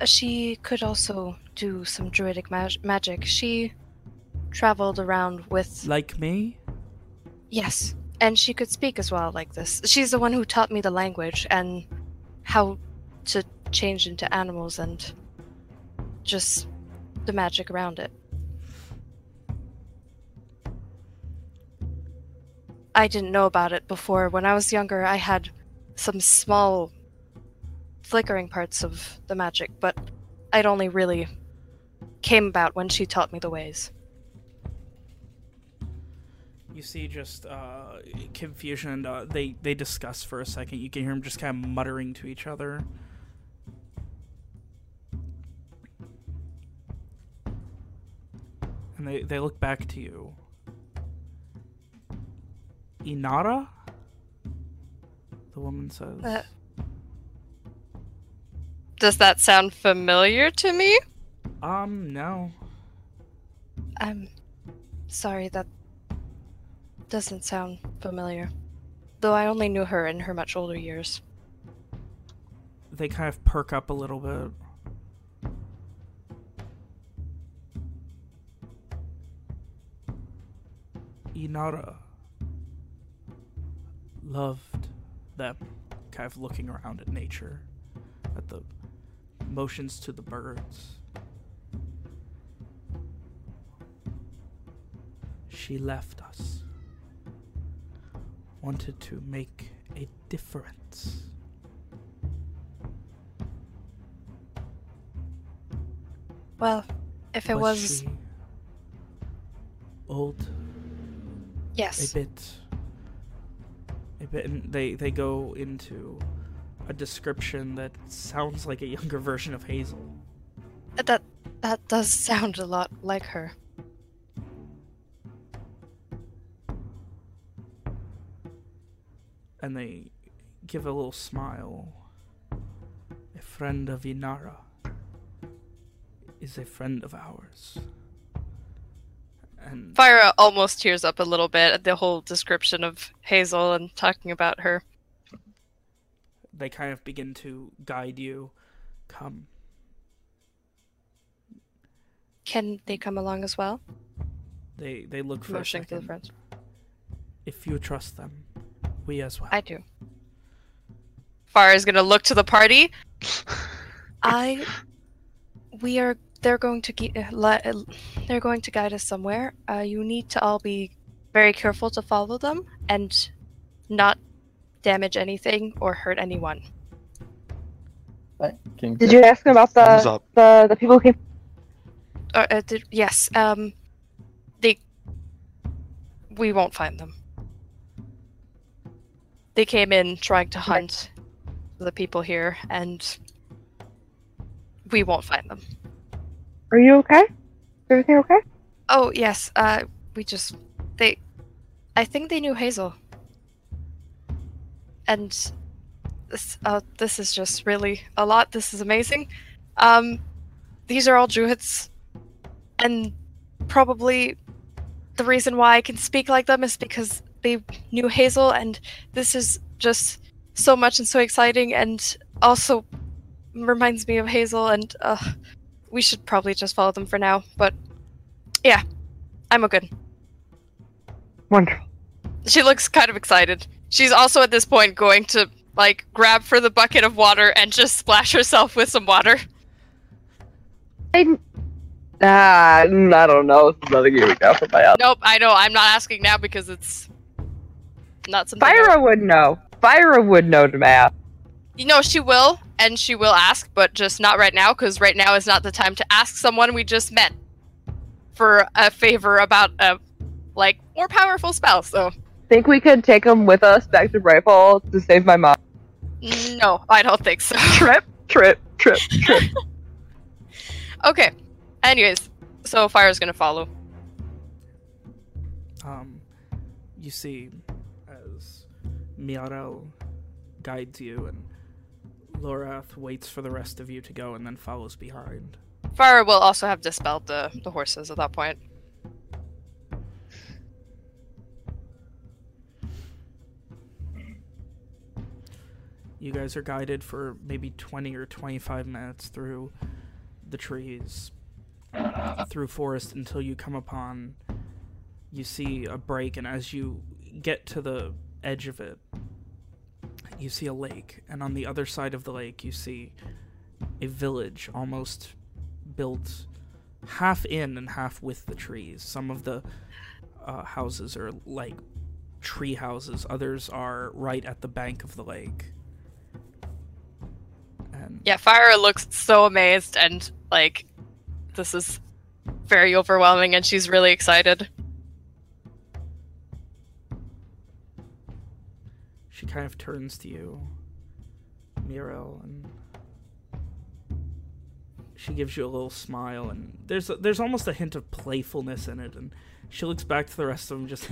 Uh, She could also do some druidic mag- magic. She traveled around with.
Like me?
Yes, and she could speak as well like this. She's the one who taught me the language and how to change into animals and just the magic around it. I didn't know about it before. When I was younger, I had some small flickering parts of the magic, but I'd only really came about when she taught me the ways.
You see just uh, confusion and uh, they, they discuss for a second. You can hear them just kind of muttering to each other. And they, they look back to you. Inara? The woman says.
Uh, Does that sound familiar to me?
um, no.
I'm sorry, that doesn't sound familiar. Though I only knew her in her much older years.
They kind of perk up a little bit. Inara loved them, kind of looking around at nature, at the motions to the birds. She left us. Wanted to make a difference.
Well, if it was.
she old
yes.
a bit a bit and they they go into a description that sounds like a younger version of Hazel.
That, that does sound a lot like her.
And they give a little smile. A friend of Inara is a friend of ours. And
Fyra almost tears up a little bit at the whole description of Hazel and talking about her.
they kind of begin to guide you. Come.
Can they come along as well?
They they look for a
Motioning to the friends.
If you trust them, we as well.
I do. Far is gonna look to the party. I. We are. They're going to. gui- uh, li- uh, They're going to guide us somewhere. Uh, you need to all be very careful to follow them and not damage anything or hurt anyone.
Did you ask him about the the, the people who came?
Uh, uh, did, yes. Um, we won't find them. They came in trying to hunt the people here, and we won't find them.
Are you okay? Is everything okay?
Oh yes, uh, we just they, I think they knew Hazel, and this uh this is just really a lot. This is amazing. Um, these are all druids, and probably the reason why I can speak like them is because they knew Hazel, and this is just so much and so exciting, and also reminds me of Hazel, and uh, we should probably just follow them for now. But yeah, I'm a good.
Wonderful.
She looks kind of excited. She's also at this point going to like grab for the bucket of water and just splash herself with some water.
I, ah, I don't know. This is another game for my out.
Nope, I know. I'm not asking now because it's not something. I-
Fyra would know. Fyra would know to math.
You know, she will, and she will ask, but just not right now, because right now is not the time to ask someone we just met for a favor about a like more powerful spell. So
Think we could take him with us back to Brightfall to save my mom?
no, I don't think so.
Trip, trip, trip, trip.
okay. Anyways, so Fyra's gonna follow.
Um, you see, as Miarel guides you, and Lorath waits for the rest of you to go, and then follows behind.
Fyra will also have dispelled the, the horses at that point.
You guys are guided for maybe 20 or 25 minutes through the trees, through forest until you come upon. You see a break, and as you get to the edge of it, you see a lake, and on the other side of the lake, you see a village almost built half in and half with the trees. Some of the uh, houses are like tree houses, others are right at the bank of the lake. And
Yeah, Fyra looks so amazed and like this is very overwhelming and she's really excited.
She kind of turns to you, Mirel, and she gives you a little smile, and there's a, there's almost a hint of playfulness in it, and she looks back to the rest of them, just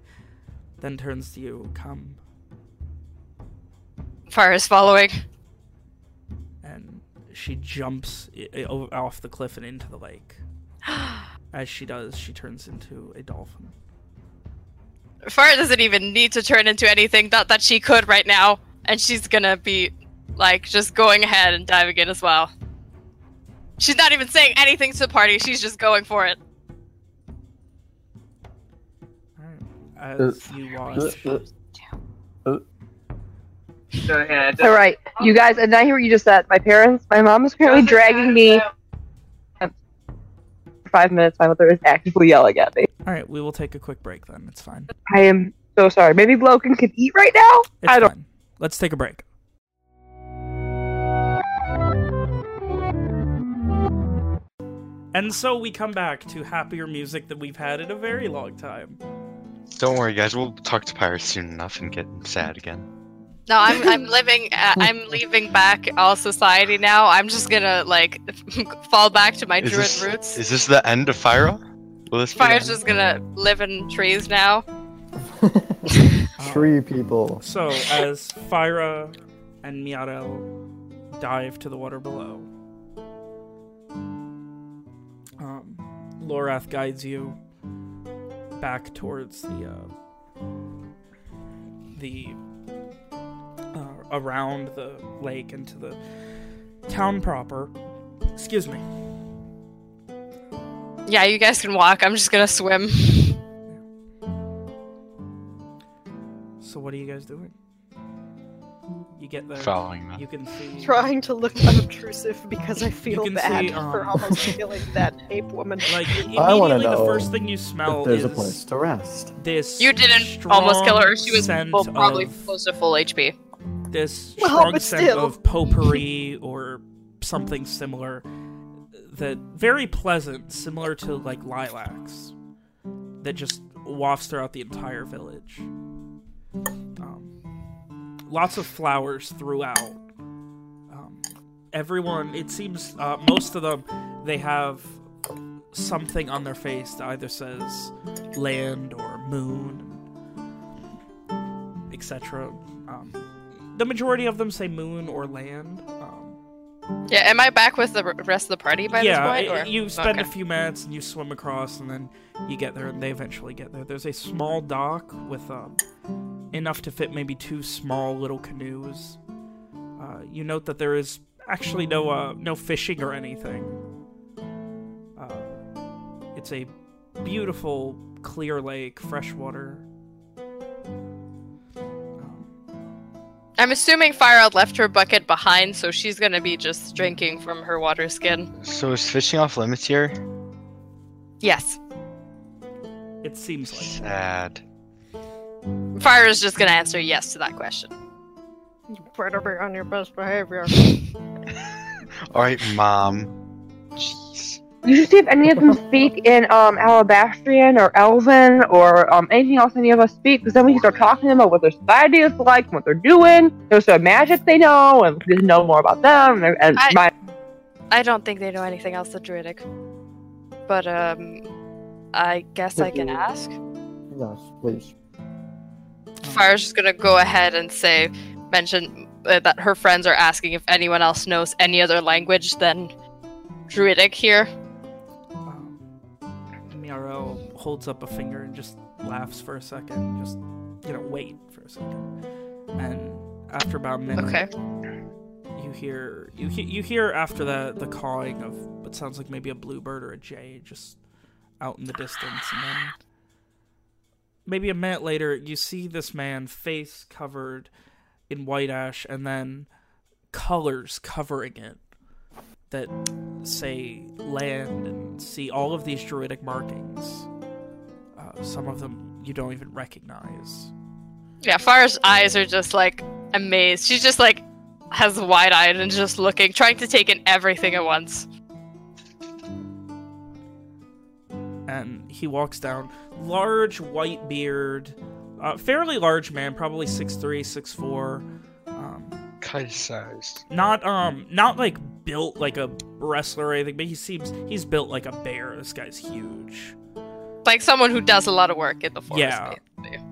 then turns to you, come,
Fyra is following.
and she jumps i- i- o- off the cliff and into the lake. As she does, she turns into a dolphin.
Fyra doesn't even need to turn into anything that that she could right now, and she's gonna be like just going ahead and diving in as well. She's not even saying anything to the party. She's just going for it.
Alright. Uh, as you uh, watch, uh,
All right, you guys, and I hear what you just said. My parents, my mom is currently dragging me. Five minutes, my mother is actively yelling at me.
Alright, we will take a quick break then. It's fine.
I am so sorry. Maybe Logan can eat right now.
It's
I don't.
fine. Let's take a break. And so we come back to happier music that we've had in a very long time.
Don't worry, guys. We'll talk to Pirates soon enough and get sad again.
No, I'm I'm living. Uh, I'm leaving back all society now. I'm just gonna like fall back to my
Is
druid
this,
roots.
is this the end of Fyra? Will this Fyra's
just gonna live in trees now.
Tree people.
So as Fyra and Miarel dive to the water below, um, Lorath guides you back towards the uh, the uh, around the lake into the town proper. Excuse me.
Yeah, you guys can walk. I'm just gonna swim.
So what are you guys doing? You get there.
Following them.
You can see.
Trying to look unobtrusive because I feel
can
bad
see, um,
for almost killing that ape woman.
Like
I
immediately, the first thing you smell
If there's
is
a place to rest.
this.
You didn't almost kill her. She was
scent
full, probably
of-
close to full HP.
this
Well,
strong
but
scent
still.
of potpourri or something similar that very pleasant similar to like lilacs that just wafts throughout the entire village. Um, lots of flowers throughout. Um, everyone, it seems, uh, most of them, they have something on their face that either says land or moon, etc. Um, the majority of them say moon or land.
Yeah, am I back with the rest of the party by
yeah,
this point? Or?
you spend
Okay.
a few minutes and you swim across, and then you get there, and they eventually get there. There's a small dock with um, enough to fit maybe two small little canoes. Uh, you note that there is actually no uh, no fishing or anything. Uh, it's a beautiful, clear lake, freshwater. Um,
I'm assuming Fyra left her bucket behind, so she's gonna be just drinking from her water skin.
So is fishing off limits here?
Yes.
it seems like.
Sad.
Fyra is just gonna answer yes to that question.
You better be on your best behavior.
All right, mom. Jeez.
You should see if any of them speak in um Alabastrian or Elven or um anything else any of us speak, because then we can start talking to them about what their society is like, and what they're doing, there's some magic they know, and we can know more about them. And, and
I-
my
I don't think they know anything else than Druidic. But, um, I guess I can ask.
Yes, please.
Fyra's just gonna go ahead and say, mention uh, that her friends are asking if anyone else knows any other language than Druidic here.
Holds up a finger and just laughs for a second. Just, you know, wait for a second. And after about a minute,
Okay.
you hear you he- you hear after that the cawing of what sounds like maybe a bluebird or a jay just out in the distance, and then maybe a minute later you see this man face covered in white ash and then colors covering it that say land and see all of these druidic markings. Some of them you don't even recognize.
Yeah, Fyra's eyes are just like amazed. She's just like has wide eyed and just looking, trying to take in everything at once.
and he walks down. Large white beard, uh, fairly large man, probably 6'3", 6'4". Um,
Kite sized.
not um, not like built like a wrestler or anything, but he seems he's built like a bear. This guy's huge.
Like someone who does a lot of work in the forest.
Yeah.
basically.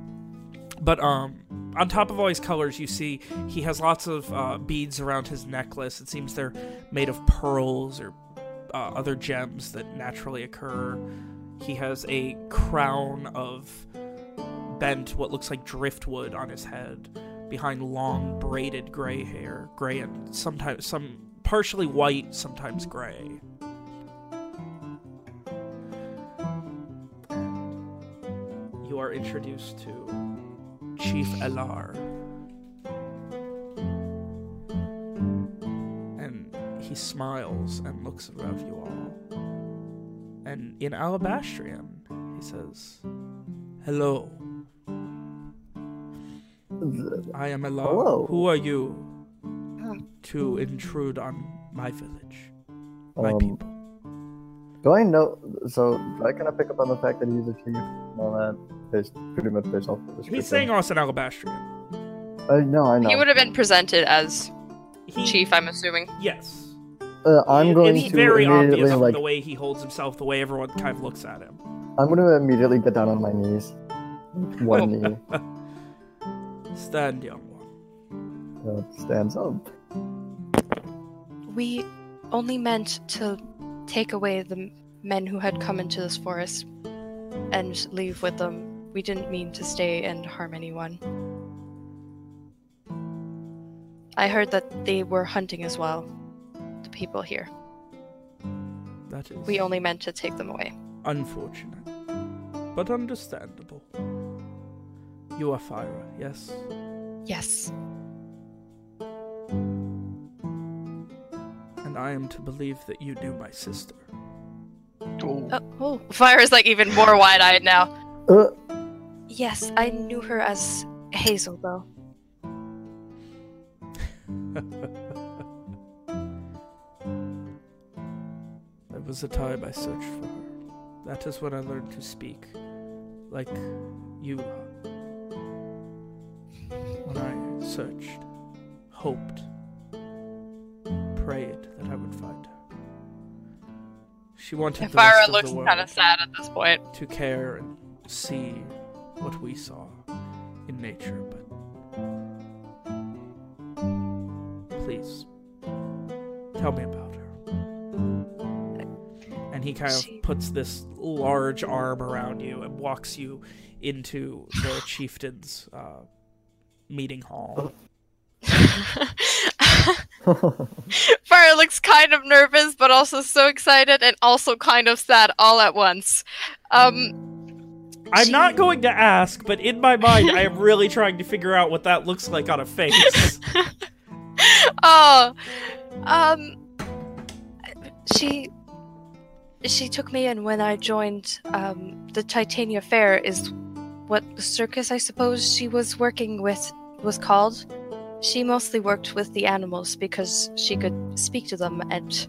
But um, on top of all his colors, you see he has lots of uh, beads around his necklace. It seems they're made of pearls or uh, other gems that naturally occur. He has a crown of bent, what looks like driftwood on his head, behind long braided gray hair, gray and sometimes some partially white, sometimes gray. You are introduced to Chief Elar. And he smiles and looks around you all. And in Alabastrian, he says, Hello, I am Elar.
Hello.
Who are you to intrude on my village, my
Um,
people?
Do I know? So do I kind of pick up on the fact that he's a chief and all that. Based, pretty much based off of
He's saying us in Alabastrian.
I know, I know.
He would have been presented as
He,
chief, I'm assuming.
Yes.
Uh, I'm
It-
going
it's
to
very
immediately
obvious
like.
the way he holds himself, the way everyone kind of looks at him.
I'm going to immediately get down on my knees. One knee
Stand, young one.
uh, stands up.
We only meant to take away the men who had come into this forest and leave with them. We didn't mean to stay and harm anyone. I heard that they were hunting as well, the people here.
That is
We only meant to take them away.
unfortunate, but understandable. You are Fyra, yes?
Yes.
And I am to believe that you knew my sister.
Oh,
Oh, oh. Fyra is like even more wide eyed now.
Uh,
Yes, I knew her as Hazel, though.
There was a time I searched for her. That is when I learned to speak like you when I searched, hoped, prayed that I would find her. She wanted
Yeah,
the rest of
looks
the world
kind of sad at this point.
to care and see what we saw in nature, but please tell me about her. And he kind
She-
of puts this large arm around you and walks you into the chieftain's uh, meeting hall.
Fyra looks kind of nervous, but also so excited and also kind of sad all at once. Um,
I'm not going to ask, but in my mind, I am really trying to figure out what that looks like on a face.
oh, um, she she took me in when I joined um, the Titania Fair. Is what the circus I suppose she was working with was called. She mostly worked with the animals because she could speak to them and,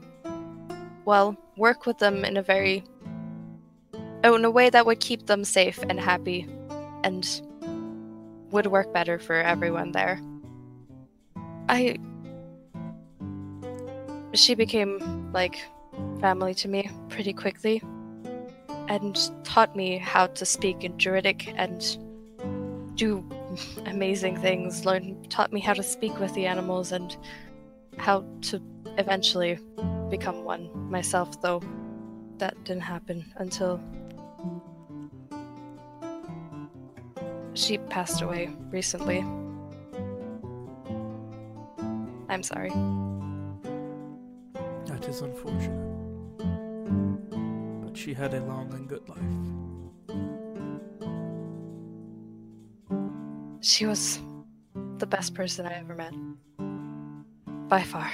well, work with them in a very, Oh, in a way that would keep them safe and happy, and would work better for everyone there. I she became like family to me pretty quickly and taught me how to speak in Druidic and do amazing things. Learned taught me how to speak with the animals and how to eventually become one myself though that didn't happen until she passed away recently. I'm sorry.
That is unfortunate. But she had a long and good life.
She was the best person I ever met. By far.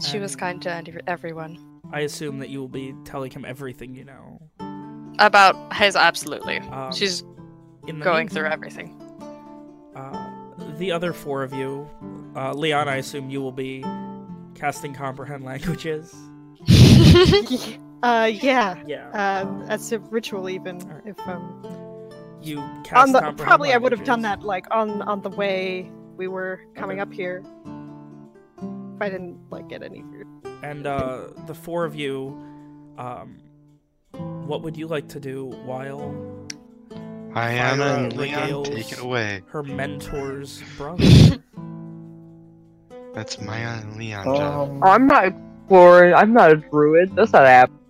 She was kind to everyone.
I assume that you will be telling him everything you know.
About his, absolutely.
Um,
She's
in the
going through everything.
Uh, the other four of you, uh, Leon, I assume you will be casting comprehend languages.
uh, yeah.
Yeah.
Um, as a ritual, even
Alright.
if um,
you cast
on the
comprehend
probably I would have done that like on on the way we were coming
Okay.
up here. If I didn't like get any food.
And uh, the four of you, um, what would you like to do while
Hyana
Fyra
and Leon, take it away.
her mentor's brother?
That's Maya and Leon job.
Um,
I'm not exploring. I'm not a druid. That's not happening.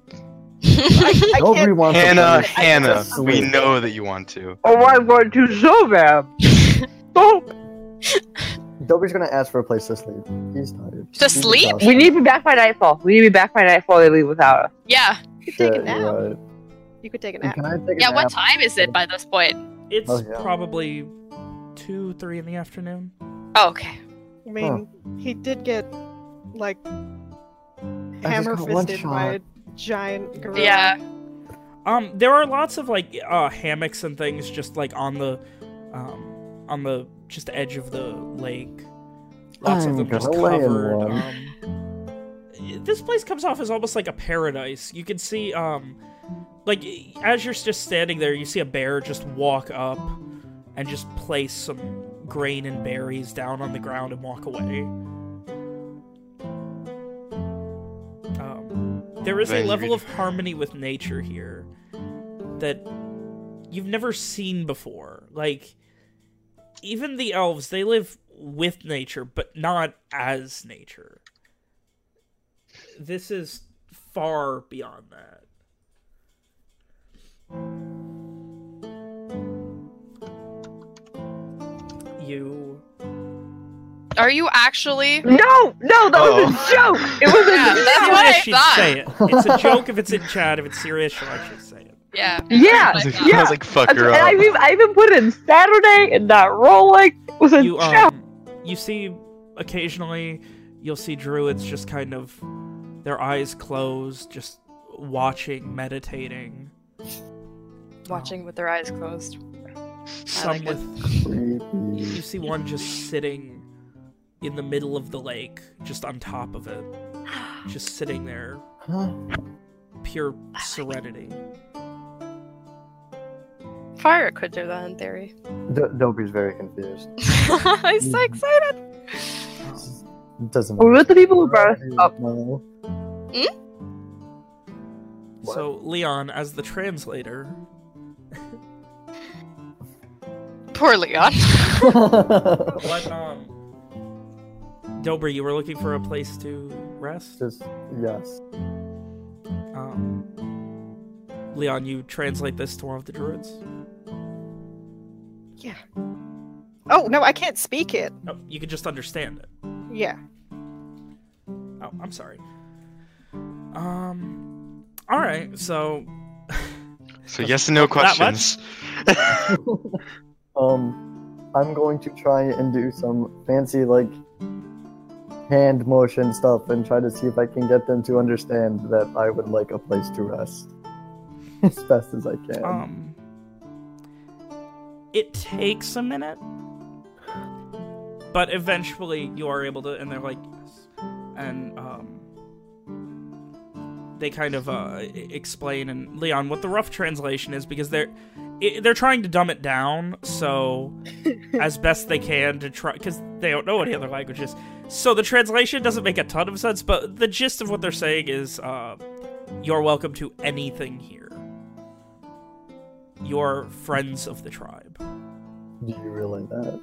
I, I
nobody
can't.
wants to
Hannah,
play
Hannah,
just
we know that you want to.
Oh, I'm going to so bad. So
Dobry's gonna ask for a place to sleep. He's tired.
To
He's
sleep?
exhausted.
we need to be back by nightfall. We need to be back by nightfall. They leave without us.
yeah.
You could take a nap.
you're right.
You could take a nap.
Can I take a
Yeah, what
nap?
time is it by this point?
It's
Oh, yeah.
probably two, three in the afternoon.
Oh, okay.
I mean, he did get like
I
hammer
just got
fisted by a giant gorilla.
Yeah.
Um, there are lots of like uh, hammocks and things just like on the, um, on the just edge of the lake. Lots of
I'm
them just
gonna lay in
covered. Um, this place comes off as almost like a paradise. You can see, um, like as you're just standing there, you see a bear just walk up and just place some grain and berries down on the ground and walk away. Um, there is a level of harmony with nature here that you've never seen before. Like, even the elves, they live with nature, but not as nature. This is far beyond that. You
Are you actually?
No, no, that was a oh. joke. It was a
Yeah, that's
joke.
what I
she'd
thought.
say it. It's a joke if it's in chat. If it's serious, she'll actually say it.
Yeah.
Yeah,
I was like,
yeah.
I was like fuck
and
her
I even, I even put in Saturday and not rolling. It was a
You um, you see occasionally you'll see druids just kind of their eyes closed, just watching, meditating.
Watching with their eyes closed.
Some
like
with you see one just sitting in the middle of the lake, just on top of it, just sitting there.
Huh?
pure serenity.
Fyra could do that in theory.
D- Dobry's very confused.
I'm so excited.
Doesn't.
What about the people who brought us up?
No. What?
So Leon, as the translator,
Poor Leon.
what um, Dobry, you were looking for a place to rest.
Just yes.
Um, Leon, you translate this to one of the druids.
Yeah. Oh no, I can't speak it.
Oh, you can just understand it.
Yeah.
Oh, I'm sorry. Um, all right. So
So yes and no questions.
Um, I'm going to try and do some fancy like hand motion stuff and try to see if I can get them to understand that I would like a place to rest as best as I can.
Um, it takes a minute, but eventually you are able to, and they're like, yes. and um, they kind of uh, explain and Leon what the rough translation is because they're i they're trying to dumb it down so as best they can to try because they don't know any other languages. So the translation doesn't make a ton of sense, but the gist of what they're saying is, uh, you're welcome to anything here. You're friends of the tribe.
do you relay that?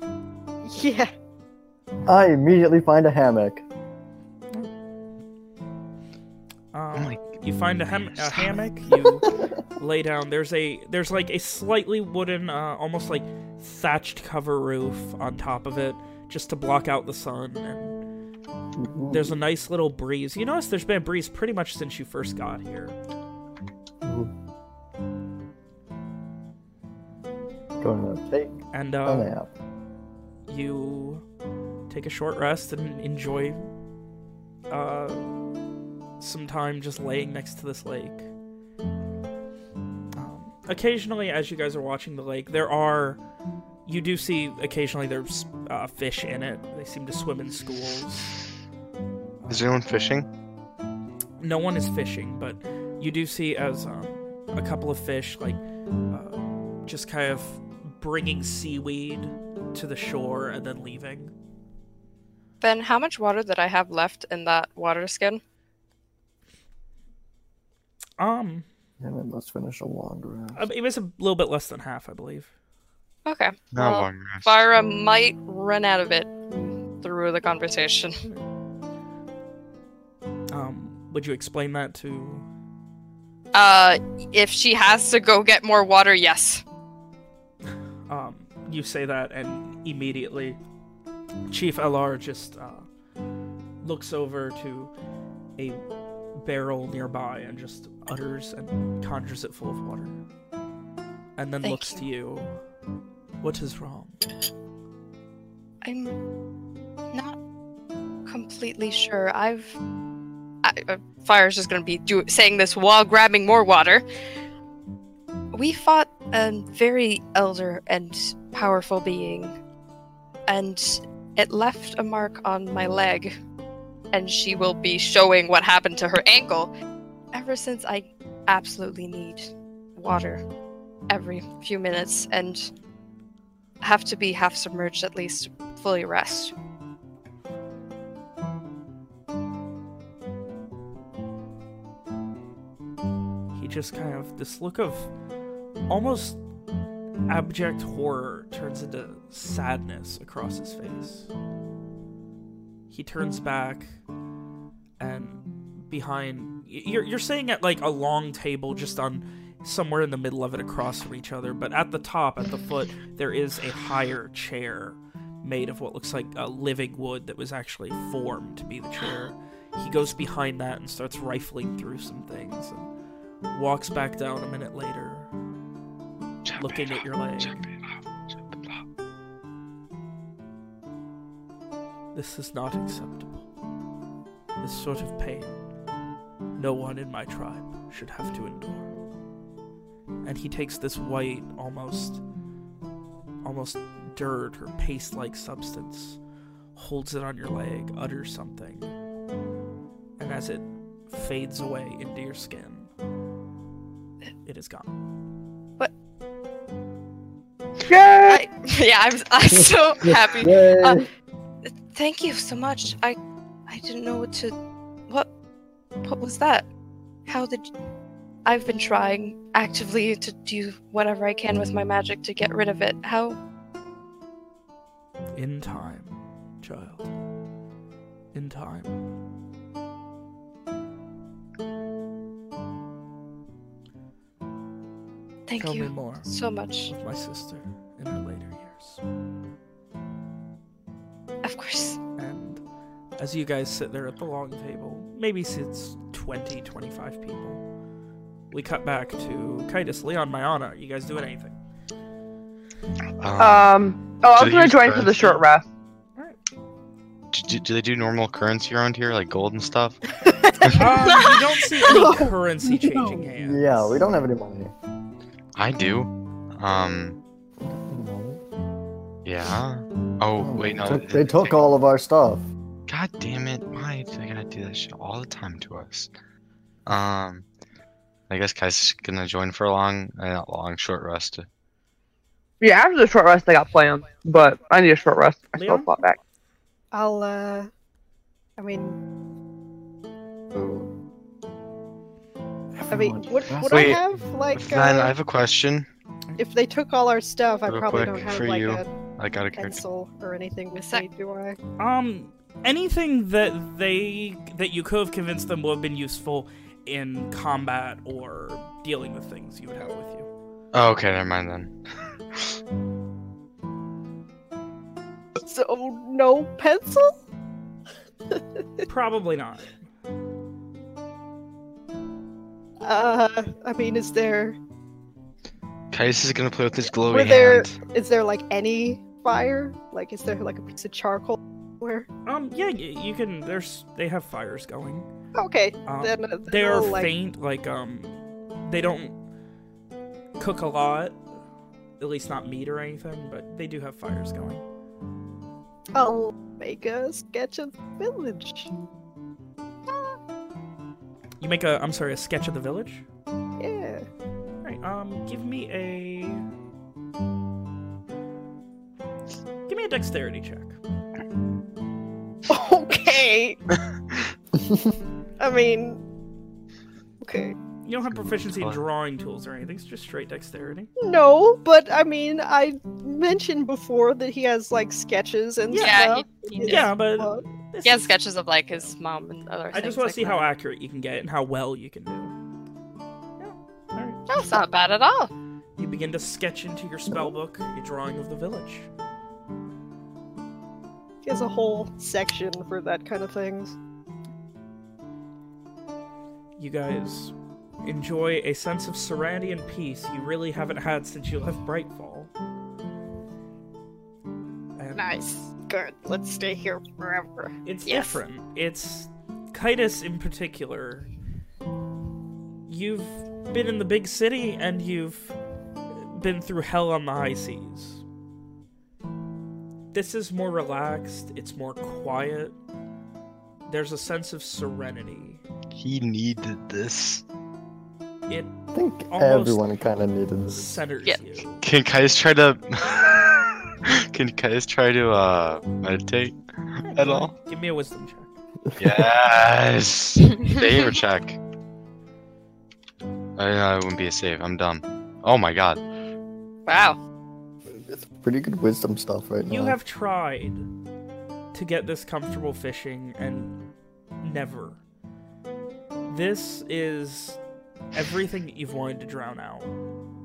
Yeah.
I immediately find a hammock.
Um,
my
you find a, ham- a hammock. You lay down. There's a there's like a slightly wooden, uh, almost like thatched cover roof on top of it, just to block out the sun. And there's a nice little breeze. You notice there's been a breeze pretty much since you first got here.
Going to take
And
a
uh,
nap.
you take a short rest and enjoy uh, some time just laying next to this lake. Um, occasionally, as you guys are watching the lake, there are. You do see occasionally there's uh, fish in it. They seem to swim in schools.
Is anyone fishing?
No one is fishing, but you do see as um, a couple of fish, like, uh, just kind of bringing seaweed to the shore and then leaving.
Then how much water did I have left in that water skin?
Um,
And I must finish a long rest.
Uh, It was a little bit less than half, I believe.
Okay.
Not
Well,
long rest.
Fyra might run out of it through the conversation.
Um, would you explain that to?
Uh, if she has to go get more water, yes.
Um, you say that, and immediately, Chief Elar just uh, looks over to a barrel nearby and just utters and conjures it full of water, and then
Thank
looks to you. What is wrong?
I'm not completely sure. I've. I, uh, Fyra's just gonna be do, saying this while grabbing more water. We fought a very elder and powerful being, and it left a mark on my leg, and she will be showing what happened to her ankle ever since I absolutely need water every few minutes and have to be half submerged at least fully rest.
He just kind of this look of almost abject horror turns into sadness across his face. He turns back and behind you're you're sitting at like a long table just on somewhere in the middle of it across from each other, but at the top at the foot there is a higher chair made of what looks like a living wood that was actually formed to be the chair. He goes behind that and starts rifling through some things and walks back down a minute later, looking at your leg. This is not acceptable. This sort of pain, no one in my tribe should have to endure. And he takes this white, almost, almost dirt or paste-like substance, holds it on your leg, utters something, and as it fades away into your skin, it is gone.
Yeah.
I, yeah, I'm, I'm so happy. Uh, Thank you so much. I I didn't know what to what what was that? How did I've been trying actively to do whatever I can with my magic to get rid of it. How
In time, child. In time.
thank
Tell
you
me more
so much.
my sister in her later years.
Of course.
And as you guys sit there at the long table, maybe sits 20, 25 people, we cut back to Kitus, Leon, Mayana. You guys doing anything?
Um,
Um. Oh, I
Do
was gonna join for the short rest.
do, do- do they do normal currency around here, like gold and stuff?
Um, you don't see any currency changing hands.
Yeah, we don't have any money.
I do. Um, yeah. Oh wait, no.
Took- they took all of our stuff.
God damn it! Why do they gotta do that shit all the time to us? Um, I guess Kai's gonna join for a long, uh, not long, short rest.
Yeah, after the short rest, I got plans, but I need a short rest. I still
Leon?
fought back.
I'll, uh. I mean, I mean, would, would I
Wait,
have, like,
Then I
uh,
have a question.
if they took all our stuff, I
Real
probably
quick
don't have,
for
like,
you.
a
I got a character.
pencil or anything with
Sec-
me, do I?
Um, anything that they that you could have convinced them would have been useful in combat or dealing with things you would have with you.
Oh, okay, never mind then.
So, no pencil?
Probably not.
Uh, I mean, is there
Kais is gonna play with his glowy
Were there-
hand.
is there like any fire? Like, is there like a piece of charcoal where?
Um, yeah, y- you can. There's they have fires going.
Okay,
Um,
then, uh, then
they are
like,
faint, like um, they don't cook a lot. At least not meat or anything, but they do have fires going.
I'll make a sketch of the village.
You make a, I'm sorry, a sketch of the village.
Yeah.
Right. Um, give me a, give me a dexterity check.
Okay. I mean, okay.
You don't have proficiency in drawing tools or anything. It's just straight dexterity.
No, but I mean, I mentioned before that he has like sketches and
Yeah,
stuff.
he, he,
Yeah,
does.
but
Well,
this
he has
is-
sketches of like his mom and other
I
things.
just want
like
to see how accurate you can get and how well you can do. Yeah. All right.
That's not bad at all.
You begin to sketch into your spell book a drawing of the village.
Has a whole section for that kind of things.
You guys enjoy a sense of serenity and peace you really haven't had since you left Brightfall. And
Nice. Good. Let's stay here forever.
It's
Yes.
different. It's Kitus in particular. You've been in the big city and you've been through hell on the high seas. This is more relaxed, it's more quiet. There's a sense of serenity.
He needed this.
It
I think everyone kind of needed this.
centers
Yeah.
you.
Can Kais try to? Can Kais try to uh meditate at all?
Give me a wisdom check.
Yes. Save or check? I know it wouldn't be a save. I'm dumb. Oh my god.
Wow.
Pretty good wisdom stuff right now.
You have tried to get this comfortable fishing and never. This is everything that you've wanted to drown out.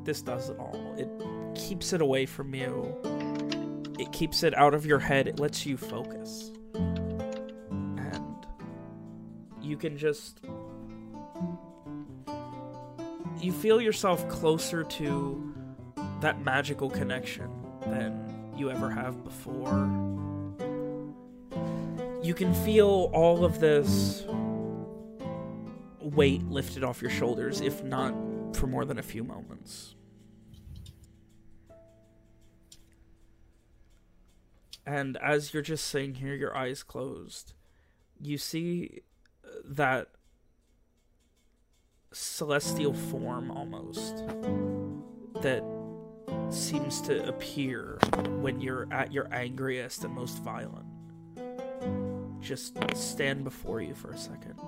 This does it all. It keeps it away from you. It keeps it out of your head. It lets you focus. And you can just you feel yourself closer to that magical connection than you ever have before. You can feel all of this weight lifted off your shoulders, if not for more than a few moments. And as you're just sitting here, your eyes closed, you see that celestial form almost that seems to appear when you're at your angriest and most violent. Just stand before you for a second.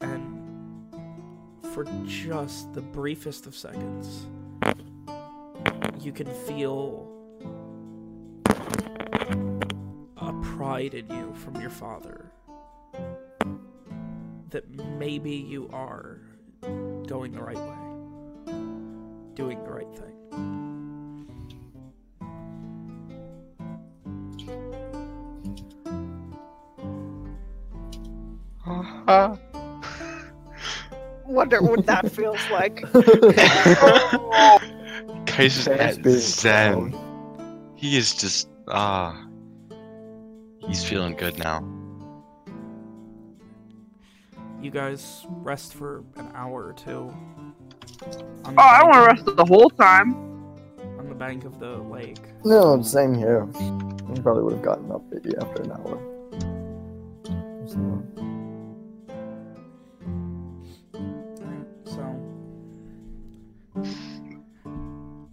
And for just the briefest of seconds, you can feel a pride in you from your father that maybe you are going the right way, doing the right thing.
Uh-huh.
Wonder what that feels like.
Kaiser's
Thanks,
at Zen. He is just ah. he's feeling good now.
You guys rest for an hour or two. On
Oh,
the
I
bank-
want to rest the whole time.
on the bank of the lake.
No, same here. We probably would have gotten up maybe after an hour. So,
So,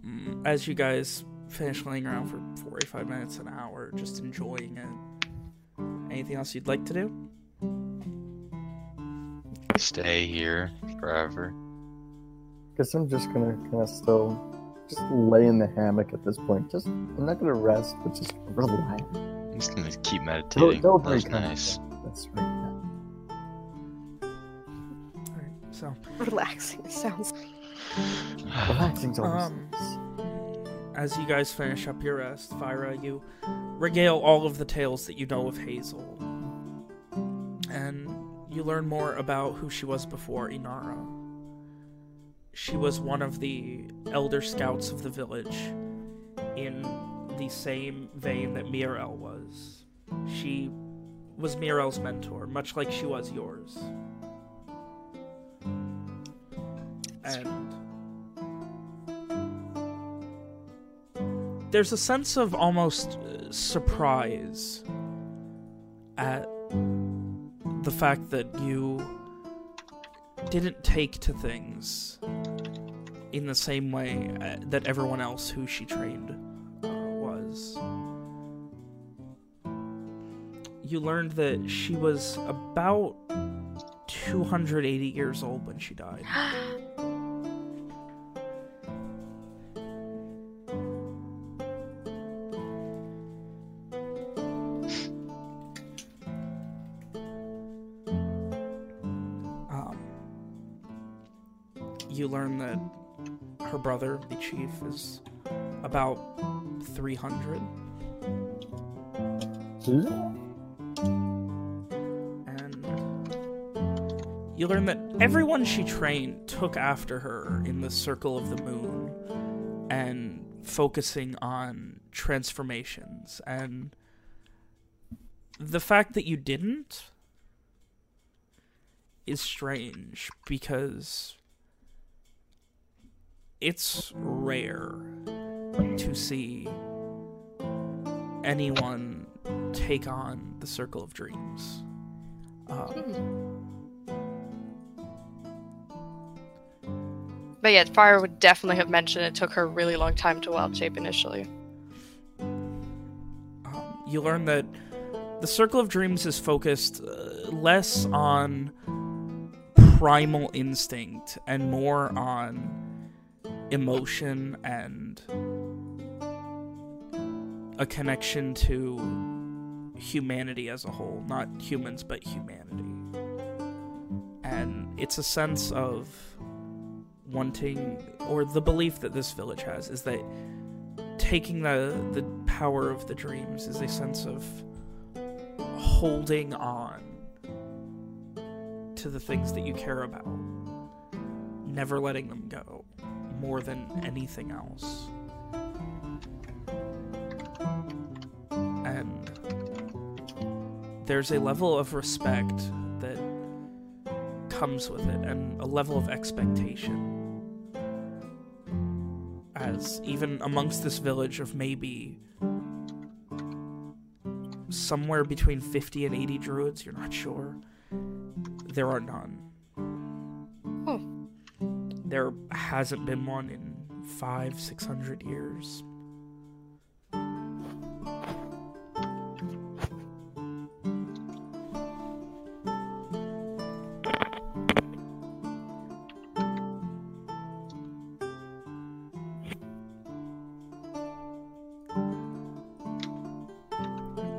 mm, as you guys finish laying around for 45 minutes, an hour, just enjoying it, anything else you'd like to do?
Stay here forever.
Guess I'm just gonna kind of still just lay in the hammock at this point. Just I'm not gonna rest, but just relax.
I'm just gonna keep meditating.
don't
that was
break
nice.
That's right.
Alright, so,
Relaxing sounds.
Relaxing's always
Um, as you guys finish up your rest, Fyra, you regale all of the tales that you know of Hazel. And you learn more about who she was before Inara. She was one of the elder scouts of the village in the same vein that Mirel was. She was Mirel's mentor, much like she was yours. And there's a sense of almost uh, surprise at the fact that you didn't take to things in the same way uh, that everyone else who she trained uh, was. You learned that she was about 280 years old when she died. Um, you learn that her brother, the chief, is about 300. And you learn that everyone she trained took after her in the circle of the moon and focusing on transformations. And the fact that you didn't is strange because it's rare to see anyone take on the Circle of Dreams. Um,
But yet, Fyra would definitely have mentioned it took her a really long time to wild shape initially.
um, you learn that the Circle of Dreams is focused uh, less on primal instinct and more on emotion and a connection to humanity as a whole, not humans, but humanity. And it's a sense of wanting, or the belief that this village has, is that taking the the power of the dreams is a sense of holding on to the things that you care about, never letting them go, more than anything else. And there's a level of respect that comes with it, and a level of expectation as even amongst this village of maybe somewhere between 50 and 80 druids, you're not sure, there are none. There hasn't been one in five, six hundred years.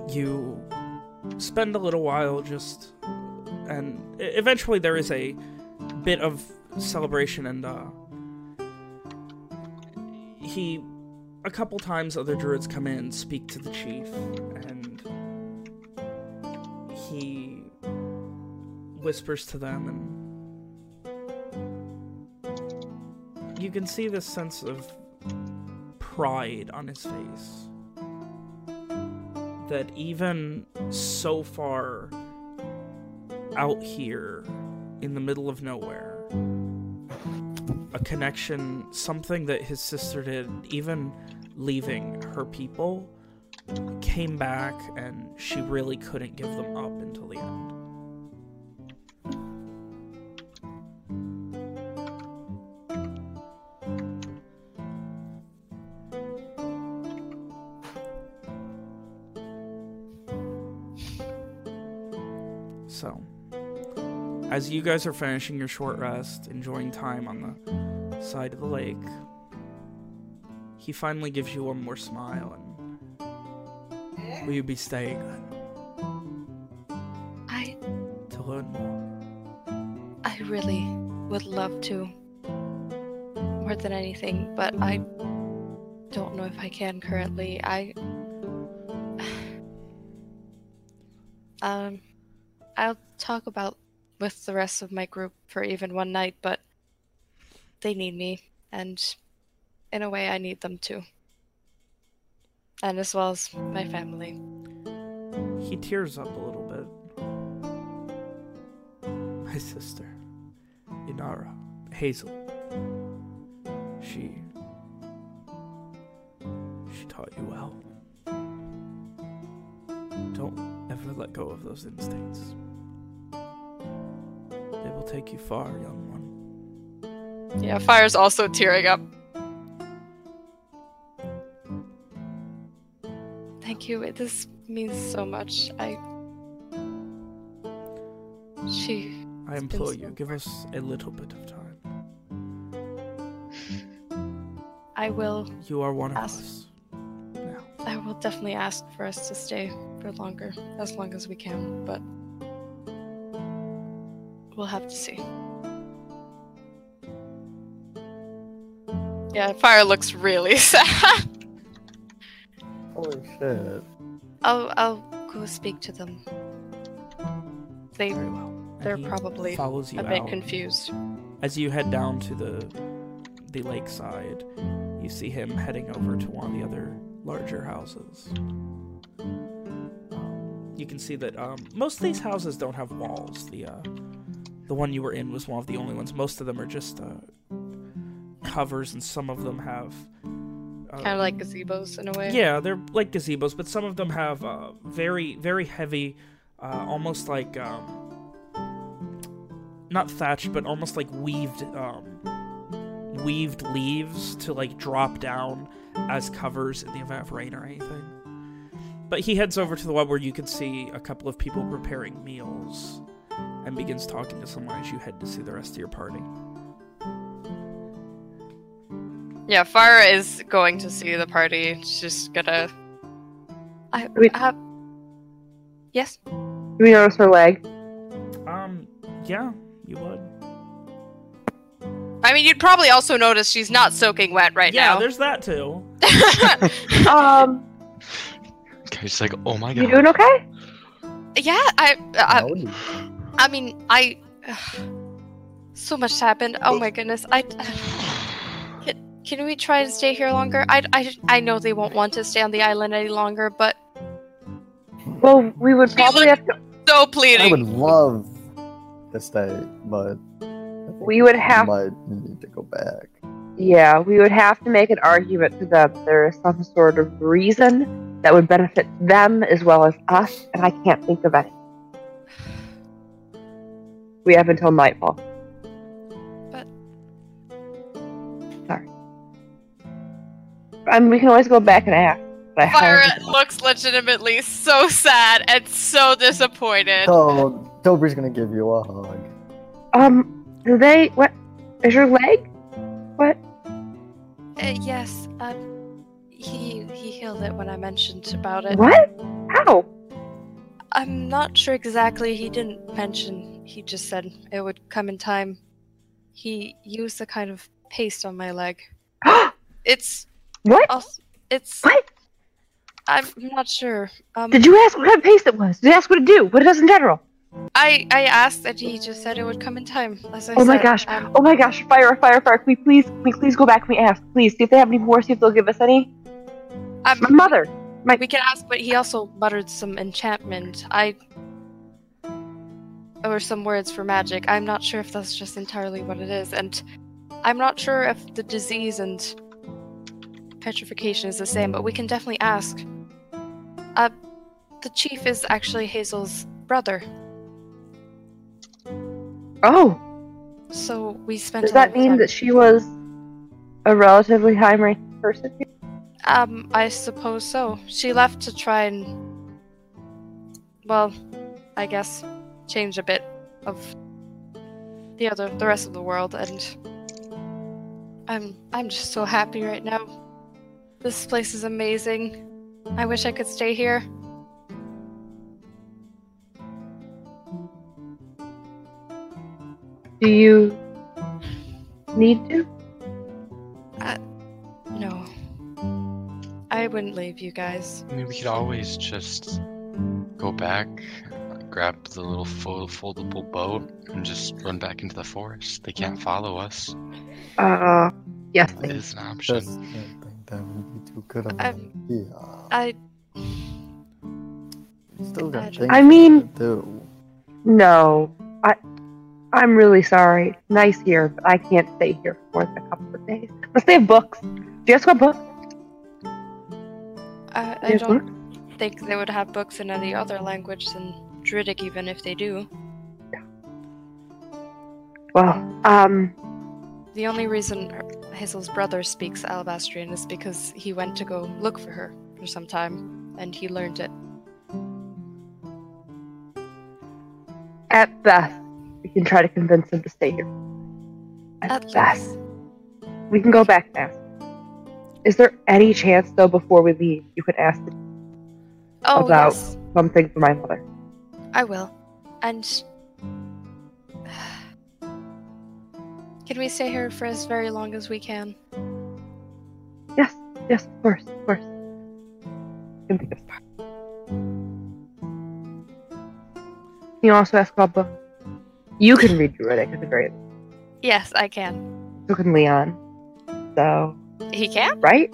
You spend a little while just and eventually there is a bit of celebration and uh he a couple times other druids come in speak to the chief and he whispers to them and you can see this sense of pride on his face. That even so far out here in the middle of nowhere a connection something that his sister did even leaving her people came back and she really couldn't give them up until the end. So as you guys are finishing your short rest, enjoying time on the side of the lake, he finally gives you one more smile and will you be staying
I
to learn more?
I really would love to. More than anything, but I don't know if I can currently. I um I'll talk about with the rest of my group for even one night, but they need me and in a way I need them too. And as well as my family.
He tears up a little bit. My sister, Inara, Hazel. She. She taught you well. Don't ever let go of those instincts. Will take you far, young one.
Yeah, Fyra's also tearing up. Thank you. This means so much. I. She.
I implore you, give us a little bit of time.
I will.
You are one of us. Now.
I will definitely ask for us to stay for longer, as long as we can, but. We'll have to see. Yeah, Fyra looks really sad.
Holy shit.
I'll, I'll go speak to them. They
Very well.
they're probably
follows you
a bit
out.
confused.
As you head down to the the lakeside, you see him heading over to one of the other larger houses. Um, you can see that um, most of these houses don't have walls. The uh, the one you were in was one of the only ones. Most of them are just uh, covers, and some of them have uh,
Kind of like gazebos in a way.
yeah, they're like gazebos, but some of them have uh, very, very heavy, uh, almost like um, not thatched, but almost like weaved, um, weaved leaves to like drop down as covers in the event of rain or anything. But he heads over to the one where you can see a couple of people preparing meals, and begins talking to someone as you head to see the rest of your party.
Yeah, Fyra is going to see the party. She's just gonna. I
Wait.
uh, Yes.
Do we notice her leg?
Um, yeah, you would.
I mean, you'd probably also notice she's not soaking wet right
yeah,
now.
Yeah, there's that too.
Um,
Guys, like, oh my god.
you
god.
doing okay?
yeah, I. I,
Howdy.
I mean, I. so much happened. Oh my goodness. I. Can, can we try and stay here longer? I, I, I know they won't want to stay on the island any longer, but
Well, we would probably have to.
so
I would love to stay, but
We would have-
might need to go back.
Yeah, we would have to make an argument to them. There is some sort of reason that would benefit them as well as us, and I can't think of any we have until nightfall. But sorry. I mean, we can always go back and ask. Fyra
looks legitimately so sad and so disappointed.
Oh, Dobry's gonna give you a hug.
Um, do they? What is your leg? What?
Uh, yes. Um, he he healed it when I mentioned about it.
What? How?
I'm not sure exactly. He didn't mention. He just said it would come in time. He used a kind of paste on my leg. It's
what?
also, it's
What?
I'm not sure. Um,
Did you ask what kind of paste it was? Did you ask what it do? What it does in general?
I I asked and he just said it would come in time. As I
Oh my
said,
gosh.
um,
Oh my gosh! Fyra! Fyra! Fyra! Can we please? Can we please go back? Can we ask? Please see if they have any more. See if they'll give us any.
um,
My mother.
We can ask, but he also muttered some enchantment. I. Or some words for magic. I'm not sure if that's just entirely what it is, and I'm not sure if the disease and petrification is the same, but we can definitely ask. Uh, the chief is actually Hazel's brother,
Oh,
so we spent.
does that mean
time-
that she was a relatively high-ranking person?
Um, I suppose so. She left to try and, well, I guess, change a bit of the other, the rest of the world, and I'm, I'm just so happy right now. This place is amazing. I wish I could stay here.
Do you need to?
I wouldn't leave you guys.
I mean, we could always just go back, grab the little fo- foldable boat, and just run back into the forest. They can't follow us.
Uh, yes,
It
please.
an option.
Just think that would be too good of
I'm-
an idea.
I,
Still got
don't-
things
I mean-
to do.
No, I, I'm really sorry. Nice here, but I can't stay here for more than a couple of days. Unless they have books. Do you guys got books?
I, I
Therefore?
don't think they would have books in any other language than Druidic, even if they do.
Well, um,
The only reason Hazel's brother speaks Alabastrian is because he went to go look for her for some time, and he learned it.
at best, we can try to convince him to stay here. At,
At
best. We can go back now. Is there any chance, though, before we leave, you could ask
Oh,
About-
yes,
something for my mother?
I will. And. Can we stay here for as very long as we can?
Yes, yes, of course, of course. Can of stuff. Can you also ask about books? You can read Druidic at the very least.
Yes, I can.
So can Leon. So,
He can?
right?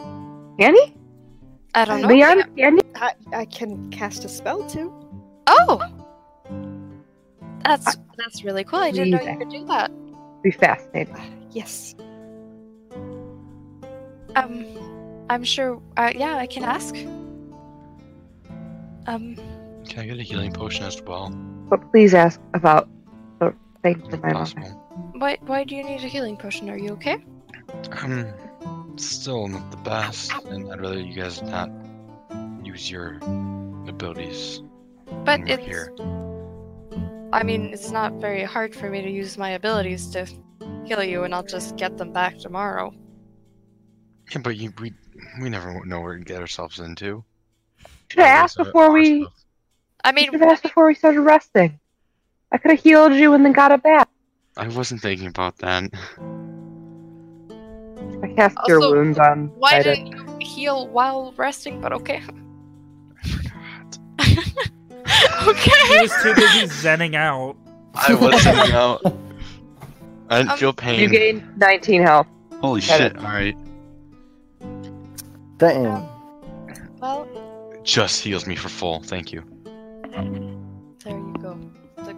Can he?
I don't know.
Leon, can he?
I, I can cast a spell too.
Oh! That's that's really cool. I didn't know you could do that.
Be fascinating.
Yes.
Um, I'm sure. Uh, yeah, I can ask. Um,
Can I get a healing potion as well?
But please ask about the thing for my mother.
possible.
why why do you need a healing potion? Are you okay?
Um, still not the best, and I'd rather you guys not use your abilities
But
when
it's.
here.
I mean, it's not very hard for me to use my abilities to heal you, and I'll just get them back tomorrow.
Yeah, but you, we we never know where to get ourselves into.
Should have asked
Always, uh,
before we.
stuff.
I
Should
mean,
have asked before we started resting. I could have healed you and then got it back.
I wasn't thinking about that.
I cast your wounds on.
why didn't you heal while resting? But okay.
I forgot.
He
okay.
was too busy zenning out.
I was sitting out. I didn't
Um,
feel
You
pain.
gained 19 health.
Holy
Got
shit!
it.
All right,
Dang.
Well,
just heals me for full. Thank you.
there you go. The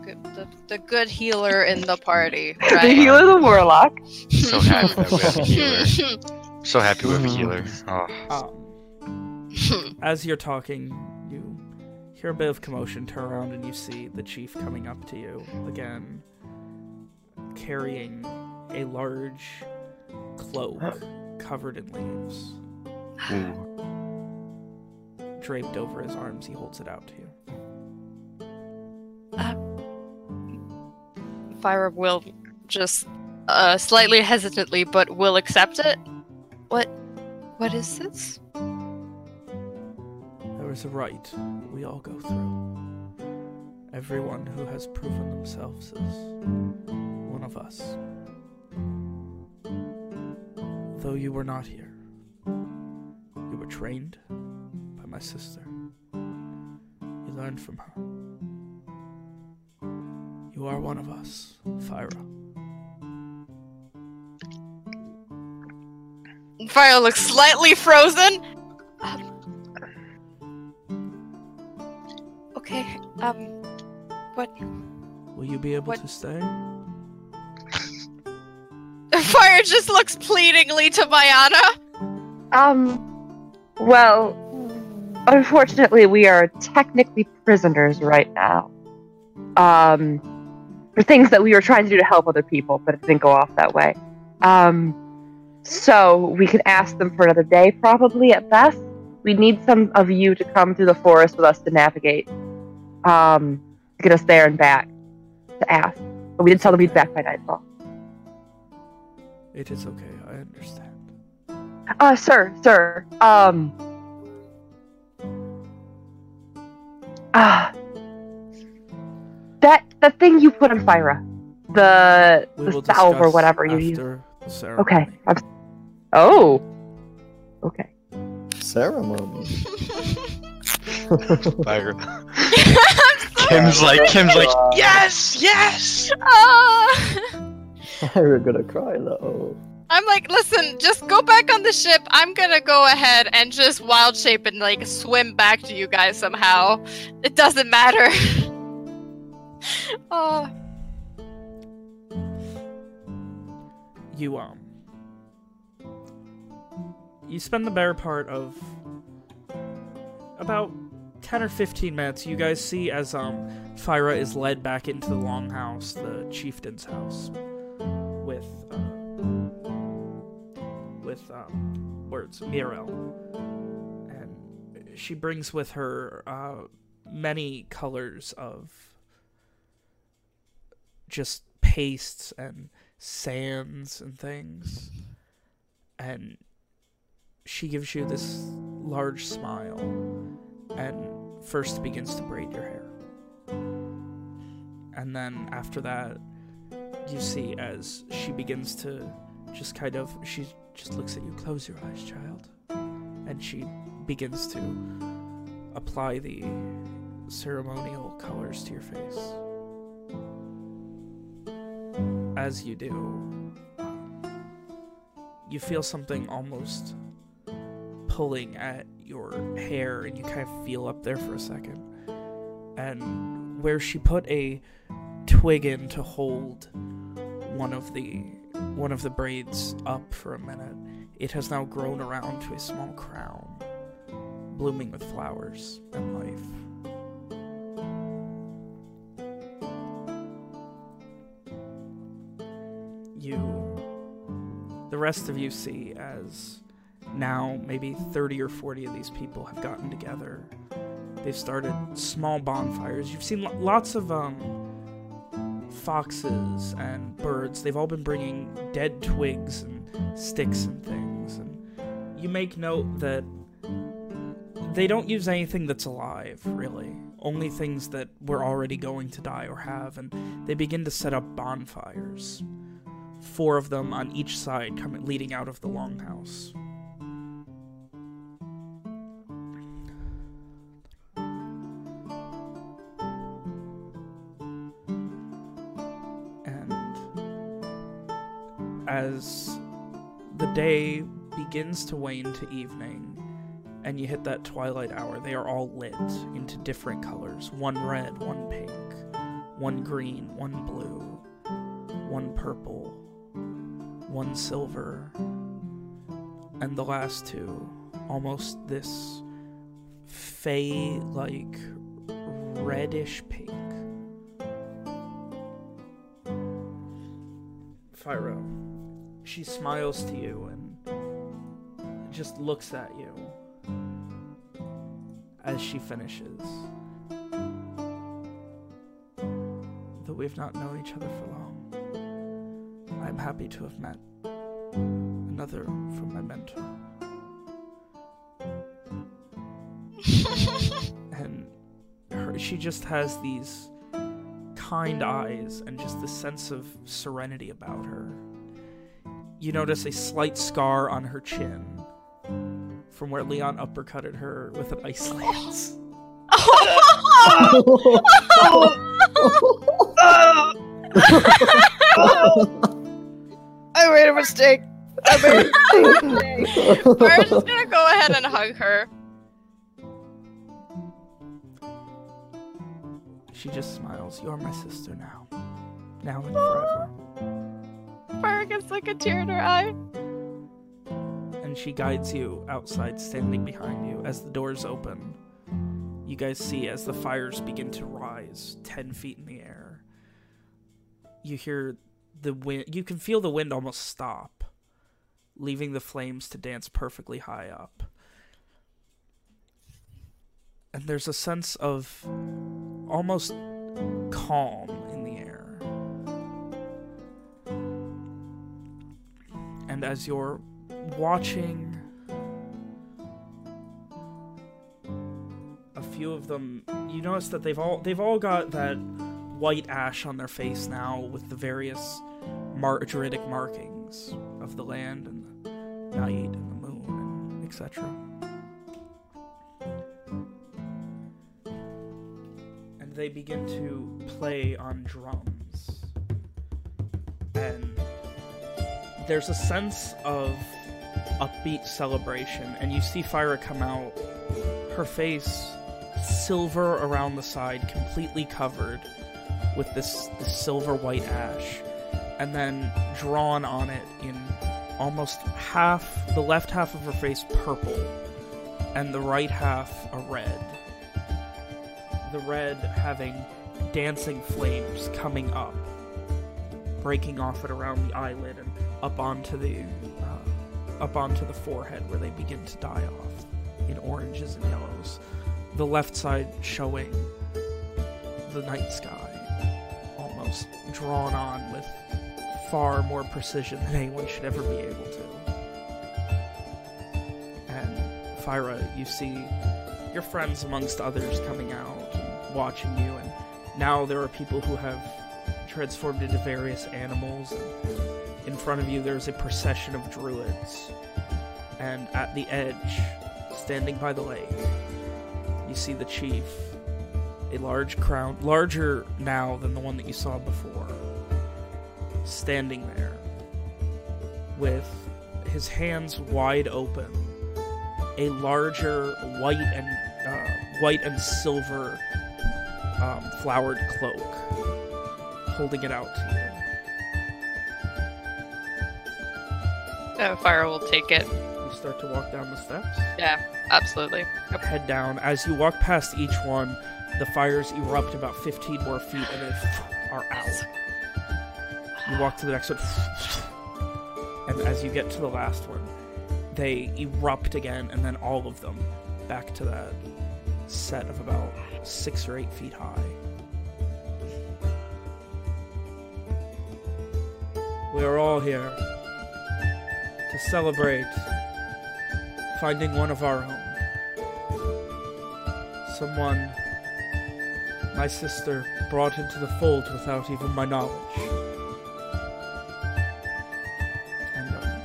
good, the, the good healer in the party,
The
right?
healer, the warlock.
So happy that we have a healer. So happy we have a healer. Oh,
Um, as you're talking, you hear a bit of commotion, turn around, and you see the chief coming up to you again, carrying a large cloak covered in leaves.
Ooh.
Draped over his arms, he holds it out to you.
Fyra will just uh, slightly hesitantly, but will accept it. What? What is this?
There is a rite we all go through. Everyone who has proven themselves as one of us. Though you were not here, you were trained by my sister. You learned from her. You are one of us, Fyra.
Fyra looks slightly frozen. Um, okay. Um. What?
Will you be able
What-
to stay?
Fyra just looks pleadingly to Mayana.
Um, well, unfortunately, we are technically prisoners right now. Um, for things that we were trying to do to help other people, but it didn't go off that way. Um, so we can ask them for another day, probably at best. We need some of you to come through the forest with us to navigate, um, to get us there and back to ask. But we did tell them we'd be back by nightfall.
It is okay, I understand.
Uh, sir, sir, um. Ah. That, the thing you put on Fyra. The,
We
the salve or whatever you use.
after the ceremony.
Okay. I'm, oh. Okay.
Ceremony.
Fyra.
Kim's like, Kim's like, yes, yes.
Ah.
You're gonna cry though.
I'm like, listen, just go back on the ship. I'm gonna go ahead and just wild shape and like swim back to you guys somehow. It doesn't matter. oh,
you um you spend the better part of about 10 or 15 minutes you guys see as um Fyra is led back into the longhouse the chieftain's house with uh, with um words Mirel and she brings with her uh many colors of just pastes and sands and things. And she gives you this large smile and first begins to braid your hair. And then after that, you see as she begins to just kind of, she just looks at you, close your eyes, child. And she begins to apply the ceremonial colors to your face as you do, you feel something almost pulling at your hair, and you kind of feel up there for a second. And where she put a twig in to hold one of the one of the braids up for a minute, it has now grown around to a small crown, blooming with flowers and life. The rest of you see as now maybe 30 or 40 of these people have gotten together. They've started small bonfires. You've seen lots of um foxes and birds. They've all been bringing dead twigs and sticks and things. And you make note that they don't use anything that's alive really. Only things that were already going to die or have. And they begin to set up bonfires four of them on each side coming leading out of the longhouse. And as the day begins to wane to evening and you hit that twilight hour, they are all lit into different colors one red, one pink, one green, one blue, one purple, one silver, and the last two almost this fey like reddish pink. Fyra, she smiles to you and just looks at you as she finishes. Though we've not known each other for long, I'm happy to have met another from my mentor. and her, she just has these kind eyes and just the sense of serenity about her. You notice a slight scar on her chin from where Leon uppercutted her with an ice lance.
I made a mistake. I made a mistake.
We're just gonna go ahead and hug her.
She just smiles. You're my sister now. Now and forever.
Fyra gets like a tear in her eye.
And she guides you outside, standing behind you as the doors open. You guys see as the fires begin to rise 10 feet in the air. You hear the wind, you can feel the wind almost stop, leaving the flames to dance perfectly high up. And there's a sense of almost calm in the air. And as you're watching a few of them, you notice that they've all they've all got that white ash on their face now with the various mar- druidic markings of the land and the night and the moon and etc. And they begin to play on drums. And there's a sense of upbeat celebration, and you see Fyra come out, her face silver around the side, completely covered with this, this silver white ash, and then drawn on it in almost half the left half of her face purple, and the right half a red. The red having dancing flames coming up, breaking off it around the eyelid and up onto the uh, up onto the forehead where they begin to die off in oranges and yellows. The left side showing the night sky, almost drawn on with far more precision than anyone should ever be able to. And Fyra, you see your friends amongst others coming out and watching you, and now there are people who have transformed into various animals. In front of you, there's a procession of druids, and at the edge, standing by the lake, you see the chief, a large crown, larger now than the one that you saw before, standing there with his hands wide open, a larger white and uh, white and silver um, flowered cloak, holding it out to you.
Fyra will take it.
You start to walk down the steps.
Yeah, absolutely. Yep.
Head down. As you walk past each one, the fires erupt about 15 more feet and then are out. You walk to the next one, and as you get to the last one, they erupt again, and then all of them back to that set of about six or eight feet high. We are all here to celebrate finding one of our own. Someone my sister brought into the fold without even my knowledge. And um,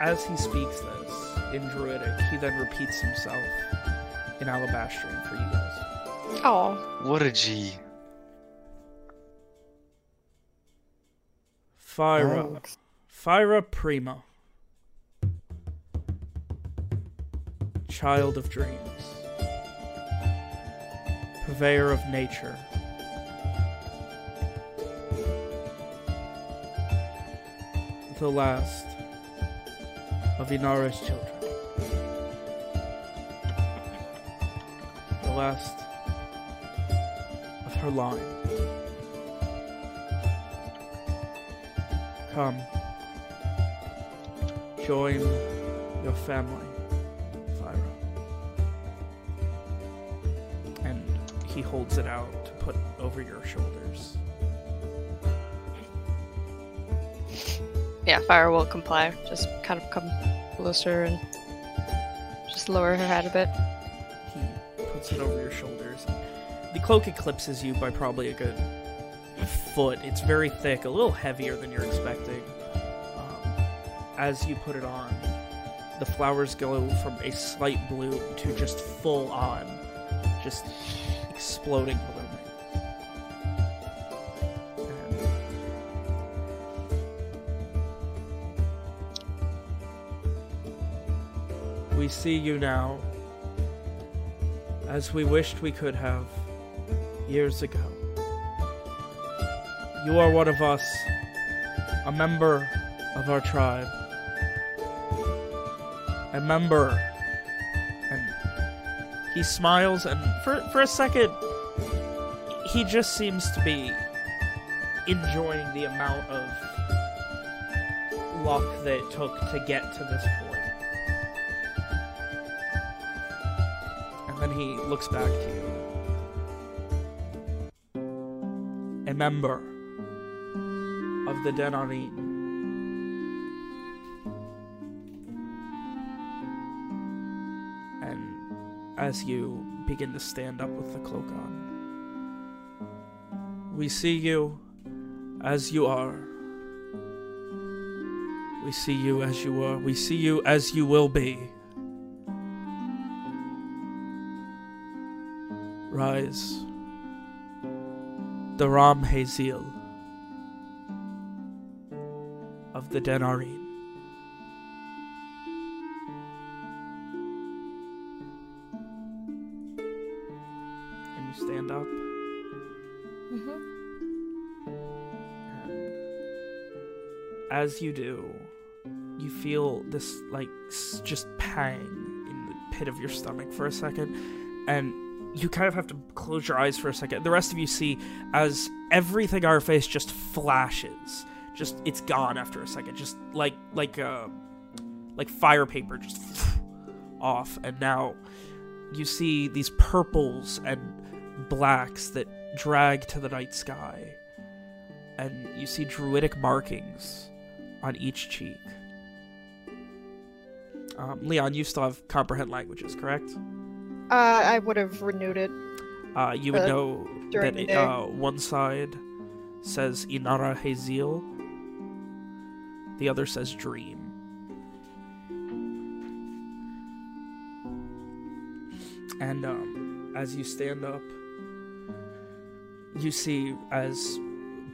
as he speaks this in Druidic, he then repeats himself in Alabastrian for you guys.
Oh,
What a G.
Fyra.
Thanks.
Fyra Prima. Child of dreams. Purveyor of nature. The last of Inara's children. The last of her line. Come. join your family, he holds it out to put over your shoulders.
Yeah, Fyra will comply. Just kind of come closer and just lower her head a bit.
He puts it over your shoulders. The cloak eclipses you by probably a good foot. It's very thick, a little heavier than you're expecting. Um, as you put it on, the flowers go from a slight bloom to just full on, just exploding. And um, we see you now as we wished we could have years ago. You are one of us, a member of our tribe, a member. And he smiles, and for, for a second, he just seems to be enjoying the amount of luck that it took to get to this point. And then he looks back to you. A member of the Denarin. And as you begin to stand up with the cloak on, we see you as you are. We see you as you are. We see you as you will be. Rise. The Ram Hazel of the Denarin. As you do, you feel this like just pang in the pit of your stomach for a second, and you kind of have to close your eyes for a second. The rest of you see as everything her face just flashes. Just it's gone after a second. Just like like uh like fire paper just off and now you see these purples and blacks that drag to the night sky. And you see druidic markings on each cheek. Um, Leon, you still have comprehend languages, correct?
Uh, I would have renewed it.
Uh, you would
Uh,
know that uh, one side says Inara Hazel, the other says Dream. And um, as you stand up, you see as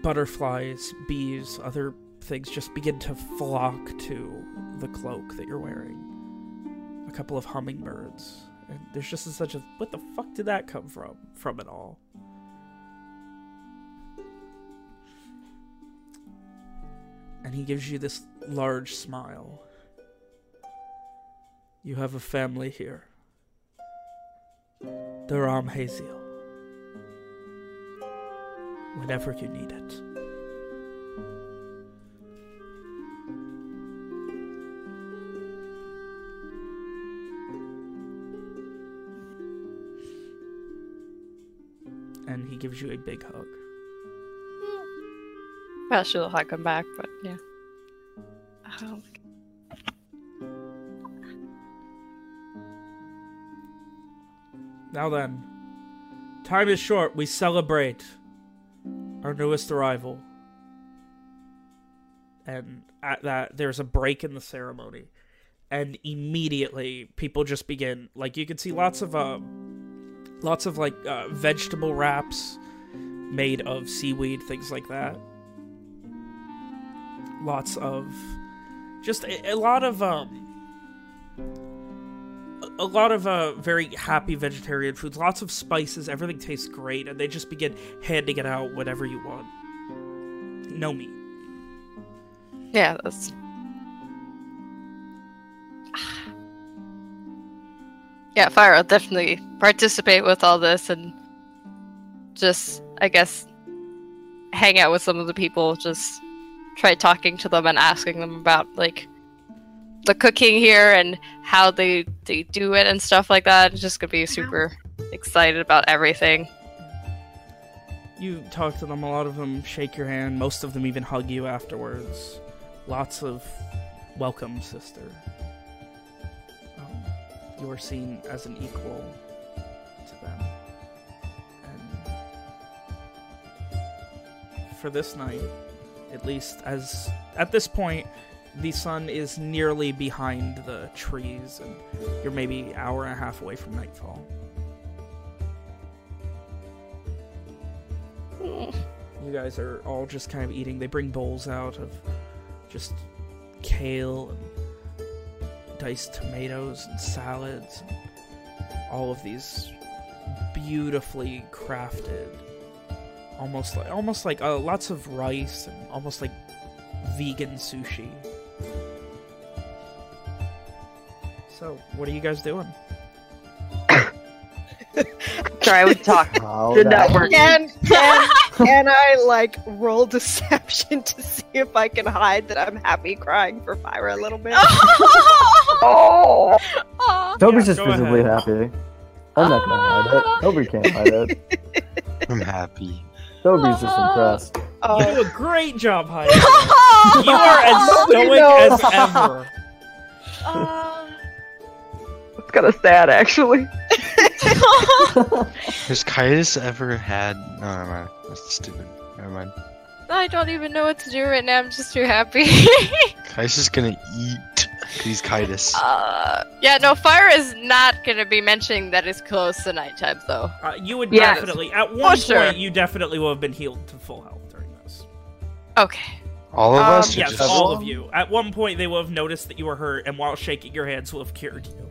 butterflies, bees, other things just begin to flock to the cloak that you're wearing. A couple of hummingbirds. And there's just such a what the fuck did that come from from it all? And he gives you this large smile. You have a family here. The Ram Haziel. Whenever you need it. And he gives you a big hug.
Well, she'll hug him back, but yeah. Oh,
Now then, time is short. We celebrate our newest arrival. And at that, there's a break in the ceremony. And immediately, people just begin. Like, you can see lots of, uh, lots of, like, uh, vegetable wraps made of seaweed, things like that. Lots of. Just a, a lot of, um, a lot of uh, very happy vegetarian foods, lots of spices, everything tastes great, and they just begin handing it out whatever you want. No meat.
yeah, that's. Yeah, Fyra I'll definitely participate with all this and just, I guess, hang out with some of the people, just try talking to them and asking them about, like, the cooking here and how they they do it and stuff like that. Just gonna be super excited about everything.
You talk to them, a lot of them shake your hand, most of them even hug you afterwards. Lots of welcome, sister. You are seen as an equal to them. And for this night, at least as at this point, the sun is nearly behind the trees, and you're maybe an hour and a half away from nightfall. Hmm. You guys are all just kind of eating. They bring bowls out of just kale and diced tomatoes and salads and all of these beautifully crafted almost like almost like uh, lots of rice and almost like vegan sushi. So, what are you guys doing?
Sorry, I was talking.
How
Did
that
not work.
And can, can I like roll deception to see if I can hide that I'm happy crying for Fyra a little bit?
Oh,
Toby's
Yeah,
just visibly
ahead.
happy. I'm not gonna hide it. Toby can't hide it.
I'm happy.
Toby's just impressed. Oh.
You
Oh,
do a great job hiding. you are as stoic as ever.
it's kind of sad, actually.
Has Kaius ever had? No, never mind. That's stupid. Never mind.
I don't even know what to do right now. I'm just too happy.
Kaius is gonna eat. He's Kaius.
uh, yeah, no, Fyra is not gonna be mentioning that it's close to nighttime, though.
Uh, you would
Yes.
definitely, at one
Oh,
point,
sure.
you definitely will have been healed to full health during this.
Okay.
All of
um,
us.
Yes,
just...
all of you. At one point, they will have noticed that you were hurt, and while shaking your hands, will have cured you.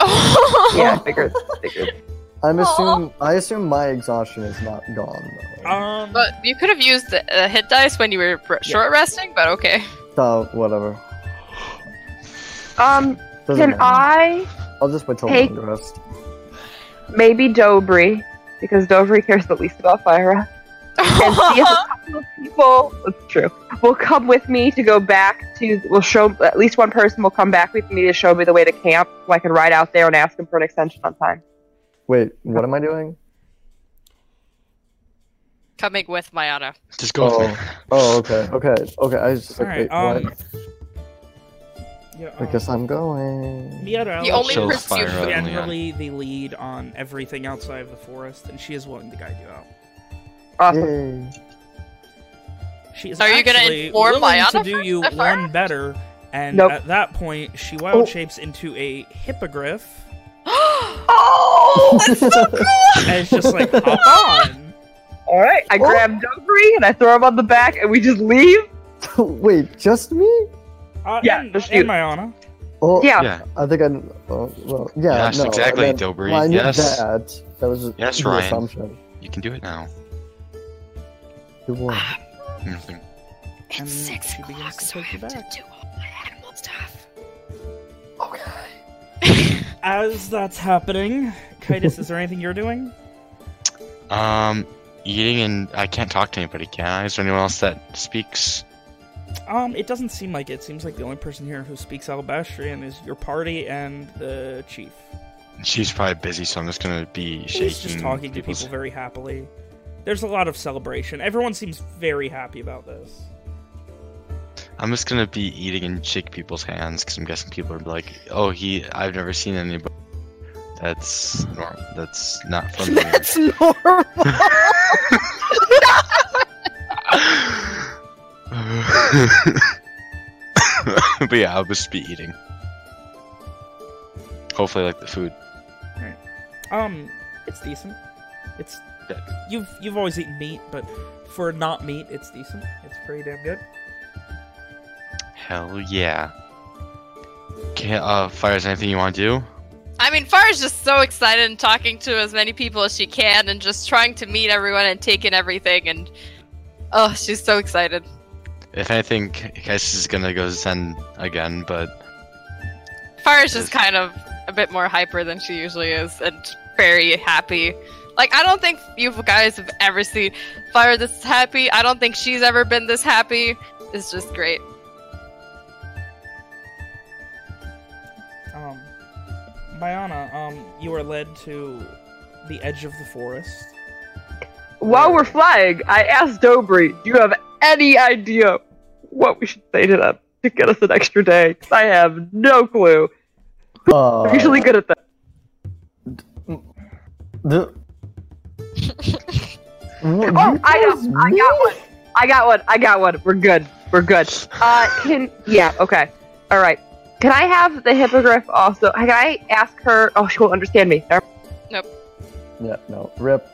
Yeah, I figured. figured.
I'm
Aw.
assume I assume my exhaustion is not gone though.
Um,
but you could have used the uh, hit dice when you were r- short resting, but okay.
so whatever.
Um,
Doesn't
can
matter.
I
I'll just wait till
take-
long rest.
maybe Dobry because Dobry cares the least about Fyra, and see if a couple of people. That's true. Will come with me to go back to. Will show at least one person will come back with me to show me the way to camp, so I can ride out there and ask him for an extension on time.
Wait, what am I doing?
Coming with Mayana.
Just go with me.
Oh, okay, okay, okay. I was just
all
like,
right.
wait,
Um,
what?
yeah,
I
um,
guess I'm going.
Miata
The only
Show
person you
fire up. Leon.
generally the lead on everything outside of the forest, and she is willing to guide you out.
Awesome.
Yay.
She is
Are you gonna
actually
inform
willing to do you
at first?
one better, and
Nope.
at that point, she wild
Oh.
shapes into a hippogriff,
Oh, that's so cool!
and it's just like hop on.
All right, I
Oh.
grab Dobry and I throw him on the back, and we just leave.
wait, just me?
Uh,
Yeah,
and,
just
and
you.
Mayana.
Oh,
Yeah.
Yeah.
I think I. Oh, well, yeah.
Yes,
no,
exactly,
I meant-
Dobry.
Well,
Yes.
that. That was
Yes,
the
Ryan.
assumption.
You can do it now.
Do what?
Nothing.
And she begins to take you back.
do all my animal stuff.
Okay.
As that's happening, Kitus, is there anything you're doing?
Um, eating and I can't talk to anybody, can I? Is there anyone else that speaks?
Um, it doesn't seem like it. It seems like the only person here who speaks Alabastrian is your party and the chief.
She's probably busy, so I'm just gonna be shaking.
He's just talking to people very happily. There's a lot of celebration. Everyone seems very happy about this.
I'm just gonna be eating and shake people's hands because I'm guessing people are like, "Oh, he. I've never seen anybody that's normal. That's not from here."
that's normal.
but yeah, I'll just be eating. Hopefully, I like the food.
Um, it's decent. It's
Yeah.
you've you've always eaten meat, but for not meat, it's decent. It's pretty damn good.
Hell yeah. Okay, uh, Fyra. Is there anything you want to do?
I mean, Fyra's just so excited and talking to as many people as she can and just trying to meet everyone and take in everything and oh, she's so excited.
If anything, Kais is gonna go Zen again, but
Fyra's just kind of a bit more hyper than she usually is and very happy. Like, I don't think you guys have ever seen Fyra this happy. I don't think she's ever been this happy. It's just great.
Um, Mayana, um, you are led to the edge of the forest.
While we're flying, I asked Dobry, do you have any idea what we should say to them to get us an extra day? I have no clue.
Uh,
I'm usually good at that.
the. What,
Oh, I got,
guys
I got one. I got one. I got one. We're good. We're good. Uh, can yeah. Okay. All right. Can I have the hippogriff also? Can I ask her? Oh, she won't understand me. Never-
Yeah, no. Rip.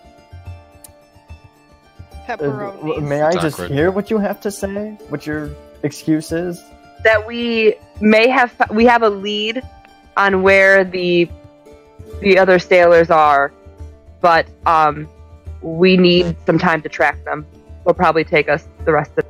Uh,
Pepperoni.
may I just
awkward.
hear what you have to say? What your excuse is?
That we may have we have a lead on where the the other sailors are, but um, we need some time to track them. It'll probably take us the rest of.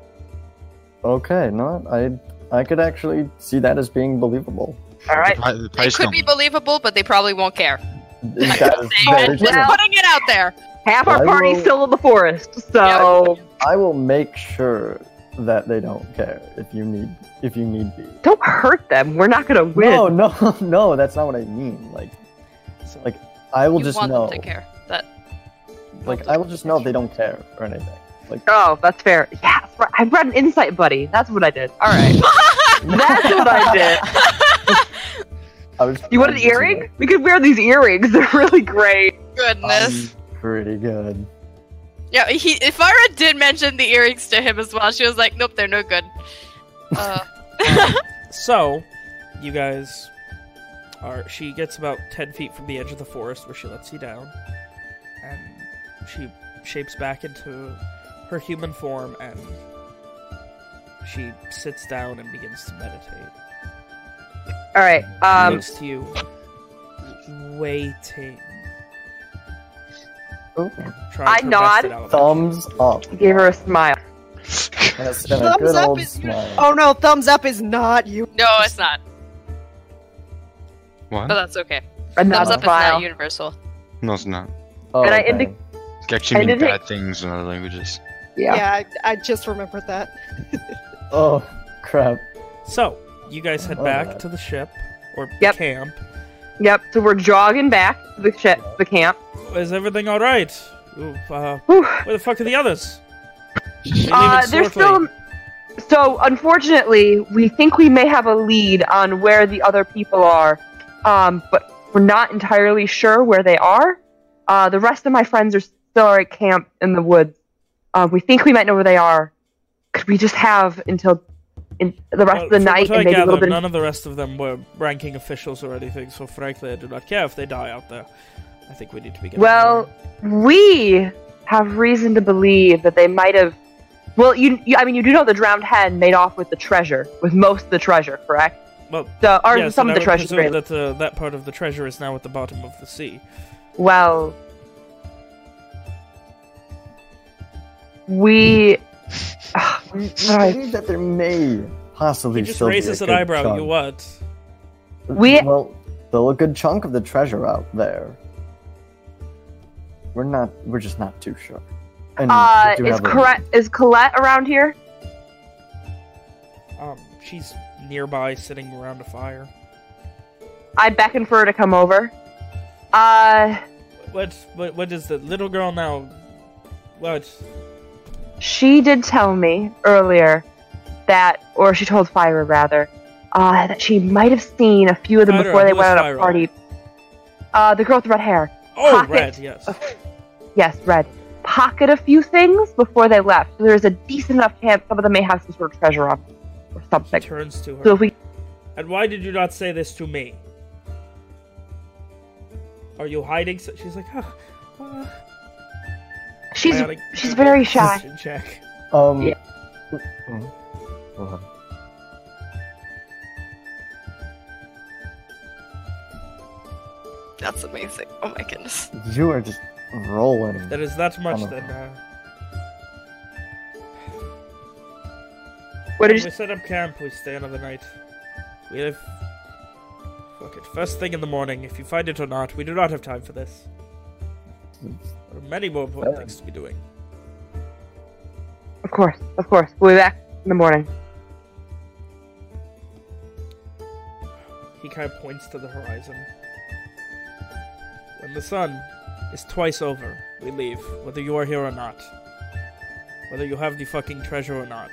Okay, no, I I could actually see that as being believable.
All right.
The, the
They could be believable, but they probably won't care.
That is
Saying
very
it, just
true.
putting it out there.
Half our
I
party's
will-
still in the forest, so
I will make sure that they don't care if you need if you need be.
don't hurt them. We're not gonna win.
No, no, no, that's not what I mean. Like,
So,
Like, I will
you
just
want
know. Like, I will just know they don't care or anything. Like,
Oh, that's fair. Yeah, I read an insight, buddy. That's what I did. All right, that's what I did.
I was.
You want an
trying to
earring? We could wear these earrings. They're really great.
goodness.
I'm pretty good.
yeah, he. If Ira did mention the earrings to him as well, she was like, "Nope, they're no good." Uh,
so, you guys are. She gets about 10 feet from the edge of the forest where she lets you down. And she shapes back into her human form and she sits down and begins to meditate.
All right.
She
Um,
looks to you, waiting.
I nod.
invest it out.
Thumbs up.
gave her a smile.
Yes, a
Thumbs
good
up
old
is-
smile.
Oh no, thumbs up is not you.
no, it's not.
What?
But that's okay.
And
Thumbs up
a
is not universal.
No, it's not.
Oh,
and I
okay.
indi-
It actually mean
didn't-
bad things in other languages.
Yeah.
Yeah, I, I just remembered that.
Oh, crap.
So, you guys head back
God.
to the ship, or
Yep.
the camp.
Yep. So we're jogging back to the ship, the camp.
Is everything alright? Uh, where the fuck are the others? They
Uh,
leaving
they're still. So unfortunately, we think we may have a lead on where the other people are, um, but we're not entirely sure where they are. Uh, the rest of my friends are still at camp in the woods. Uh, we think we might know where they are. Could we just have until in the rest
Well,
of the night
what I
and maybe a little bit?
none of the rest of them were ranking officials or anything, so frankly, I do not care if they die out there. I think we need to be getting
Well, we have reason to believe that they might have. Well, you, you, I mean, you do know the drowned hen made off with the treasure, with most of the treasure, correct?
Well,
So, or
yes,
some of the
I would
treasure.
that uh, that part of the treasure is now at the bottom of the sea.
Well, we.
We we
Right.
believe that there may possibly
He just
still
raises
be
an
good
eyebrow.
chunk.
You what?
We-
well, still a good chunk of the treasure out there. We're not. We're just not too sure. And
Uh, is
have a-
Colette is Colette around here?
Um, she's nearby, sitting around a fire.
I beckon for her to come over. Uh,
What? What? What is the little girl now? What?
She did tell me earlier that, or she told Fyra rather, uh, that she might have seen a few of them
Fyra,
before they went on a party. Uh, the girl with the red hair.
Oh,
Pocket.
red. Yes.
Yes, red. Pocket a few things before they left. So there's a decent enough chance some of them may have some sort of treasure on them or
She
something.
turns to her.
So if we
And why did you not say this to me? Are you hiding? So- she's like, oh, uh,
she's
biotic-
she's very shy.
Check.
Um.
Yeah.
mm, hold.
That's amazing. Oh my goodness.
You are just rolling.
That is that much then. Uh,
What did
we
you
set up camp. We stay another night. We have. Fuck it. First thing in the morning. If you find it or not, we do not have time for this. There are many more important
Fair.
things to be doing.
Of course, of course. We'll be back in the morning.
he kind of points to the horizon. When the sun is twice over, we leave, whether you are here or not. Whether you have the fucking treasure or not.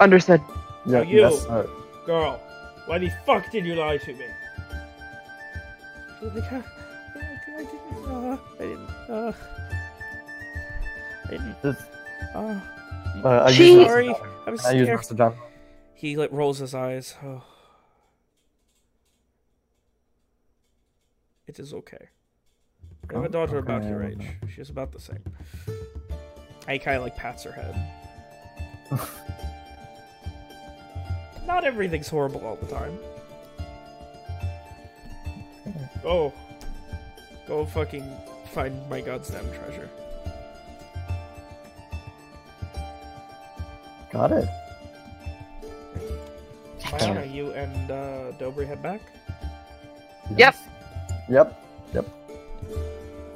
Understood.
Yeah,
you.
yes, sir.
Girl, why the fuck did you lie to me? Uh, I didn't, uh, I didn't, uh, uh,
uh, I
sorry, I was
John. I use
scared.
Master John.
He like rolls his eyes. Oh. It is okay. I have a
Oh,
daughter about your age. She's about the same. I kind of like pats her head. Not everything's horrible all the time. Oh, go fucking find my goddamn treasure.
Got it.
Maya, you and uh, Dobry head back.
Yep.
Yep. Yep.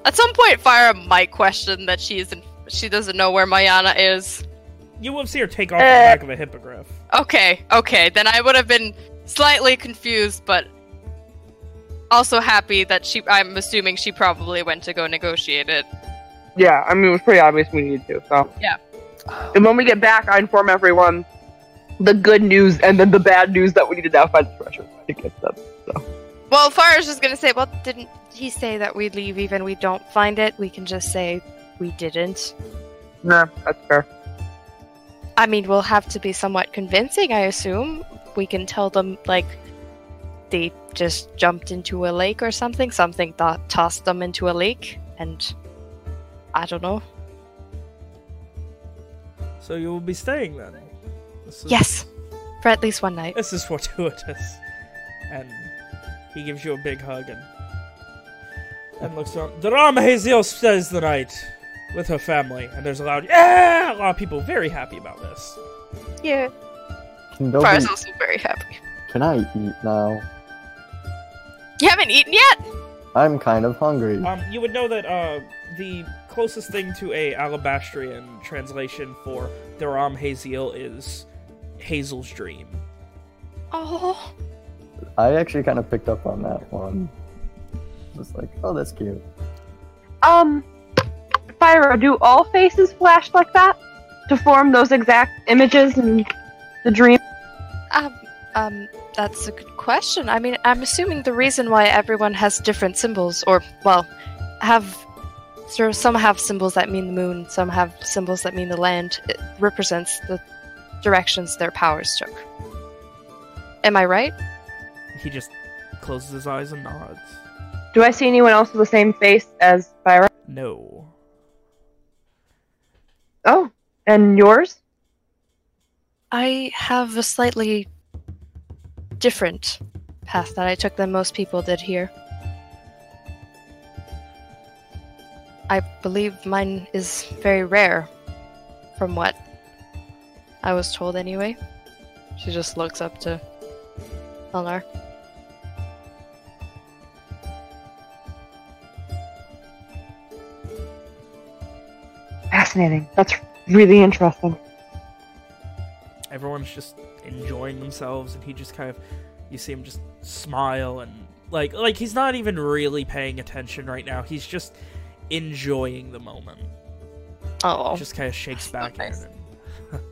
At some point, Fyra might question that she isn't. She doesn't know where Mayana is.
You will see her take off the
Uh,
back of a hippogriff.
Okay, okay, then I would have been slightly confused, but also happy that she. I'm assuming she probably went to go negotiate it.
Yeah, I mean, it was pretty obvious we needed to, so.
Yeah.
And when we get back, I inform everyone the good news and then the bad news that we need to now find the treasure to get them. So.
Well, Fyra's just gonna say, well, didn't he say that we leave even we don't find it? We can just say we didn't.
Nah, that's fair.
I mean, we'll have to be somewhat convincing, I assume. We can tell them, like, they just jumped into a lake or something. Something th- tossed them into a lake, and I don't know.
So you will be staying then. Is,
Yes, for at least one night.
This is fortuitous. And he gives you a big hug and and looks around. Daram Haziel stays the night with her family, and there's a loud yeah. A lot of people very happy about this.
Yeah.
Can, Dobry,
Fyra's also very happy.
can I eat now?
You haven't eaten yet?
I'm kind of hungry.
Um, you would know that uh, the closest thing to a Alabastrian translation for Daram Haziel is Hazel's Dream.
Oh.
I actually kind of picked up on that one. Just like, oh, that's cute.
Um, Fyra, do all faces flash like that to form those exact images and the dream?
Um, um, that's a good question. I mean, I'm assuming the reason why everyone has different symbols, or, well, have. So some have symbols that mean the moon, some have symbols that mean the land. It represents the directions their powers took. Am I right?
He just closes his eyes and nods.
Do I see anyone else with the same face as Fyra?
No.
Oh, and yours?
I have a slightly different path that I took than most people did here. I believe mine is very rare, from what I was told anyway. She just looks up to Elnar.
Fascinating. That's really interesting.
everyone's just enjoying themselves and he just kind of you see him just smile and like like he's not even really paying attention right now. He's just enjoying the moment.
Oh,
just kind of shakes back
That's
in and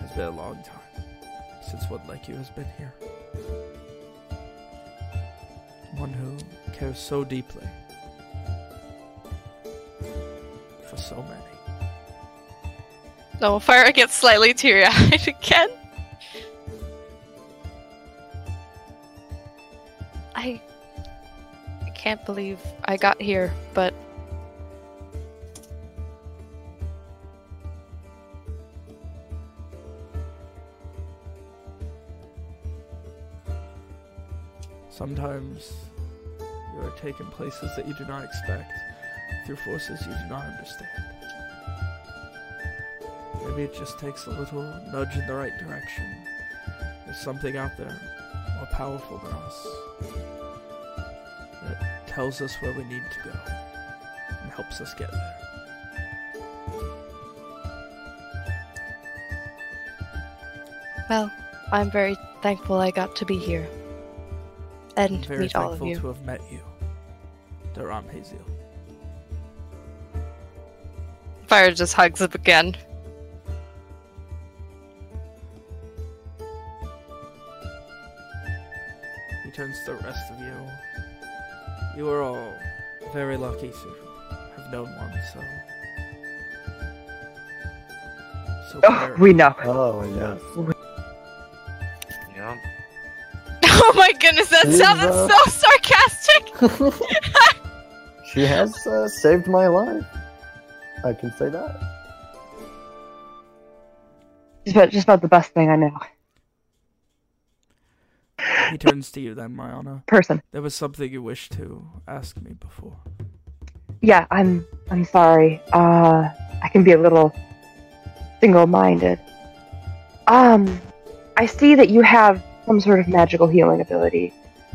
it's been a long time since one like you has been here. One who cares so deeply for so many
no! Fyra gets slightly teary-eyed again. I, I can't believe I got here, but
Sometimes you are taken places that you do not expect through forces you do not understand. Maybe it just takes a little nudge in the right direction. There's something out there more powerful than us that tells us where we need to go and helps us get there.
Well, I'm very thankful I got to be here.
I'm
And
very
meet all of you.
thankful to have met you, Duram Haziel.
Fyra just hugs up again.
He turns to the rest of you. You are all very lucky to have known one, so. So
Oh, we know.
Oh yes.
Yep.
Oh my goodness, that
She's,
sounded
uh,
so sarcastic!
she has uh, saved my life. I can say that.
Just about, just about the best thing I know.
He turns to you then, Mayana.
Person.
There was something you wished to ask me before.
Yeah, I'm I'm sorry. Uh I can be a little single-minded. Um I see that you have some sort of magical healing ability.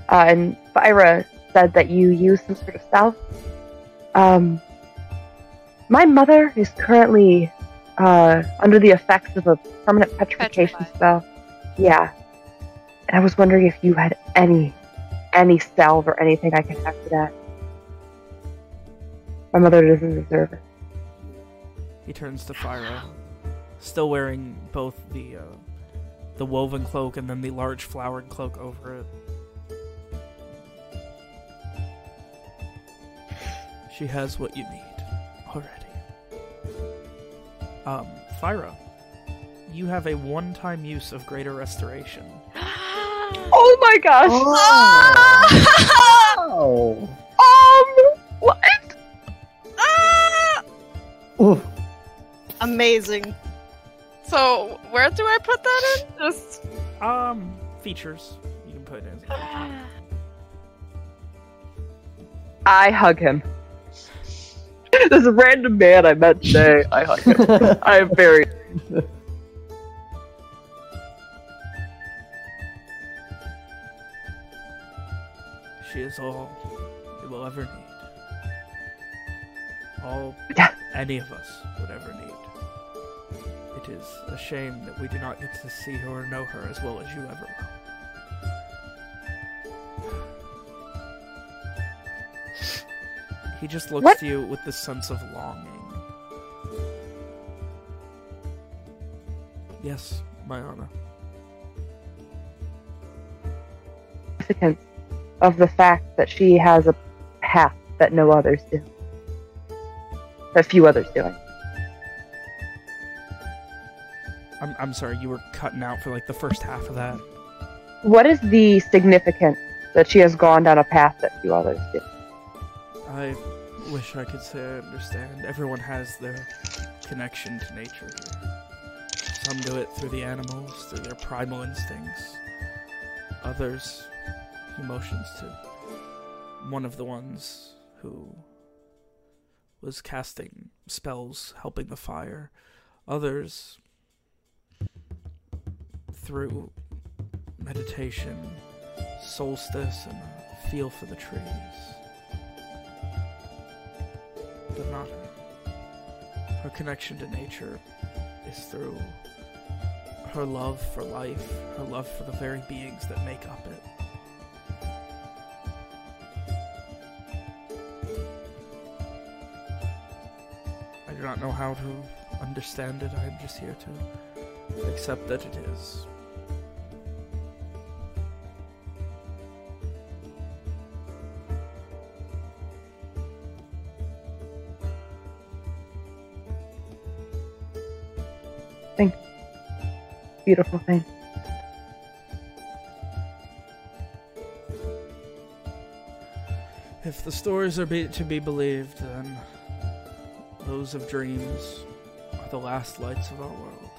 Uh, and Fyra said that you use some sort of salve. Um my mother is currently uh under the effects of a permanent petrification
Petrified.
spell. Yeah. I was wondering if you had any any salve or anything I could have for that. My mother doesn't deserve it.
He turns to Fyra, still wearing both the uh, the woven cloak and then the large flowered cloak over it. She has what you need already. Um, Fyra, you have a one-time use of Greater Restoration.
Oh my gosh!
Oh.
Um, what?
Ooh.
Amazing.
So, where do I put that in? Just.
Um, features you can put it in. as a feature.
I hug him. this random man I met today, I hug him. I am very.
She is all you will ever need. All any of us would ever need. It is a shame that we do not get to see her or know her as well as you ever will. He just looks
What?
to you with this sense of longing. Yes, my honor.
significance of the fact that she has a path that no others do. A few others do.
I'm, I'm sorry, you were cutting out for like the first half of that.
What is the significance that she has gone down a path that few others do?
I wish I could say I understand. Everyone has their connection to nature here. Some do it through the animals, through their primal instincts. Others, emotions to One of the ones who was casting spells helping the fire. Others, through meditation, solstice, and feel for the trees but not her. Her connection to nature is through her love for life, her love for the very beings that make up it. Do not know how to understand it. I am just here to accept that it is.
Beautiful thing.
If the stories are be- to be believed, then those of dreams are the last lights of our world.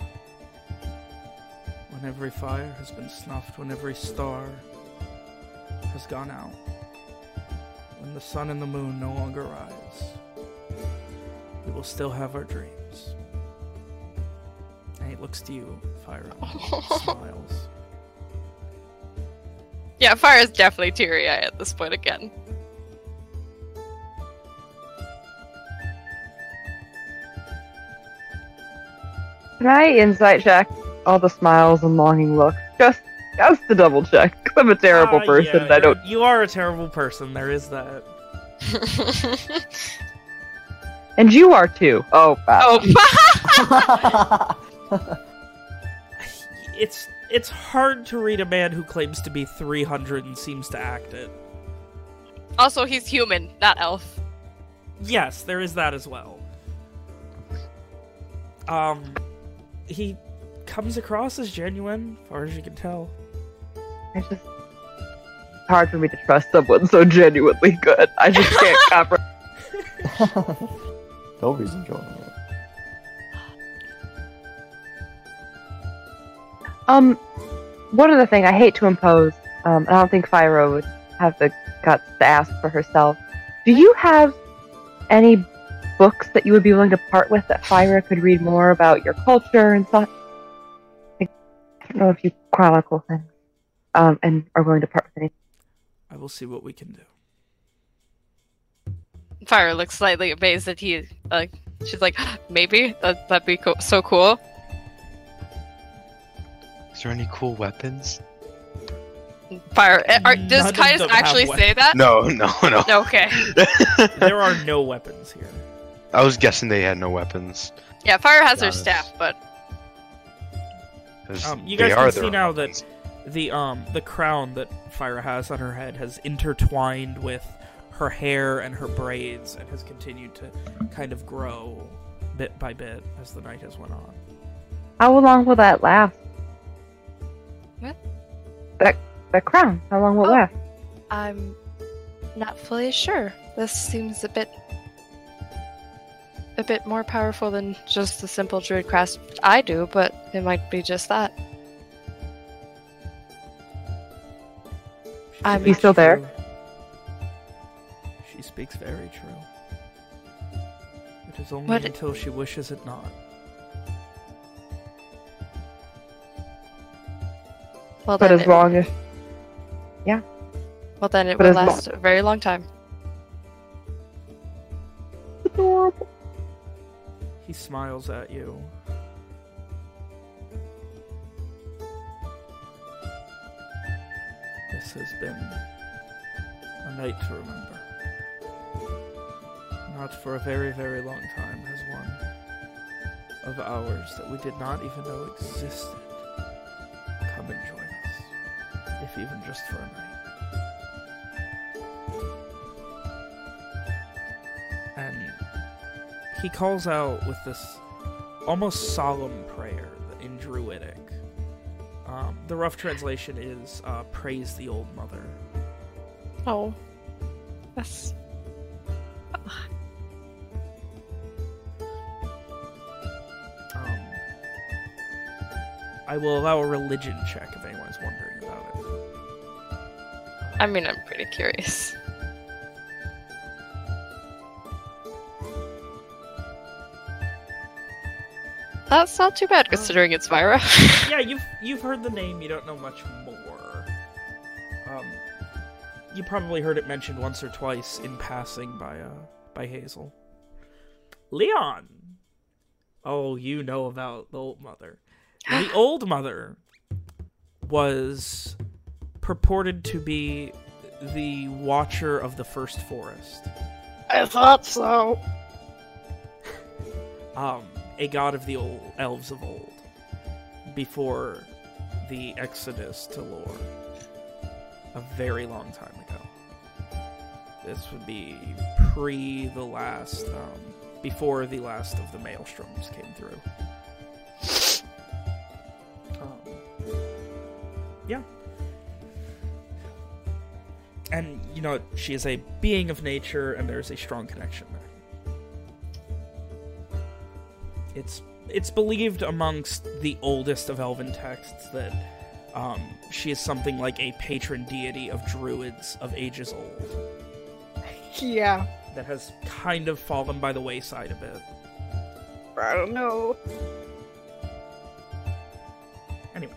When every fire has been snuffed, when every star has gone out, when the sun and the moon no longer rise, we will still have our dreams. And he looks to you, Fyra, smiles.
Yeah, Fyra is definitely teary eyed at this point again.
Can I insight check all the smiles and longing looks, just just to double check. I'm a terrible
Ah,
person.
yeah,
I don't.
you're- You are a terrible person. There is that.
And you are too. Oh, wow.
oh,
It's it's hard to read a man who claims to be 300 and seems to act it.
also, he's human, not elf.
Yes, there is that as well. Um, he comes across as genuine, as far as you can tell.
It's just it's hard for me to trust someone so genuinely good. I just can't comprehend.
Toby's enjoying it.
Um, one other thing I hate to impose. Um, I don't think Fyra would have the guts to ask for herself. Do you have any books that you would be willing to part with that Fyra could read more about your culture and such? I don't know if you chronicle things, um, and are willing to part with anything.
I will see what we can do.
Fyra looks slightly amazed that he like. She's like, maybe that that'd be co- so cool.
Is there any cool weapons?
Fire. eh, Are, does
None of
Caius
them have
actually say that?
No, no, no.
No, Okay.
There are no weapons here.
I was guessing they had no weapons.
Yeah, Fyra has her staff, but
Um, you guys can see
own
now that the um the crown that Fyra has on her head has intertwined with her hair and her braids and has continued to kind of grow bit by bit as the night has went on.
How long will that last?
What?
That that crown. How long will it
Oh.
last?
I'm not fully sure. This seems a bit a bit more powerful than just the simple Druidcraft I do, but it might be just that.
She
I'm-
He's still there?
She speaks very true. It is only
What-
until she wishes it not.
Well,
But as
it,
long as Yeah.
well then it
but
will last a very long time.
adorable.
Smiles at you. This has been a night to remember. Not for a very, very long time has one of ours that we did not even know existed come and join us, if even just for a night. He calls out with this almost solemn prayer in Druidic. Um, the rough translation is uh, "Praise the Old Mother."
Oh, that's
Um, I will allow a religion check if anyone's wondering about it.
I mean, I'm pretty curious. That's not too bad considering it's Myra.
yeah, you've you've heard the name. You don't know much more. Um, you probably heard it mentioned once or twice in passing by uh by Hazel. Leon. Oh, you know about the old mother. The old mother was purported to be the watcher of the first forest.
I thought so.
um, a god of the old elves of old, before the exodus to lore, a very long time ago. This would be pre the last, um, before the last of the maelstroms came through. Um, yeah. And, you know, she is a being of nature, and there's a strong connection there it's it's believed amongst the oldest of elven texts that um, she is something like a patron deity of druids of ages old
Yeah.
that has kind of fallen by the wayside a bit.
I don't know.
Anyway,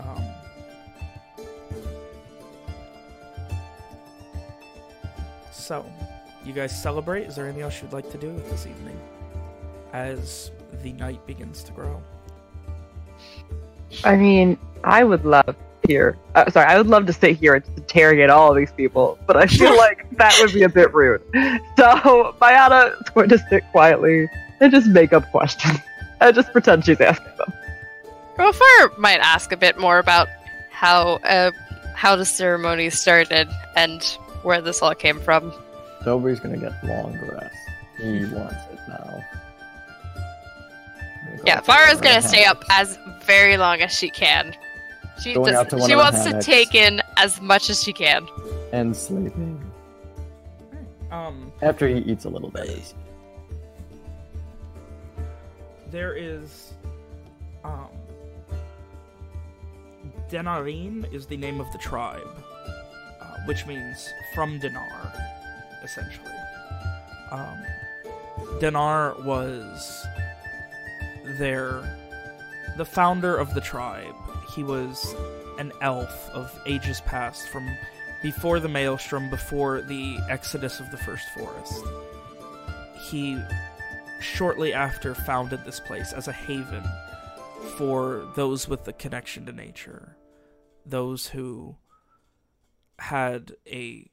um, so you guys celebrate? Is there anything else you'd like to do this evening as the night begins to grow?
I mean, I would love here. Uh, sorry, I would love to sit here and just interrogate all of these people, but I feel like that would be a bit rude. So Mayana is going to sit quietly and just make up questions and just pretend she's asking them.
Rofar might ask a bit more about how uh, how the ceremony started and where this all came from.
Dobry's gonna get long rest. He wants it now. I'm
Yeah,
go Fyra's
gonna
of
stay up as very long as she can. She
Going
does,
out to one
she
of the
wants to take in as much as she can.
and sleeping
Um,
after he eats a little bit.
there is, um, Denarim is the name of the tribe, uh, which means from Dinar, essentially. Um, Dinar was their, the founder of the tribe. He was an elf of ages past, from before the Maelstrom, before the exodus of the First Forest. He shortly after founded this place as a haven for those with the connection to nature, those who had a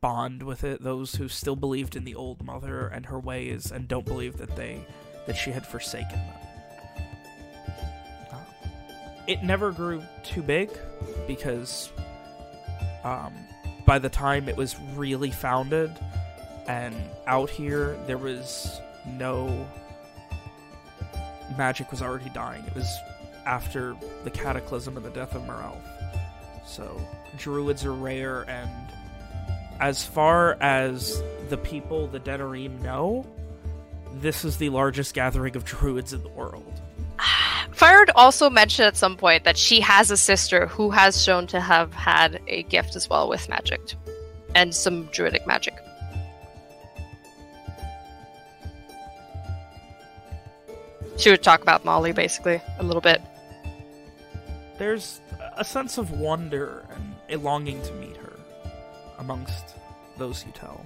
bond with it, those who still believed in the old mother and her ways and don't believe that they that she had forsaken them. Um, it never grew too big because um, by the time it was really founded, and out here there was no magic was already dying. It was after the cataclysm and the death of Morelf. So druids are rare and as far as the people the Denarim know, this is the largest gathering of druids in the world.
Fired also mentioned at some point that she has a sister who has shown to have had a gift as well with magic and some druidic magic. She would talk about Molly basically a little bit.
There's a sense of wonder and a longing to meet her amongst those you tell.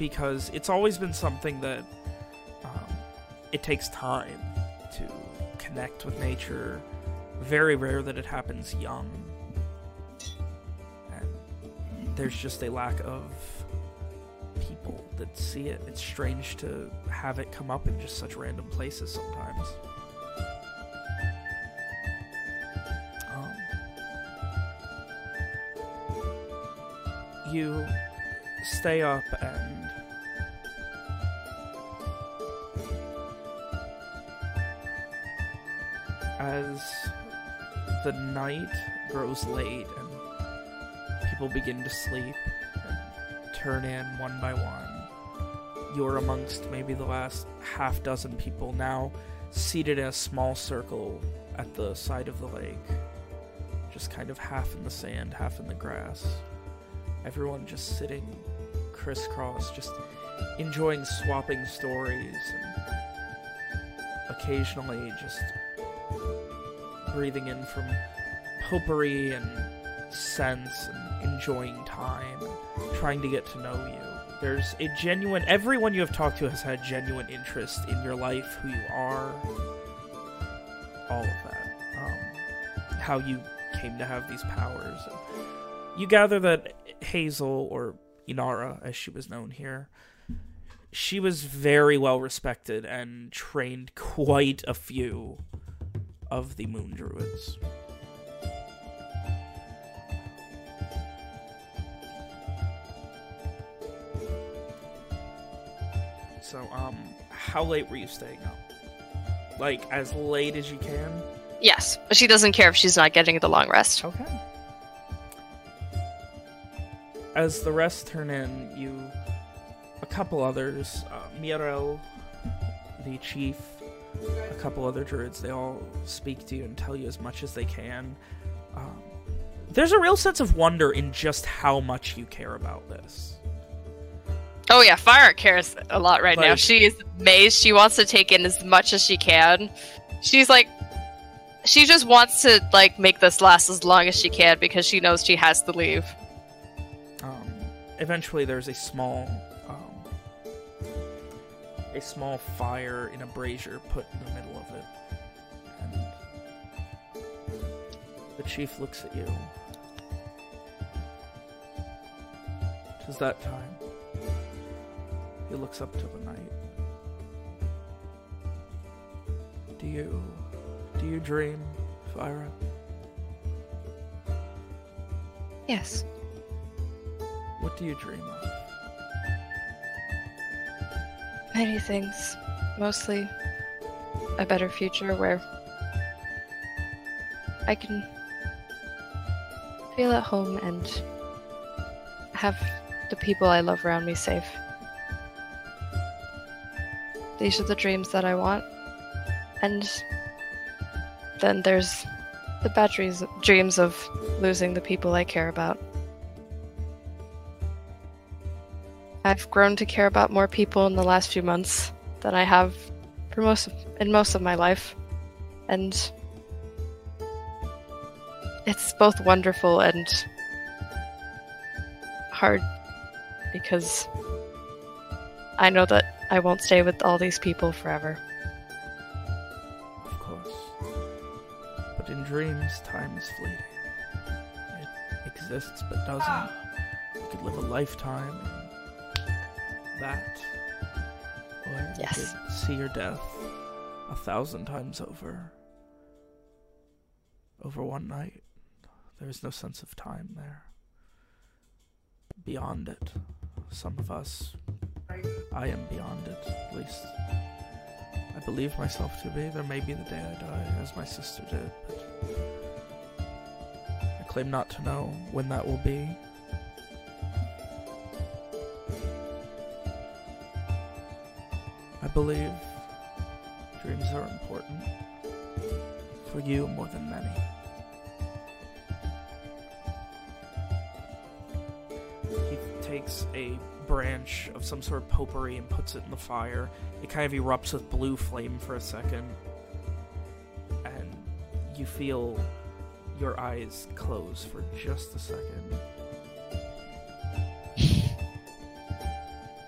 Because it's always been something that um, it takes time to connect with nature. Very rare that it happens young. And there's just a lack of people that see it. It's strange to have it come up in just such random places sometimes. Um, you stay up and as the night grows late and people begin to sleep and turn in one by one, you're amongst maybe the last half dozen people now seated in a small circle at the side of the lake, just kind of half in the sand, half in the grass. Everyone just sitting crisscross, just enjoying swapping stories and occasionally just breathing in from potpourri and scents and enjoying time, and trying to get to know you. There's a genuine, everyone you have talked to has had genuine interest in your life, who you are, all of that. Um, how you came to have these powers. You gather that Hazel, or Inara as she was known here, she was very well respected and trained quite a few of the Moon Druids. So, um, how late were you staying up? Like, as late as you can?
Yes, but she doesn't care if she's not getting the long rest.
Okay. As the rest turn in, you. A couple others, uh, Mirel, the chief, a couple other druids, they all speak to you and tell you as much as they can. Um, there's a real sense of wonder in just how much you care about this.
Oh yeah, Fyra cares a lot right now.
Like-
She is amazed. She wants to take in as much as she can. She's like, she just wants to like make this last as long as she can because she knows she has to leave.
Um, eventually, there's a small a small fire in a brazier put in the middle of it. And the chief looks at you. Tis that time. He looks up to the night. Do you do you dream, Fyra?
Yes.
What do you dream of?
Many things. Mostly a better future where I can feel at home and have the people I love around me safe. These are the dreams that I want. And then there's the bad dreams, of losing the people I care about. I've grown to care about more people in the last few months than I have for most of, in most of my life, and it's both wonderful and hard because I know that I won't stay with all these people forever.
Of course. But in dreams, time is fleeting. It exists but doesn't. You could live a lifetime that. Or
Yes.
see your death a thousand times over. Over one night. There is no sense of time there. Beyond it. Some of us. I am beyond it, at least. I believe myself to be. There may be the day I die, as my sister did, but I claim not to know when that will be. I believe dreams are important for you more than many. He takes a branch of some sort of potpourri and puts it in the fire. It kind of erupts with blue flame for a second. And you feel your eyes close for just a second.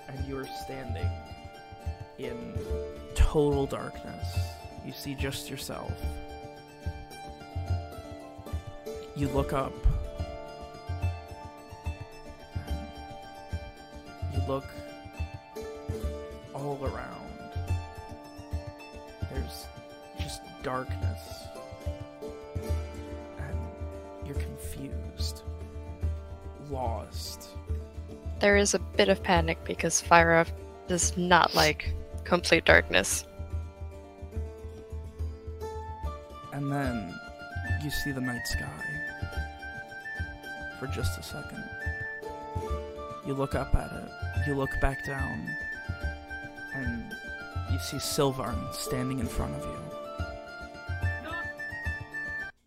and you're standing in total darkness. You see just yourself. You look up. You look all around. There's just darkness. And you're confused. Lost.
There is a bit of panic because Fyra does not like complete darkness.
And then you see the night sky for just a second. You look up at it, you look back down, and you see Sylvarn standing in front of you.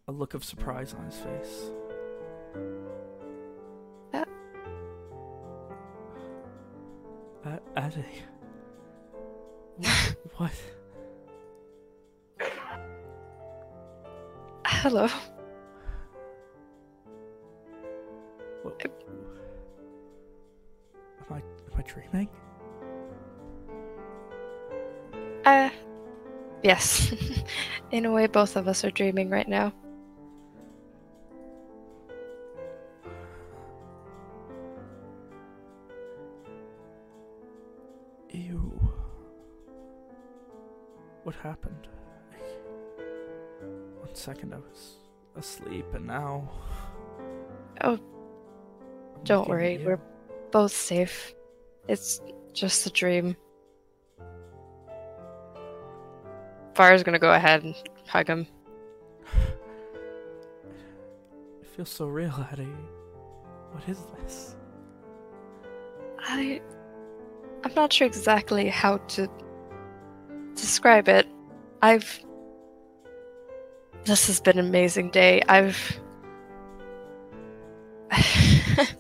A look of surprise on his face.
Uh.
A- Addy. what?
Hello.
What? Am I am I dreaming?
Uh, yes. In a way, both of us are dreaming right now.
What happened? One second I was asleep and now.
Oh, Don't worry, we're both safe. It's just a dream. Fyra's gonna go ahead and hug him.
It feels so real, Eddie. What is this?
I. I'm not sure exactly how to describe it. I've. This has been an amazing day. I've.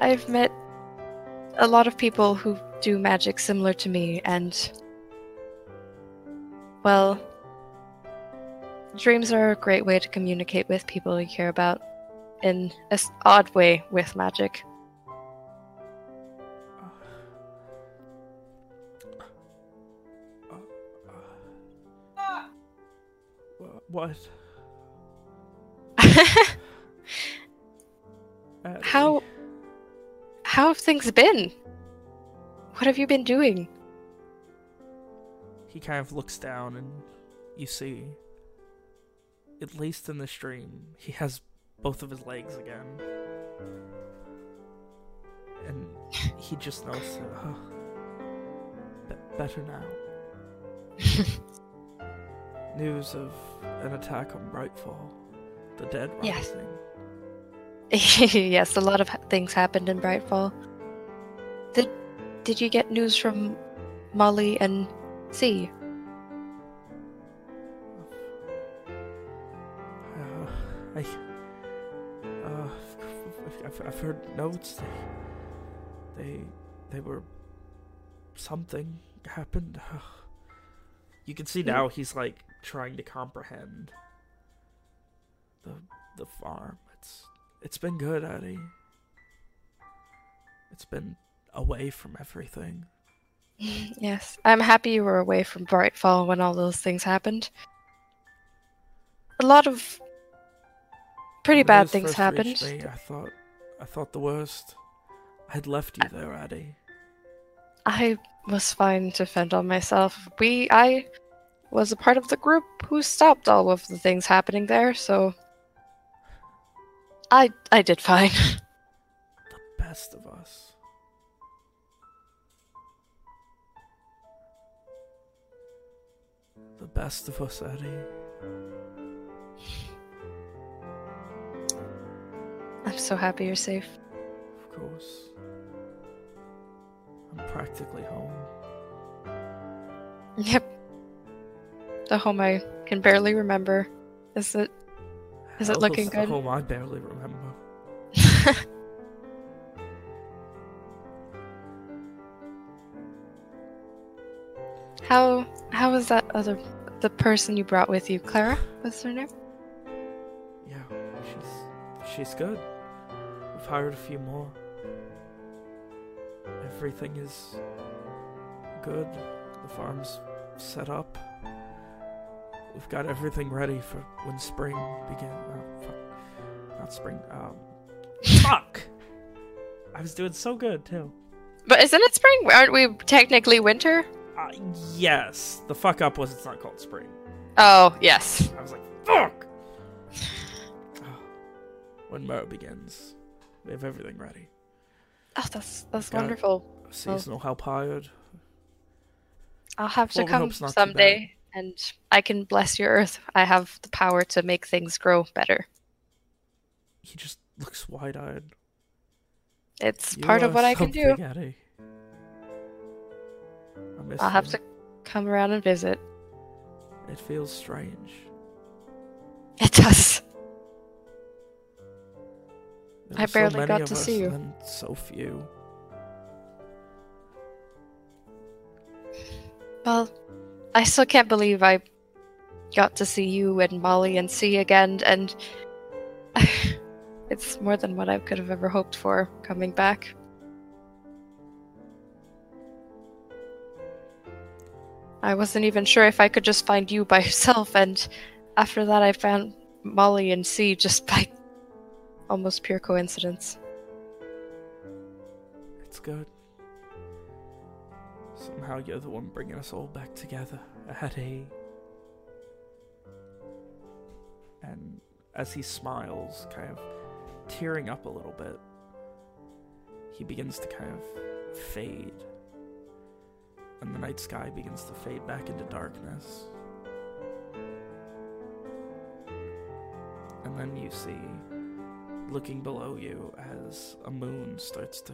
I've met a lot of people who do magic similar to me, and. Well. Dreams are a great way to communicate with people you care about in an odd way with magic.
What? Uh,
how how have things been? What have you been doing?
He kind of looks down and you see, at least in the stream, he has both of his legs again. And he just knows that, oh, be- better now. News of an attack on Brightfall. The dead
Yes.
rising.
yes, a lot of things happened in Brightfall. Did did you get news from Molly and C?
Uh, I, uh, I've, I've heard notes. They, they, they were something happened. You can see now he's like trying to comprehend the the farm. It's it's been good, Eddie. It's been away from everything.
Yes, I'm happy you were away from Brightfall when all those things happened. A lot of pretty
When
bad things happened.
Me, I thought, I thought the worst. I had left you there, Eddie.
I was fine to fend on myself. We, I was a part of the group who stopped all of the things happening there, so I, I did fine.
The best of us. The best of us, Eddie.
I'm so happy you're safe.
Of course. I'm practically home.
Yep. The home I can barely remember. Is it? Is it looking good?
the home I barely remember.
how how was that other the person you brought with you? Clara was her name.
Yeah, she's she's good. We've hired a few more. Everything is good. The farm's set up. We've got everything ready for when spring begins. Oh, fuck. Not spring. Um, fuck! I was doing so good too.
But isn't it spring? Aren't we technically winter?
Uh, yes. The fuck up was it's not called spring.
Oh yes.
I was like, fuck! Oh, when Mer begins, we have everything ready.
Oh, that's that's
Got
wonderful.
Seasonal help hired.
I'll have to
Well, we
come
hope it's not too
someday, and I can bless your earth. I have the power to make things grow better.
He just looks wide eyed.
It's part of what I can do.
Eddie. I miss
I'll have to come around and visit.
It feels strange.
It does.
There
I
so
barely
many
got to see you.
And so few.
Well, I still can't believe I got to see you and Molly and C again, and it's more than what I could have ever hoped for coming back. I wasn't even sure if I could just find you by yourself, and after that, I found Molly and C just by almost pure coincidence.
It's good. Somehow you're the one bringing us all back together. Eddie. And as he smiles, kind of tearing up a little bit, he begins to kind of fade. And the night sky begins to fade back into darkness. And then you see, looking below you, as a moon starts to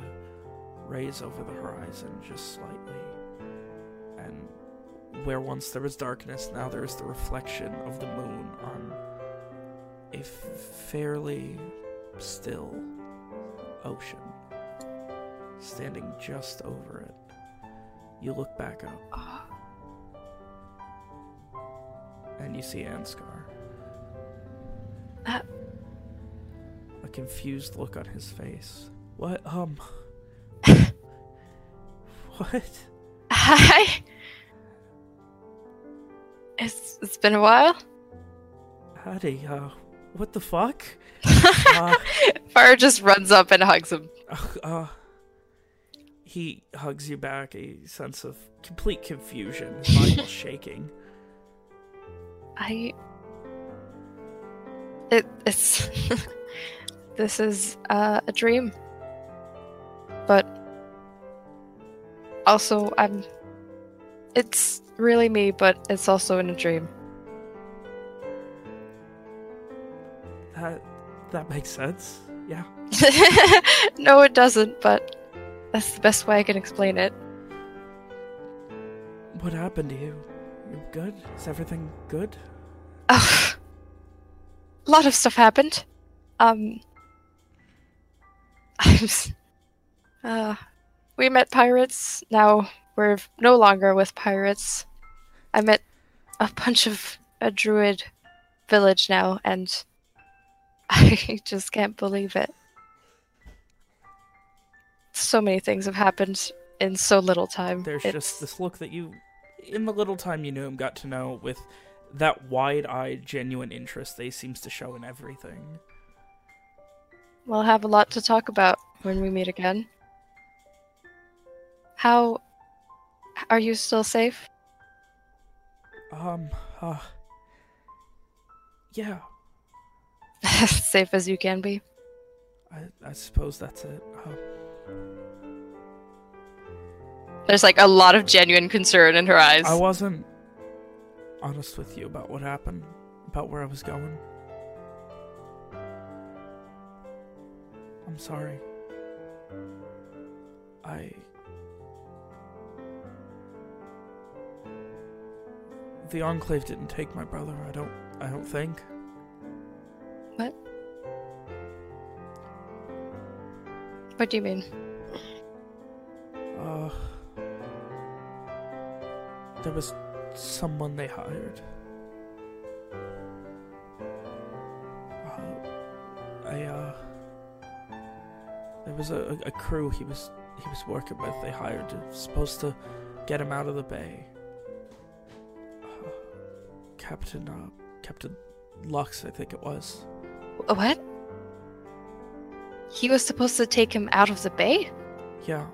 raise over the horizon just slightly. Where once there was darkness, now there is the reflection of the moon on a f- fairly still ocean, standing just over it. You look back up and you see Anskar.
Uh.
A confused look on his face. What, um. what?
Hi. It's it's been a while.
Hattie, uh, what the fuck? uh,
Fyra just runs up and hugs him.
uh, he hugs you back, a sense of complete confusion, his body shaking.
I. It, it's. this is uh, a dream. But. Also, I'm. It's really me, but it's also in a dream.
That that makes sense. Yeah.
no, it doesn't, but that's the best way I can explain it.
What happened to you? You good? Is everything good?
Ugh. a lot of stuff happened. Um, I'm. Uh, we met pirates. Now we're no longer with pirates. I met a bunch of a druid village now, and I just can't believe it. So many things have happened in so little time.
There's
It's-
just this look that you, in the little time you knew him, got to know with that wide-eyed, genuine interest they seems to show in everything.
We'll have a lot to talk about when we meet again. How are you still safe?
Um, uh, yeah,
safe as you can be.
I, I suppose that's it. Uh,
There's like a lot of genuine concern in her eyes.
I wasn't honest with you about what happened, about where I was going. I'm sorry. I. The Enclave didn't take my brother. I don't. I don't think.
What? What do you mean?
Uh. There was someone they hired. Uh, a uh. There was a, a crew he was he was working with. They hired to supposed to get him out of the bay. Captain uh Captain Lux, I think it was.
What? He was supposed to take him out of the bay?
Yeah.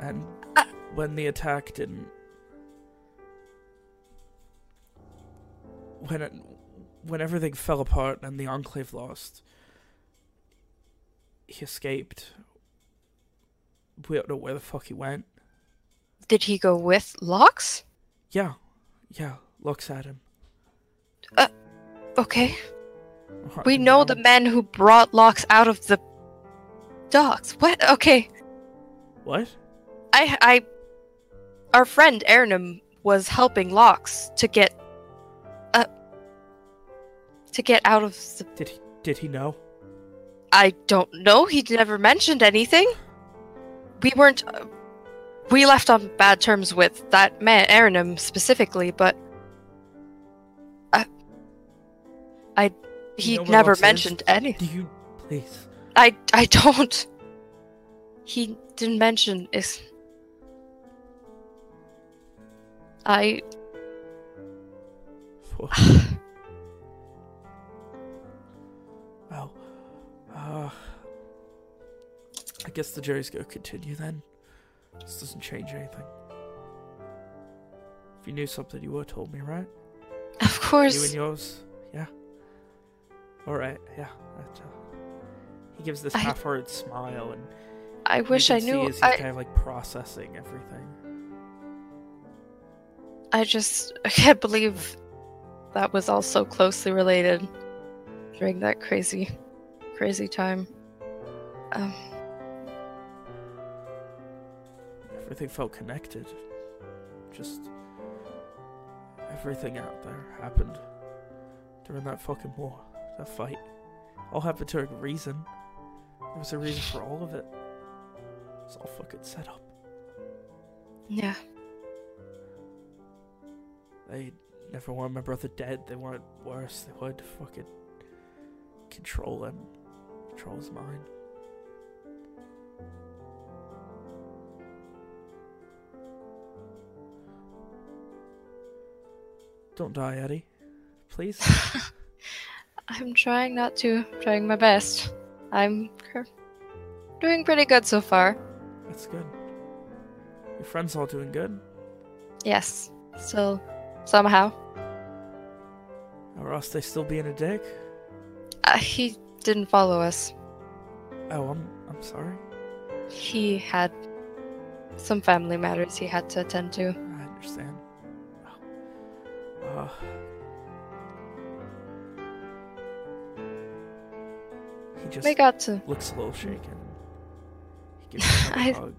And
Uh.
when the attack didn't. When it, when everything fell apart and the Enclave lost, he escaped. We don't know where the fuck he went.
Did he go with Locks?
Yeah, yeah, looks at him. Uh, Okay.
We know the men who brought Locks out of the docks. What? Okay.
What?
I I our friend Ernum was helping Locks to get uh to get out of the
Did he? Did he know?
I don't know. He never mentioned anything. We weren't uh, we left on bad terms with that man Ernum specifically, but I he never mentioned anything.
Do you please?
I I don't. He didn't mention is. I
well, uh, I guess the jury's gonna continue then. This doesn't change anything. If you knew something, you would have told me, right?
of course.
You and yours. All right, yeah. That, uh, he gives this
I-
half-hearted smile, and
I wish I knew.
he's
I
kind of like processing everything.
I just I can't believe that was all so closely related during that crazy, crazy time. Um,
Everything felt connected. Just everything out there happened during that fucking war, that fight. All happened to a reason. There was a reason for all of it. It's all fucking set up.
yeah.
They never wanted my brother dead. They wanted worse. They wanted to fucking control him, control his mind. Don't die, Eddie. please?
I'm trying not to. Trying my best. I'm doing pretty good so far.
That's good. Your friends all doing good?
Yes. Still, somehow.
Or else they still being a dick?
Uh, he didn't follow us.
Oh, I'm I'm sorry.
He had some family matters he had to attend to.
I understand. Uh, he just
We got to.
looks a little shaken. He gives
I-
hug.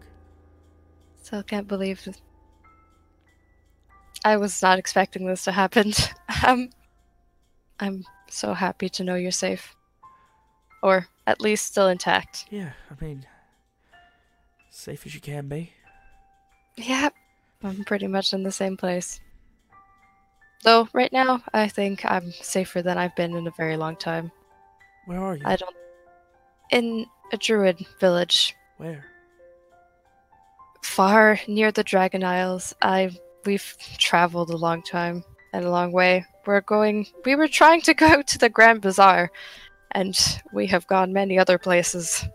Still can't believe it. I was not expecting this to happen. Um, I'm so happy to know you're safe. Or at least still intact.
Yeah, I mean, safe as you can be.
Yeah, I'm pretty much in the same place. Though, right now, I think I'm safer than I've been in a very long time.
Where are you?
I don't. In a druid village,
Where?
far near the Dragon Isles. I we've traveled a long time and a long way. We're going. We were trying to go to the Grand Bazaar, and we have gone many other places.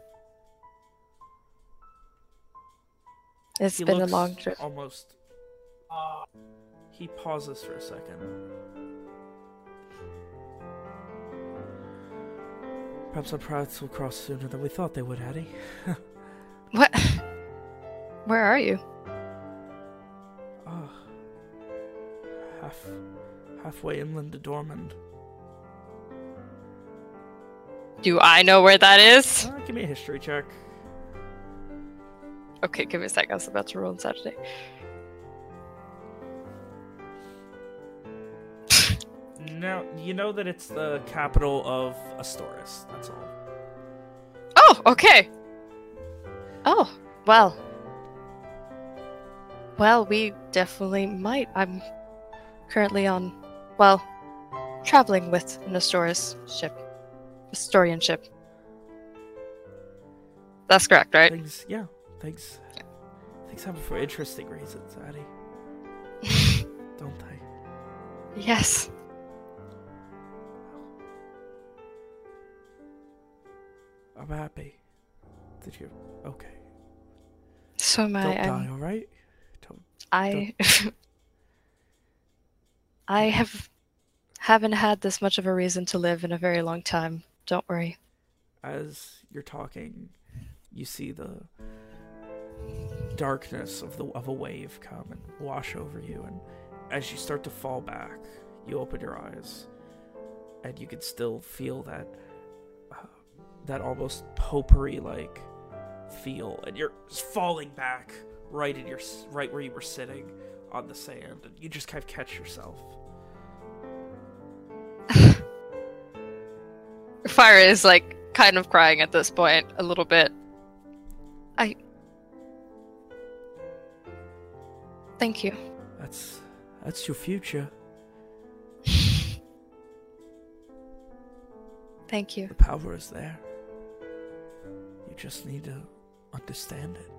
It's
He
been a long trip.
Almost. Uh, he pauses for a second. Perhaps our paths will cross sooner than we thought they would, Hattie.
What? Where are you?
Ah. half, halfway inland to Dormond.
Do I know where that is?
Uh, give me a history check.
Okay, give me a sec. I was about to roll on Saturday.
Now you know that it's the capital of Astoris. That's all.
Oh, okay. Oh, well. Well, we definitely might. I'm currently on, well, traveling with an Astoris ship. Astorian ship. That's correct, right?
Things, yeah, things, things happen for interesting reasons, Addie. Don't they?
yes.
I'm happy. Did you? Okay.
So am I.
Don't die, all right? Don't.
I I have haven't had this much of a reason to live in a very long time. Don't worry.
As you're talking, you see the darkness of the of a wave come and wash over you, and as you start to fall back, you open your eyes, and you can still feel that that almost potpourri like feel, and you're falling back right in your right where you were sitting on the sand, and you just kind of catch yourself.
Fyra is like kind of crying at this point a little bit. I Thank you.
That's that's your future.
Thank you.
The power is there. You just need to understand it.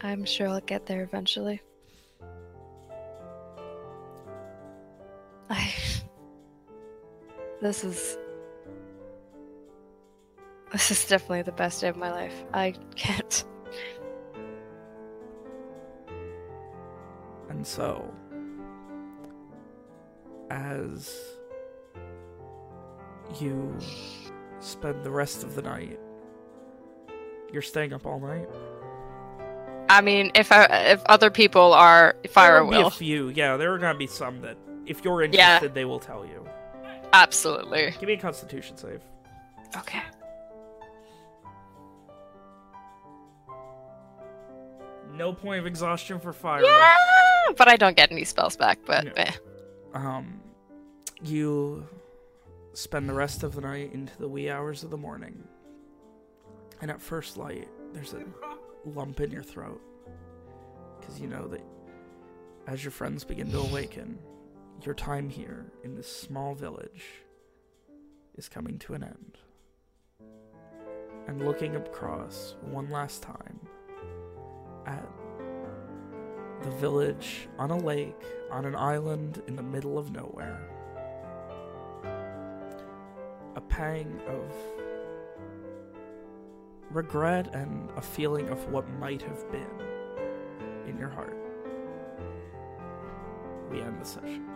I'm sure I'll get there eventually. I This is This is definitely the best day of my life. I can't
And so, as you spend the rest of the night, you're staying up all night.
I mean, if I, if other people are fire
There will be a few. Yeah, there are gonna be some that, if you're
Yeah.
interested, they will tell you.
Absolutely.
Give me a Constitution save.
Okay.
No point of exhaustion for Fyra.
Yeah, but I don't get any spells back. But
No.
eh.
Um, you spend the rest of the night into the wee hours of the morning, and at first light, there's a lump in your throat because you know that as your friends begin to awaken, your time here in this small village is coming to an end. And looking across one last time at the village on a lake on an island in the middle of nowhere. A pang of regret and a feeling of what might have been in your heart. We end the session.